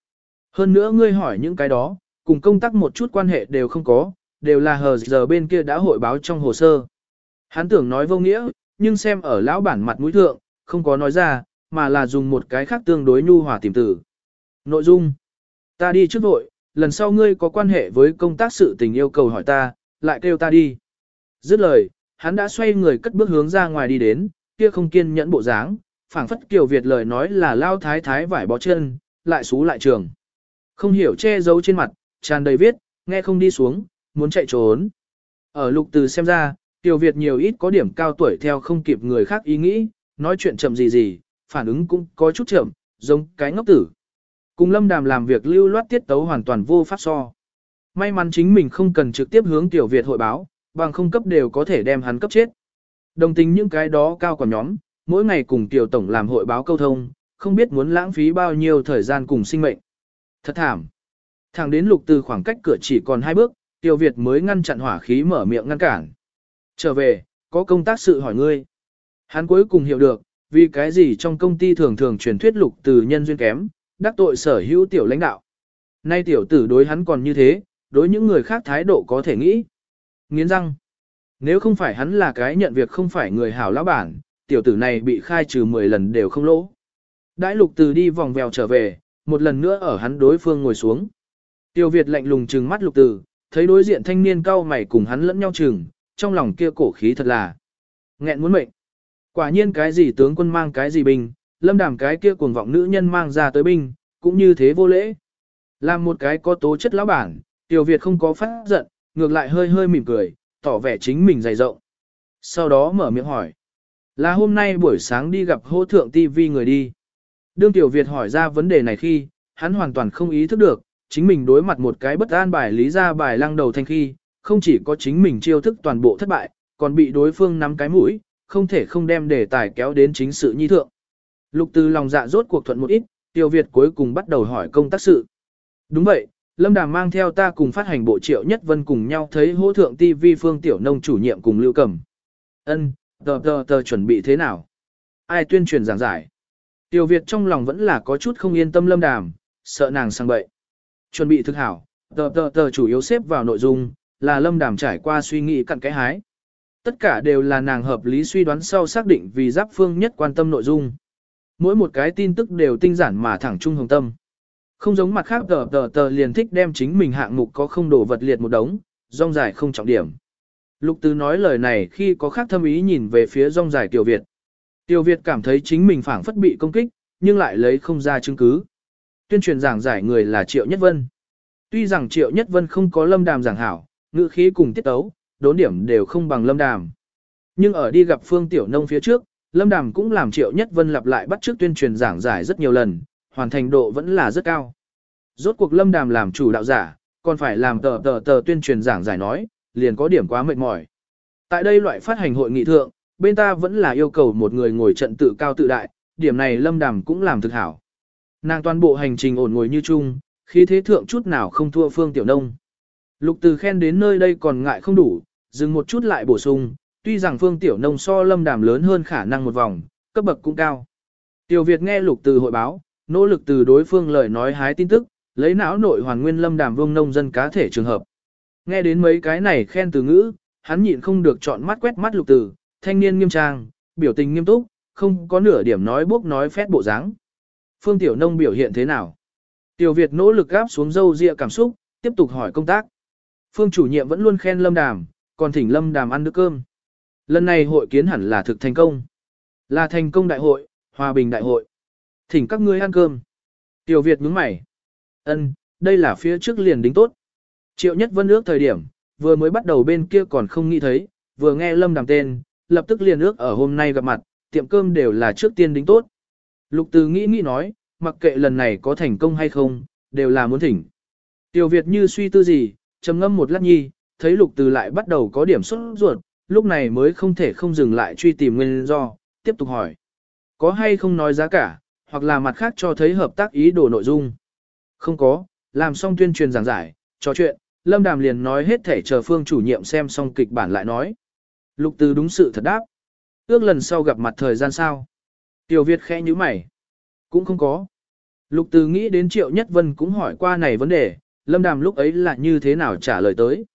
Hơn nữa ngươi hỏi những cái đó, cùng công tác một chút quan hệ đều không có, đều là hờ giờ bên kia đã hội báo trong hồ sơ. Hắn tưởng nói vô nghĩa, nhưng xem ở lão bản mặt mũi thượng, không có nói ra, mà là dùng một cái khác tương đối nhu hòa tìm tử. Nội dung Ta đi trước vội, lần sau ngươi có quan hệ với công tác sự tình yêu cầu hỏi ta, lại kêu ta đi. Dứt lời, hắn đã xoay người cất bước hướng ra ngoài đi đến, kia không kiên nhẫn bộ dáng, phảng phất Kiều Việt lời nói là lao thái thái vải bó chân, lại xú lại trường. Không hiểu che giấu trên mặt, tràn đầy viết, nghe không đi xuống, muốn chạy trốn. Ở lục từ xem ra, Tiểu Việt nhiều ít có điểm cao tuổi theo không kịp người khác ý nghĩ, nói chuyện chậm gì gì, phản ứng cũng có chút chậm, giống cái ngốc tử. Cùng lâm đàm làm việc lưu loát tiết tấu hoàn toàn vô pháp so. May mắn chính mình không cần trực tiếp hướng Tiểu Việt hội báo, bằng không cấp đều có thể đem hắn cấp chết. Đồng tình những cái đó cao còn nhóm, mỗi ngày cùng Tiểu Tổng làm hội báo câu thông, không biết muốn lãng phí bao nhiêu thời gian cùng sinh mệnh. Thật thảm. Thẳng đến lục từ khoảng cách cửa chỉ còn hai bước, Tiểu Việt mới ngăn chặn hỏa khí mở miệng ngăn cản. Trở về, có công tác sự hỏi ngươi. Hắn cuối cùng hiểu được, vì cái gì trong công ty thường thường truyền thuyết lục từ nhân duyên kém, đắc tội sở hữu tiểu lãnh đạo. Nay tiểu tử đối hắn còn như thế, đối những người khác thái độ có thể nghĩ. Nghiến răng. Nếu không phải hắn là cái nhận việc không phải người hảo lão bản, tiểu tử này bị khai trừ 10 lần đều không lỗ. Đãi lục từ đi vòng vèo trở về, một lần nữa ở hắn đối phương ngồi xuống. Tiêu Việt lạnh lùng trừng mắt lục từ, thấy đối diện thanh niên cao mày cùng hắn lẫn nhau chừng, trong lòng kia cổ khí thật là nghẹn muốn mệnh. Quả nhiên cái gì tướng quân mang cái gì binh, lâm đàm cái kia cuồng vọng nữ nhân mang ra tới binh, cũng như thế vô lễ. Làm một cái có tố chất lão bản, Tiểu Việt không có phát giận, ngược lại hơi hơi mỉm cười, tỏ vẻ chính mình dày rộng. Sau đó mở miệng hỏi. Là hôm nay buổi sáng đi gặp hô thượng TV người đi. Đương Tiểu Việt hỏi ra vấn đề này khi, hắn hoàn toàn không ý thức được, chính mình đối mặt một cái bất an bài lý ra bài lăng đầu thanh khi, không chỉ có chính mình chiêu thức toàn bộ thất bại, còn bị đối phương nắm cái mũi, không thể không đem đề tài kéo đến chính sự nhi thượng. Lục từ lòng dạ rốt cuộc thuận một ít, Tiêu Việt cuối cùng bắt đầu hỏi công tác sự. Đúng vậy, Lâm Đàm mang theo ta cùng phát hành bộ triệu nhất vân cùng nhau thấy hỗ thượng TV phương tiểu nông chủ nhiệm cùng lưu cầm. Ân, tờ tờ tờ chuẩn bị thế nào? Ai tuyên truyền giảng giải? Tiêu Việt trong lòng vẫn là có chút không yên tâm Lâm Đàm, sợ nàng sang bậy. Chuẩn bị thực hảo, tờ tờ tờ chủ yếu xếp vào nội dung, là Lâm Đàm trải qua suy nghĩ cặn cái hái. Tất cả đều là nàng hợp lý suy đoán sau xác định vì giáp phương nhất quan tâm nội dung. Mỗi một cái tin tức đều tinh giản mà thẳng trung hồng tâm. Không giống mặt khác tờ tờ tờ liền thích đem chính mình hạng mục có không đổ vật liệt một đống, rong dài không trọng điểm. Lục Tứ nói lời này khi có khác thâm ý nhìn về phía rong dài Tiểu Việt. Tiểu Việt cảm thấy chính mình phản phất bị công kích, nhưng lại lấy không ra chứng cứ. Tuyên truyền giảng giải người là Triệu Nhất Vân. Tuy rằng Triệu Nhất Vân không có lâm đàm giảng hảo, ngữ khí cùng tiết tấu, đốn điểm đều không bằng lâm đàm. Nhưng ở đi gặp Phương Tiểu Nông phía trước, lâm đàm cũng làm Triệu Nhất Vân lặp lại bắt trước tuyên truyền giảng giải rất nhiều lần, hoàn thành độ vẫn là rất cao. Rốt cuộc lâm đàm làm chủ đạo giả, còn phải làm tờ tờ tờ tuyên truyền giảng giải nói, liền có điểm quá mệt mỏi. Tại đây loại phát hành hội nghị thượng, bên ta vẫn là yêu cầu một người ngồi trận tự cao tự đại, điểm này lâm đàm cũng làm thực hảo. Nàng toàn bộ hành trình ổn ngồi như chung, khi thế thượng chút nào không thua phương tiểu nông. Lục từ khen đến nơi đây còn ngại không đủ, dừng một chút lại bổ sung, tuy rằng phương tiểu nông so lâm đàm lớn hơn khả năng một vòng, cấp bậc cũng cao. Tiểu Việt nghe lục từ hội báo, nỗ lực từ đối phương lời nói hái tin tức, lấy não nội hoàn nguyên lâm đàm vương nông dân cá thể trường hợp. Nghe đến mấy cái này khen từ ngữ, hắn nhịn không được chọn mắt quét mắt lục từ, thanh niên nghiêm trang, biểu tình nghiêm túc, không có nửa điểm nói bốc nói phét bộ dáng. Phương Tiểu Nông biểu hiện thế nào? Tiểu Việt nỗ lực gáp xuống dâu dịa cảm xúc, tiếp tục hỏi công tác. Phương chủ nhiệm vẫn luôn khen Lâm Đàm, còn thỉnh Lâm Đàm ăn nước cơm. Lần này hội kiến hẳn là thực thành công. Là thành công đại hội, hòa bình đại hội. Thỉnh các ngươi ăn cơm. Tiểu Việt nhướng mày. Ân, đây là phía trước liền đính tốt. Triệu Nhất Vân ước thời điểm, vừa mới bắt đầu bên kia còn không nghĩ thấy, vừa nghe Lâm Đàm tên, lập tức liền ước ở hôm nay gặp mặt, tiệm cơm đều là trước tiên đính tốt. Lục Từ nghĩ nghĩ nói, mặc kệ lần này có thành công hay không, đều là muốn thỉnh. Tiểu Việt như suy tư gì, trầm ngâm một lát nhi, thấy Lục Từ lại bắt đầu có điểm xuất ruột, lúc này mới không thể không dừng lại truy tìm nguyên do, tiếp tục hỏi. Có hay không nói giá cả, hoặc là mặt khác cho thấy hợp tác ý đồ nội dung. Không có, làm xong tuyên truyền giảng giải, trò chuyện, Lâm Đàm liền nói hết thể chờ phương chủ nhiệm xem xong kịch bản lại nói. Lục Từ đúng sự thật đáp. Ước lần sau gặp mặt thời gian sao? Tiểu Việt khẽ như mày. Cũng không có. Lục Từ nghĩ đến Triệu Nhất Vân cũng hỏi qua này vấn đề, Lâm Đàm lúc ấy là như thế nào trả lời tới.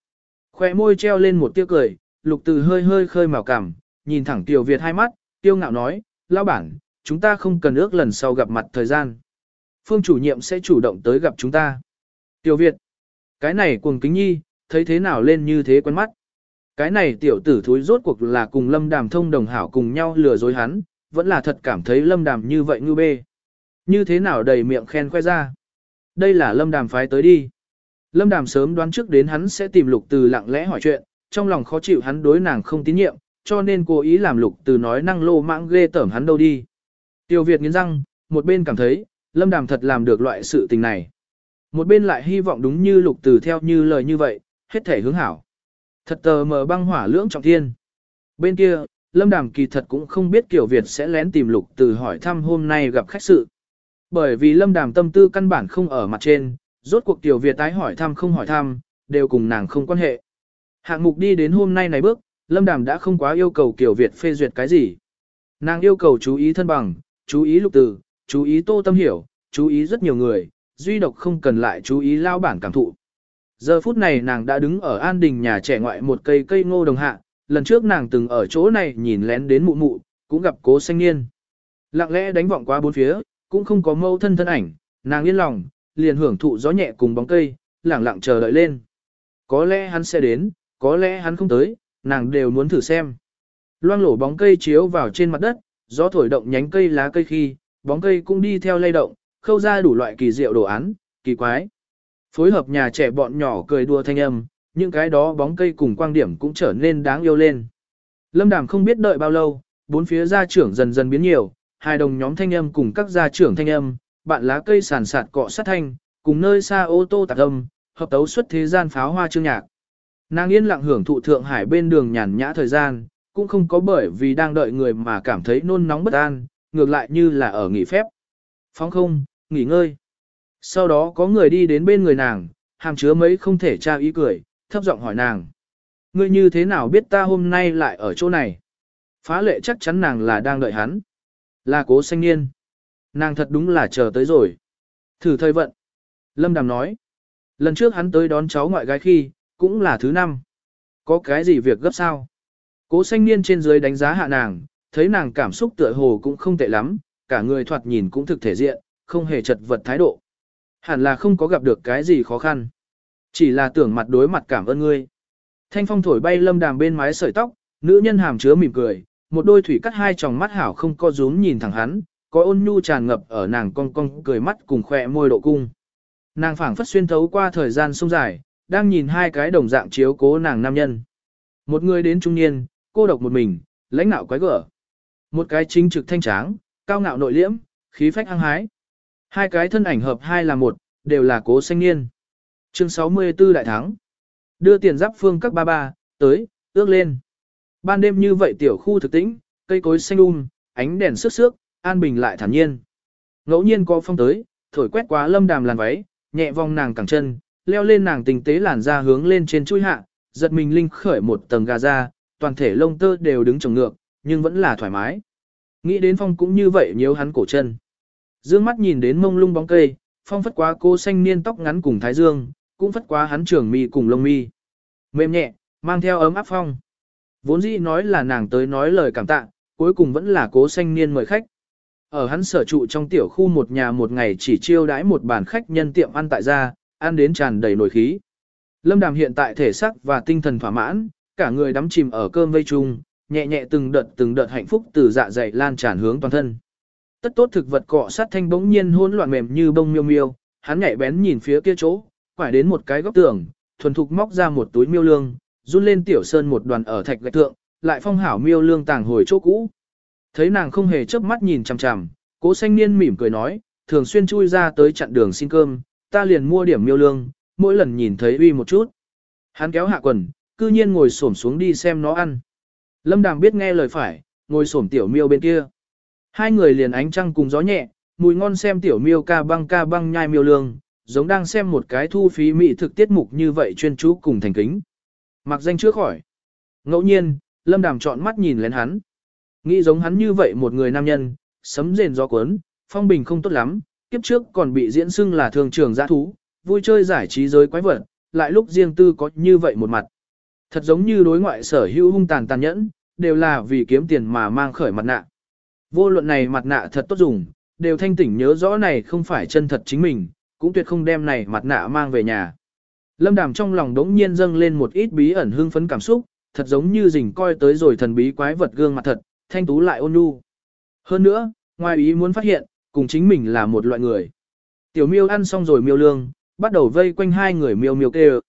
Khoe môi treo lên một tia cười, Lục Từ hơi hơi khơi màu cằm, nhìn thẳng Tiểu Việt hai mắt, tiêu ngạo nói, lão bản, chúng ta không cần ước lần sau gặp mặt thời gian. Phương chủ nhiệm sẽ chủ động tới gặp chúng ta. Tiểu Việt, cái này cuồng kính nhi, thấy thế nào lên như thế quen mắt. Cái này tiểu tử thúi rốt cuộc là cùng lâm đàm thông đồng hảo cùng nhau lừa dối hắn, vẫn là thật cảm thấy lâm đàm như vậy ngư bê. Như thế nào đầy miệng khen khoe ra. Đây là lâm đàm phái tới đi. Lâm đàm sớm đoán trước đến hắn sẽ tìm lục từ lặng lẽ hỏi chuyện, trong lòng khó chịu hắn đối nàng không tín nhiệm, cho nên cố ý làm lục từ nói năng lô mãng ghê tởm hắn đâu đi. Tiêu Việt nghiến răng, một bên cảm thấy, lâm đàm thật làm được loại sự tình này. Một bên lại hy vọng đúng như lục từ theo như lời như vậy, hết thể hướng hảo. Thật tờ mờ băng hỏa lưỡng trọng thiên. Bên kia, Lâm Đàm kỳ thật cũng không biết Kiều Việt sẽ lén tìm lục từ hỏi thăm hôm nay gặp khách sự. Bởi vì Lâm Đàm tâm tư căn bản không ở mặt trên, rốt cuộc Kiều Việt tái hỏi thăm không hỏi thăm, đều cùng nàng không quan hệ. Hạng mục đi đến hôm nay này bước, Lâm Đàm đã không quá yêu cầu Kiều Việt phê duyệt cái gì. Nàng yêu cầu chú ý thân bằng, chú ý lục từ, chú ý tô tâm hiểu, chú ý rất nhiều người, duy độc không cần lại chú ý lao bản cảm thụ. Giờ phút này nàng đã đứng ở an đình nhà trẻ ngoại một cây cây ngô đồng hạ, lần trước nàng từng ở chỗ này nhìn lén đến mụ mụ, cũng gặp cố xanh niên. Lặng lẽ đánh vọng qua bốn phía, cũng không có mâu thân thân ảnh, nàng yên lòng, liền hưởng thụ gió nhẹ cùng bóng cây, lẳng lặng chờ đợi lên. Có lẽ hắn sẽ đến, có lẽ hắn không tới, nàng đều muốn thử xem. Loang lổ bóng cây chiếu vào trên mặt đất, gió thổi động nhánh cây lá cây khi, bóng cây cũng đi theo lay động, khâu ra đủ loại kỳ diệu đồ án, kỳ quái. Phối hợp nhà trẻ bọn nhỏ cười đùa thanh âm, những cái đó bóng cây cùng quang điểm cũng trở nên đáng yêu lên. Lâm Đàm không biết đợi bao lâu, bốn phía gia trưởng dần dần biến nhiều, hai đồng nhóm thanh âm cùng các gia trưởng thanh âm, bạn lá cây sàn sạt cọ sát thanh, cùng nơi xa ô tô tạc âm, hợp tấu xuất thế gian pháo hoa chương nhạc. Nàng yên lặng hưởng thụ Thượng Hải bên đường nhàn nhã thời gian, cũng không có bởi vì đang đợi người mà cảm thấy nôn nóng bất an, ngược lại như là ở nghỉ phép. Phóng không, nghỉ ngơi. Sau đó có người đi đến bên người nàng, hàm chứa mấy không thể tra ý cười, thấp giọng hỏi nàng. Ngươi như thế nào biết ta hôm nay lại ở chỗ này? Phá lệ chắc chắn nàng là đang đợi hắn. Là cố sanh niên. Nàng thật đúng là chờ tới rồi. Thử thời vận. Lâm Đàm nói. Lần trước hắn tới đón cháu ngoại gái khi, cũng là thứ năm. Có cái gì việc gấp sao? Cố xanh niên trên dưới đánh giá hạ nàng, thấy nàng cảm xúc tựa hồ cũng không tệ lắm, cả người thoạt nhìn cũng thực thể diện, không hề chật vật thái độ. Hẳn là không có gặp được cái gì khó khăn. Chỉ là tưởng mặt đối mặt cảm ơn ngươi. Thanh phong thổi bay lâm đàm bên mái sợi tóc, nữ nhân hàm chứa mỉm cười, một đôi thủy cắt hai tròng mắt hảo không co rúm nhìn thẳng hắn, có ôn nhu tràn ngập ở nàng cong cong cười mắt cùng khỏe môi độ cung. Nàng phảng phất xuyên thấu qua thời gian sông dài, đang nhìn hai cái đồng dạng chiếu cố nàng nam nhân. Một người đến trung niên, cô độc một mình, lãnh nạo quái gở. Một cái chính trực thanh tráng, cao ngạo nội liễm, khí phách hăng hái. Hai cái thân ảnh hợp hai là một, đều là cố xanh niên. Chương 64 đại thắng. Đưa tiền giáp phương các ba ba, tới, ước lên. Ban đêm như vậy tiểu khu thực tĩnh, cây cối xanh um, ánh đèn sức sước, an bình lại thản nhiên. Ngẫu nhiên có phong tới, thổi quét quá lâm đàm làn váy, nhẹ vòng nàng cẳng chân, leo lên nàng tình tế làn da hướng lên trên chui hạ, giật mình linh khởi một tầng gà da, toàn thể lông tơ đều đứng trồng ngược, nhưng vẫn là thoải mái. Nghĩ đến phong cũng như vậy nhớ hắn cổ chân. Dương mắt nhìn đến mông lung bóng cây, phong phất quá cô xanh niên tóc ngắn cùng thái dương, cũng phất quá hắn trường mi cùng lông mi. Mềm nhẹ, mang theo ấm áp phong. Vốn dĩ nói là nàng tới nói lời cảm tạ, cuối cùng vẫn là cố xanh niên mời khách. Ở hắn sở trụ trong tiểu khu một nhà một ngày chỉ chiêu đãi một bàn khách nhân tiệm ăn tại gia, ăn đến tràn đầy nổi khí. Lâm Đàm hiện tại thể xác và tinh thần thỏa mãn, cả người đắm chìm ở cơm vây chung, nhẹ nhẹ từng đợt từng đợt hạnh phúc từ dạ dày lan tràn hướng toàn thân. Tất tốt thực vật cọ sát thanh bỗng nhiên hỗn loạn mềm như bông miêu miêu, hắn nhảy bén nhìn phía kia chỗ, quải đến một cái góc tường, thuần thục móc ra một túi miêu lương, run lên tiểu sơn một đoàn ở thạch gạch thượng, lại phong hảo miêu lương tàng hồi chỗ cũ. Thấy nàng không hề chớp mắt nhìn chằm chằm, cố xanh niên mỉm cười nói, thường xuyên chui ra tới chặn đường xin cơm, ta liền mua điểm miêu lương, mỗi lần nhìn thấy uy một chút. Hắn kéo hạ quần, cư nhiên ngồi xổm xuống đi xem nó ăn. Lâm Đàm biết nghe lời phải, ngồi xổm tiểu miêu bên kia. Hai người liền ánh trăng cùng gió nhẹ, mùi ngon xem tiểu miêu ca băng ca băng nhai miêu lương, giống đang xem một cái thu phí mỹ thực tiết mục như vậy chuyên chú cùng thành kính. Mặc danh trước khỏi. Ngẫu nhiên, Lâm Đàm chọn mắt nhìn lên hắn. Nghĩ giống hắn như vậy một người nam nhân, sấm rền gió cuốn, phong bình không tốt lắm, kiếp trước còn bị diễn xưng là thường trường giã thú, vui chơi giải trí giới quái vật, lại lúc riêng tư có như vậy một mặt. Thật giống như đối ngoại sở hữu hung tàn tàn nhẫn, đều là vì kiếm tiền mà mang khởi mặt nạ. Vô luận này mặt nạ thật tốt dùng, đều thanh tỉnh nhớ rõ này không phải chân thật chính mình, cũng tuyệt không đem này mặt nạ mang về nhà. Lâm Đàm trong lòng đống nhiên dâng lên một ít bí ẩn hương phấn cảm xúc, thật giống như rình coi tới rồi thần bí quái vật gương mặt thật, thanh tú lại ôn nhu. Hơn nữa, ngoài ý muốn phát hiện, cùng chính mình là một loại người. Tiểu miêu ăn xong rồi miêu lương, bắt đầu vây quanh hai người miêu miêu kêu.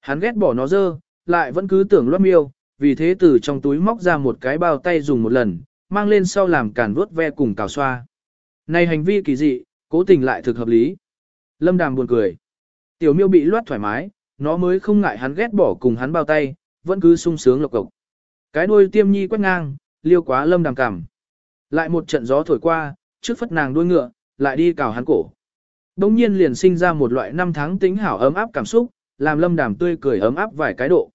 Hắn ghét bỏ nó dơ, lại vẫn cứ tưởng loát miêu, vì thế từ trong túi móc ra một cái bao tay dùng một lần, mang lên sau làm càn vuốt ve cùng cào xoa. Này hành vi kỳ dị, cố tình lại thực hợp lý. Lâm Đàm buồn cười. Tiểu miêu bị loát thoải mái, nó mới không ngại hắn ghét bỏ cùng hắn bao tay, vẫn cứ sung sướng lộc cộc. Cái đuôi tiêm nhi quét ngang, liêu quá Lâm Đàm cảm. Lại một trận gió thổi qua, trước phất nàng đuôi ngựa, lại đi cào hắn cổ. Đông nhiên liền sinh ra một loại năm tháng tính hảo ấm áp cảm xúc, làm Lâm Đàm tươi cười ấm áp vài cái độ.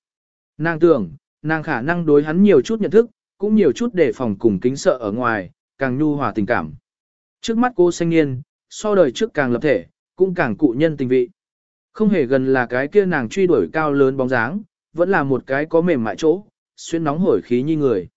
Nàng tưởng, nàng khả năng đối hắn nhiều chút nhận thức, cũng nhiều chút đề phòng cùng kính sợ ở ngoài, càng nhu hòa tình cảm. Trước mắt cô xanh niên, so đời trước càng lập thể, cũng càng cụ nhân tình vị. Không hề gần là cái kia nàng truy đuổi cao lớn bóng dáng, vẫn là một cái có mềm mại chỗ, xuyên nóng hổi khí như người.